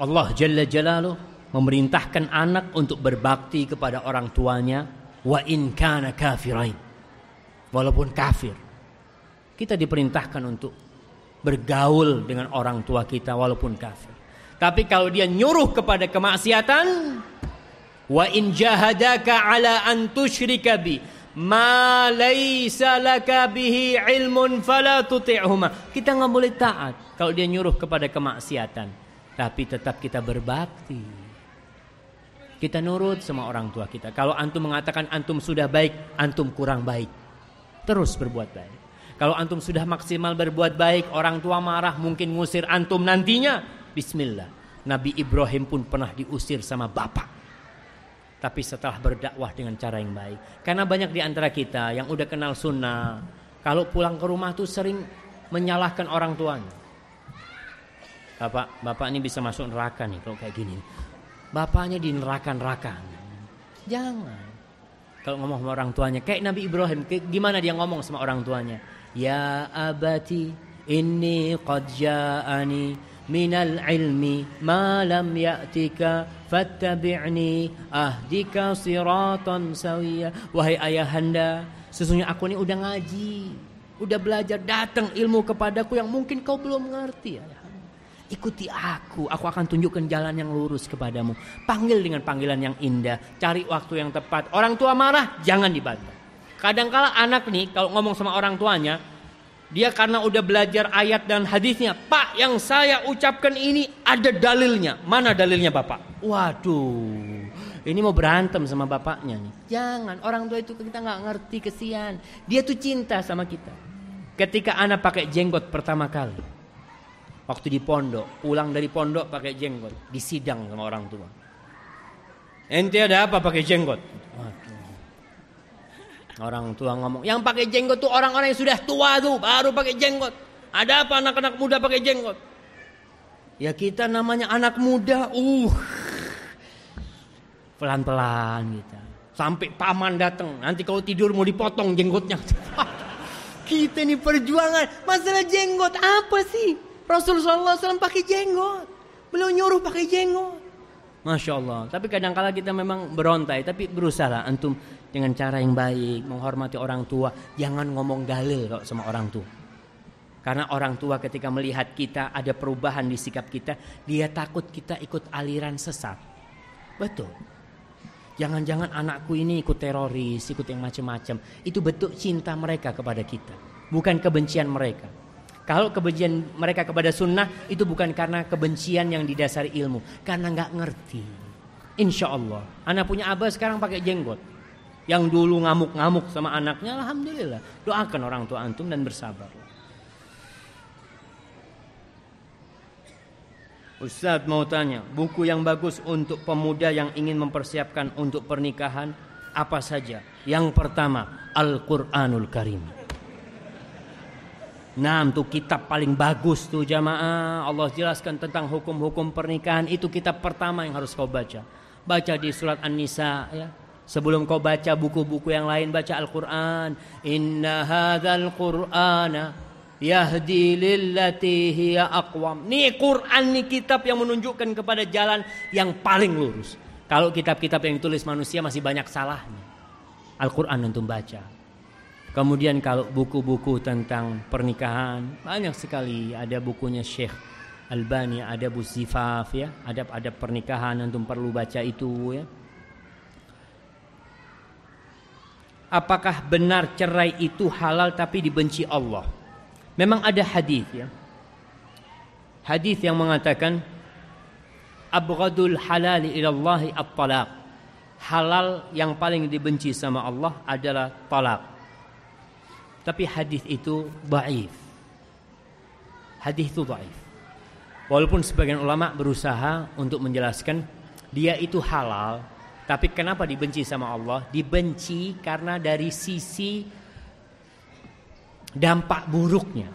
Allah Jalla Jalaluh memerintahkan anak untuk berbakti kepada orang tuanya wa in kana kafirain. Walaupun kafir. Kita diperintahkan untuk bergaul dengan orang tua kita walaupun kafir. Tapi kalau dia nyuruh kepada kemaksiatan, Wa in jahadaka ala an tusyrika bi ma laisa laka bihi ilmun fala tuti'huma. Kita nggak boleh taat kalau dia nyuruh kepada kemaksiatan, tapi tetap kita berbakti. Kita nurut sama orang tua kita. Kalau antum mengatakan antum sudah baik, antum kurang baik. Terus berbuat baik. Kalau antum sudah maksimal berbuat baik, orang tua marah mungkin ngusir antum nantinya. Bismillah. Nabi Ibrahim pun pernah diusir sama bapak tapi setelah berdakwah dengan cara yang baik. Karena banyak di antara kita yang udah kenal sunnah, kalau pulang ke rumah tuh sering menyalahkan orang tuanya. Bapak, bapak ini bisa masuk neraka nih kalau kayak gini. Bapaknya di neraka-neraka. Jangan. Kalau ngomong sama orang tuanya, kayak Nabi Ibrahim, gimana dia ngomong sama orang tuanya? Ya abati, inni qad ja'ani minal ilmi ma lam ya'tika fattabi'ni ahdika siratan sawiya wahai ayahanda sesungguhnya aku ini udah ngaji udah belajar datang ilmu kepadaku yang mungkin kau belum mengerti ikuti aku aku akan tunjukkan jalan yang lurus kepadamu panggil dengan panggilan yang indah cari waktu yang tepat orang tua marah jangan dibantah kadangkala anak nih kalau ngomong sama orang tuanya dia karena udah belajar ayat dan hadisnya. Pak yang saya ucapkan ini ada dalilnya. Mana dalilnya bapak? Waduh. Ini mau berantem sama bapaknya nih. Jangan. Orang tua itu kita nggak ngerti kesian. Dia tuh cinta sama kita. Ketika anak pakai jenggot pertama kali. Waktu di pondok. Pulang dari pondok pakai jenggot. Disidang sama orang tua. Ente ada apa pakai jenggot? Orang tua ngomong, yang pakai jenggot tuh orang-orang yang sudah tua tuh, baru pakai jenggot. Ada apa anak-anak muda pakai jenggot? Ya kita namanya anak muda, uh. Pelan-pelan gitu. Sampai paman datang, nanti kalau tidur mau dipotong jenggotnya. kita ini perjuangan, masalah jenggot apa sih? Rasulullah SAW pakai jenggot. Beliau nyuruh pakai jenggot. Masya Allah. Tapi kadang-kala kita memang berontai, tapi berusaha antum dengan cara yang baik, menghormati orang tua, jangan ngomong dalil kok sama orang tua. Karena orang tua ketika melihat kita ada perubahan di sikap kita, dia takut kita ikut aliran sesat. Betul. Jangan-jangan anakku ini ikut teroris, ikut yang macam-macam. Itu bentuk cinta mereka kepada kita, bukan kebencian mereka. Kalau kebencian mereka kepada sunnah itu bukan karena kebencian yang didasari ilmu, karena nggak ngerti. Insya Allah, anak punya abah sekarang pakai jenggot. Yang dulu ngamuk-ngamuk sama anaknya, alhamdulillah. Doakan orang tua antum dan bersabar. Ustadz mau tanya, buku yang bagus untuk pemuda yang ingin mempersiapkan untuk pernikahan apa saja? Yang pertama, Al-Quranul Karim. Nah, itu kitab paling bagus tuh jamaah. Allah jelaskan tentang hukum-hukum pernikahan. Itu kitab pertama yang harus kau baca. Baca di surat An-Nisa ya. Sebelum kau baca buku-buku yang lain baca Al-Qur'an. Inna hadzal Qur'ana yahdi lillati hiya aqwam. Nih Quran nih kitab yang menunjukkan kepada jalan yang paling lurus. Kalau kitab-kitab yang ditulis manusia masih banyak salahnya. Al-Qur'an untuk baca. Kemudian kalau buku-buku tentang pernikahan banyak sekali ada bukunya Syekh Albani, ada Bu Zifaf ya, ada ada pernikahan antum perlu baca itu ya. Apakah benar cerai itu halal tapi dibenci Allah? Memang ada hadis ya. Hadis yang mengatakan abghadul ilallahi at-talaq. Halal yang paling dibenci sama Allah adalah talak. Tapi hadis itu dhaif. Hadis itu dhaif. Walaupun sebagian ulama berusaha untuk menjelaskan dia itu halal, tapi kenapa dibenci sama Allah? Dibenci karena dari sisi dampak buruknya.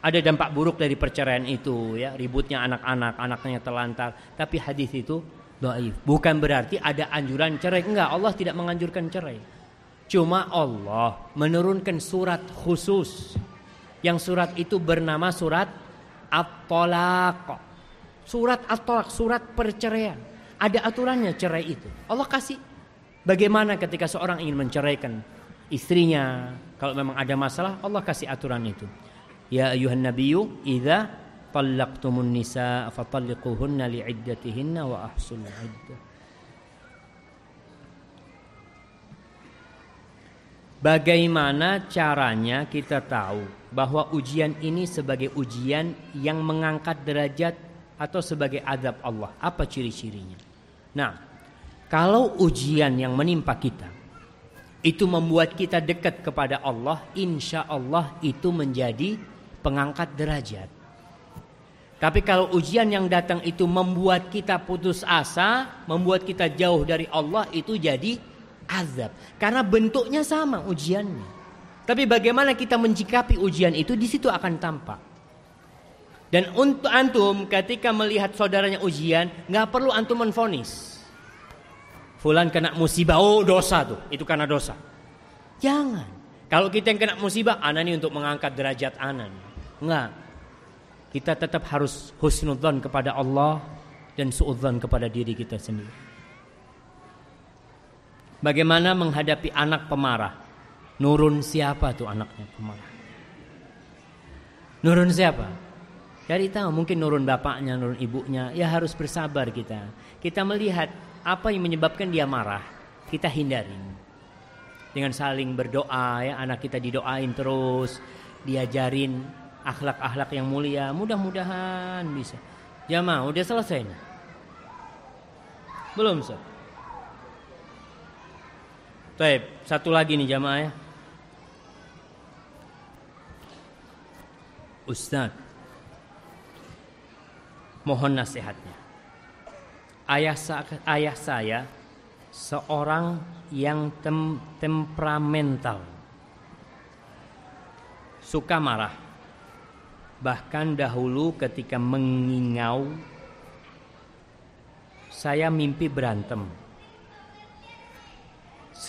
Ada dampak buruk dari perceraian itu ya, ributnya anak-anak, anaknya telantar. Tapi hadis itu dhaif. Bukan berarti ada anjuran cerai. Enggak, Allah tidak menganjurkan cerai. Cuma Allah menurunkan surat khusus. Yang surat itu bernama surat At-Talaq. Surat At-Talaq, surat perceraian. Ada aturannya cerai itu. Allah kasih bagaimana ketika seorang ingin menceraikan istrinya. Kalau memang ada masalah, Allah kasih aturan itu. Ya ayuhan nabiyyu idza talaqtumun nisa fatalliquhunna li'iddatihinna wa ahsul iddah. Bagaimana caranya kita tahu bahwa ujian ini sebagai ujian yang mengangkat derajat atau sebagai adab Allah? Apa ciri-cirinya? Nah, kalau ujian yang menimpa kita itu membuat kita dekat kepada Allah, insya Allah itu menjadi pengangkat derajat. Tapi kalau ujian yang datang itu membuat kita putus asa, membuat kita jauh dari Allah, itu jadi azab. Karena bentuknya sama ujiannya. Tapi bagaimana kita mencikapi ujian itu di situ akan tampak. Dan untuk antum ketika melihat saudaranya ujian, nggak perlu antum menfonis. Fulan kena musibah, oh dosa tuh, itu karena dosa. Jangan. Kalau kita yang kena musibah, anak ini untuk mengangkat derajat anak. Enggak. Kita tetap harus husnudzon kepada Allah dan suudzon kepada diri kita sendiri. Bagaimana menghadapi anak pemarah? Nurun siapa tuh anaknya pemarah? Nurun siapa? Cari tahu mungkin nurun bapaknya, nurun ibunya. Ya harus bersabar kita. Kita melihat apa yang menyebabkan dia marah. Kita hindarin. Dengan saling berdoa ya anak kita didoain terus, diajarin akhlak-akhlak yang mulia. Mudah-mudahan bisa. Jamaah udah selesai nih. Belum, Ustaz? Baik, satu lagi nih jamaah ya. Ustaz, mohon nasihatnya. Ayah, ayah saya seorang yang tem temperamental, suka marah. Bahkan dahulu ketika mengingau, saya mimpi berantem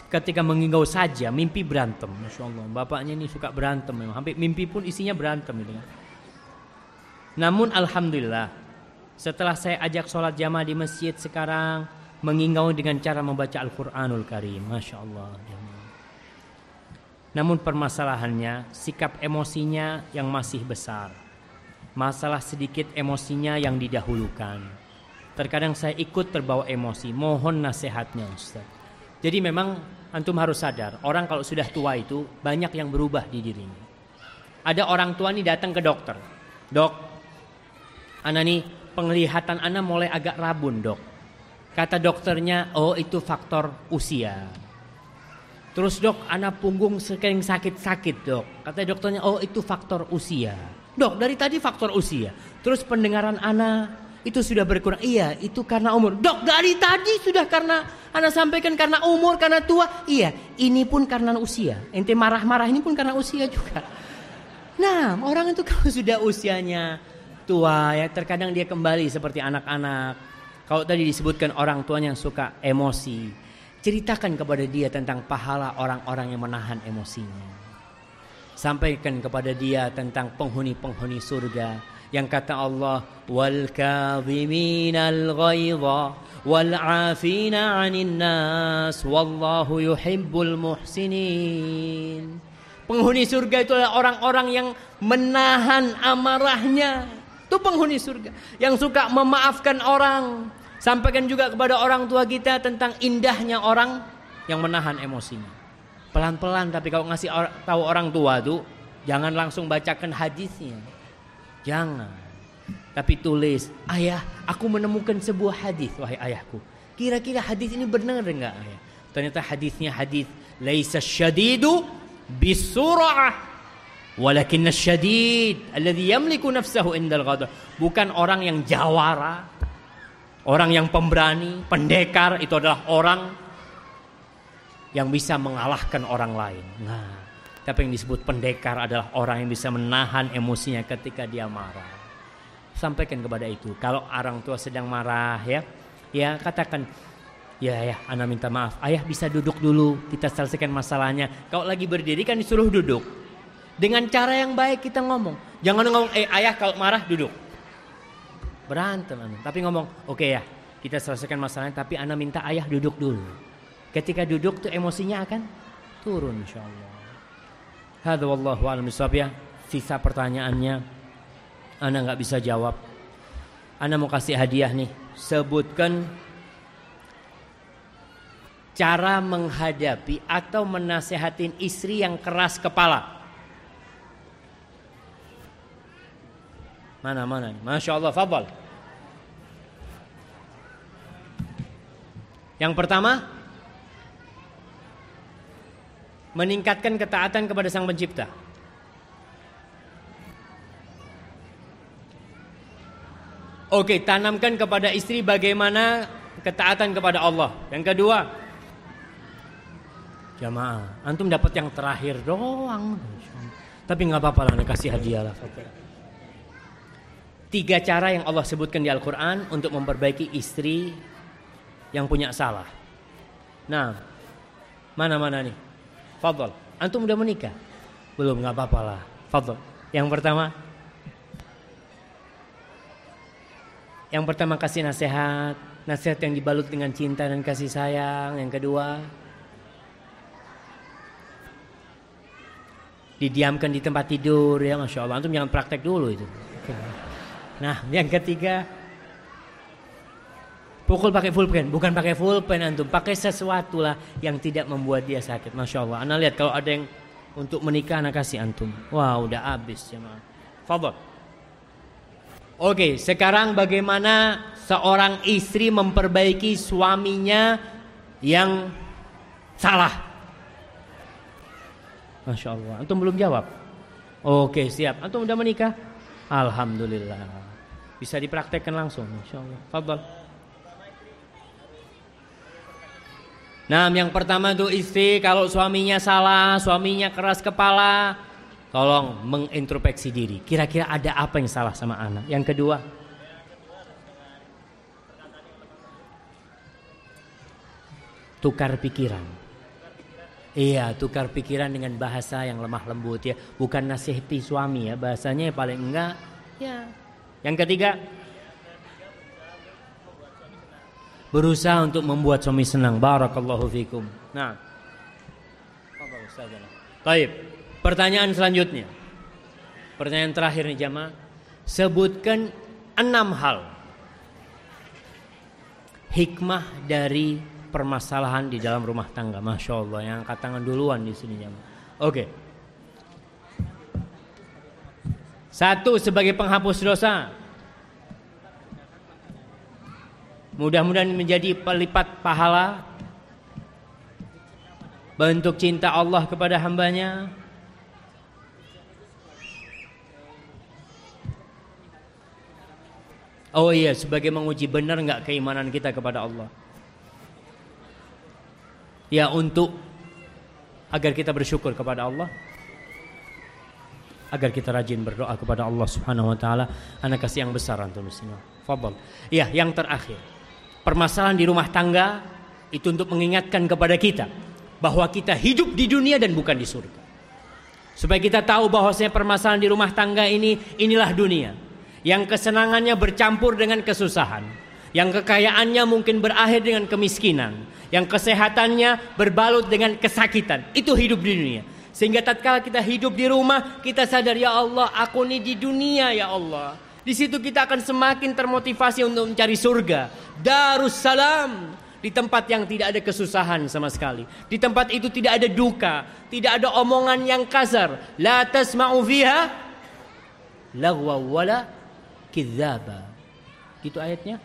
ketika mengingau saja mimpi berantem. Masya Allah bapaknya ini suka berantem memang. Hampir mimpi pun isinya berantem gitu namun Alhamdulillah setelah saya ajak sholat jamaah di masjid sekarang mengingau dengan cara membaca Al-Quranul Karim. Masya Allah. Namun permasalahannya sikap emosinya yang masih besar. Masalah sedikit emosinya yang didahulukan. Terkadang saya ikut terbawa emosi. Mohon nasihatnya Ustaz jadi memang antum harus sadar, orang kalau sudah tua itu banyak yang berubah di dirinya. Ada orang tua nih datang ke dokter. Dok, anak nih penglihatan anak mulai agak rabun, Dok. Kata dokternya, "Oh, itu faktor usia." Terus dok, anak punggung sering sakit-sakit dok. Kata dokternya, oh itu faktor usia. Dok, dari tadi faktor usia. Terus pendengaran anak itu sudah berkurang. Iya, itu karena umur. Dok, dari tadi sudah karena Anda sampaikan karena umur, karena tua. Iya, ini pun karena usia. Ente marah-marah ini pun karena usia juga. Nah, orang itu kalau sudah usianya tua ya, terkadang dia kembali seperti anak-anak. Kalau tadi disebutkan orang tuanya yang suka emosi, ceritakan kepada dia tentang pahala orang-orang yang menahan emosinya. Sampaikan kepada dia tentang penghuni-penghuni surga yang kata Allah wal kadhiminal ghaidha wal 'afina 'anil nas wallahu yuhibbul muhsinin Penghuni surga itu adalah orang-orang yang menahan amarahnya. Itu penghuni surga. Yang suka memaafkan orang. Sampaikan juga kepada orang tua kita tentang indahnya orang yang menahan emosinya. Pelan-pelan tapi kalau ngasih tahu orang tua tuh jangan langsung bacakan hadisnya. Jangan. Tapi tulis, ayah, aku menemukan sebuah hadis, wahai ayahku. Kira-kira hadis ini benar enggak, ayah? Ternyata hadisnya hadis laisa syadidu bisur'ah walakin syadid alladhi yamliku nafsahu indal ghadab. Bukan orang yang jawara, orang yang pemberani, pendekar itu adalah orang yang bisa mengalahkan orang lain. Nah, tapi yang disebut pendekar adalah orang yang bisa menahan emosinya ketika dia marah. Sampaikan kepada itu. Kalau orang tua sedang marah ya, ya katakan, ya ya, anak minta maaf. Ayah bisa duduk dulu, kita selesaikan masalahnya. Kalau lagi berdiri kan disuruh duduk. Dengan cara yang baik kita ngomong. Jangan ngomong, eh ayah kalau marah duduk. Berantem, tapi ngomong, oke okay, ya, kita selesaikan masalahnya. Tapi anak minta ayah duduk dulu. Ketika duduk tuh emosinya akan turun insya Allah. Hadza wallahu a'lam ya. Sisa pertanyaannya Anda nggak bisa jawab. Anda mau kasih hadiah nih. Sebutkan cara menghadapi atau menasehatin istri yang keras kepala. Mana mana? Masya Allah, fabel. Yang pertama, meningkatkan ketaatan kepada Sang Pencipta. Oke, tanamkan kepada istri bagaimana ketaatan kepada Allah. Yang kedua, jamaah, antum dapat yang terakhir doang. Tapi nggak apa-apa lah, kasih hadiah lah. Tiga cara yang Allah sebutkan di Al-Quran untuk memperbaiki istri yang punya salah. Nah, mana-mana nih? Fadol. Antum udah menikah? Belum, nggak apa-apa lah. Fadol. Yang pertama, yang pertama kasih nasihat, nasihat yang dibalut dengan cinta dan kasih sayang. Yang kedua, didiamkan di tempat tidur ya masya Allah. Antum jangan praktek dulu itu. Nah, yang ketiga, Pukul pakai full pen, bukan pakai full pen antum, pakai sesuatu lah yang tidak membuat dia sakit. Masya Allah. Anda lihat kalau ada yang untuk menikah anak kasih antum. Wah udah habis ya Fadol. Oke, sekarang bagaimana seorang istri memperbaiki suaminya yang salah? Masya Allah. Antum belum jawab. Oke, siap. Antum udah menikah? Alhamdulillah. Bisa dipraktekkan langsung. Masya Allah. Fadol. Nah, yang pertama itu istri kalau suaminya salah, suaminya keras kepala, tolong mengintrospeksi diri. Kira-kira ada apa yang salah sama anak? Yang kedua, tukar pikiran. Iya, tukar pikiran dengan bahasa yang lemah lembut ya, bukan nasihati suami ya, bahasanya paling enggak ya. Yang ketiga, berusaha untuk membuat suami senang. Barakallahu fikum. Nah. Baik. Pertanyaan selanjutnya. Pertanyaan terakhir nih jamaah. Sebutkan enam hal hikmah dari permasalahan di dalam rumah tangga. Masya Allah, yang angkat tangan duluan di sini jamaah. Oke. Satu sebagai penghapus dosa. Mudah-mudahan menjadi pelipat pahala Bentuk cinta Allah kepada hambanya. Oh iya sebagai menguji benar nggak keimanan kita kepada Allah? Ya untuk Agar kita bersyukur kepada Allah. Agar kita rajin berdoa kepada Allah Subhanahu wa taala. Anak kasih yang besar antum semua. Ya, yang terakhir permasalahan di rumah tangga itu untuk mengingatkan kepada kita bahwa kita hidup di dunia dan bukan di surga. Supaya kita tahu bahwasanya permasalahan di rumah tangga ini inilah dunia yang kesenangannya bercampur dengan kesusahan, yang kekayaannya mungkin berakhir dengan kemiskinan, yang kesehatannya berbalut dengan kesakitan. Itu hidup di dunia. Sehingga tatkala kita hidup di rumah, kita sadar ya Allah, aku ini di dunia ya Allah. Di situ kita akan semakin termotivasi untuk mencari surga. Darussalam di tempat yang tidak ada kesusahan sama sekali. Di tempat itu tidak ada duka, tidak ada omongan yang kasar. La tasma'u fiha lagwa wala kidzaba. Gitu ayatnya.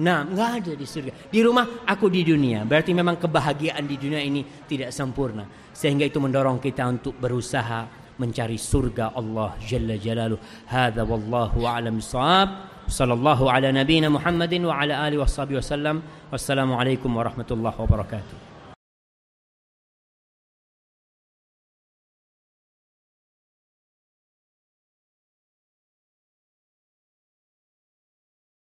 Nah, nggak ada di surga. Di rumah aku di dunia. Berarti memang kebahagiaan di dunia ini tidak sempurna. Sehingga itu mendorong kita untuk berusaha mencari surga Allah Jalla Jalaluh. Hadza wallahu a'lam bissawab. Sallallahu ala nabiyyina Muhammadin wa ala alihi washabihi wasallam. Wassalamualaikum warahmatullahi wabarakatuh.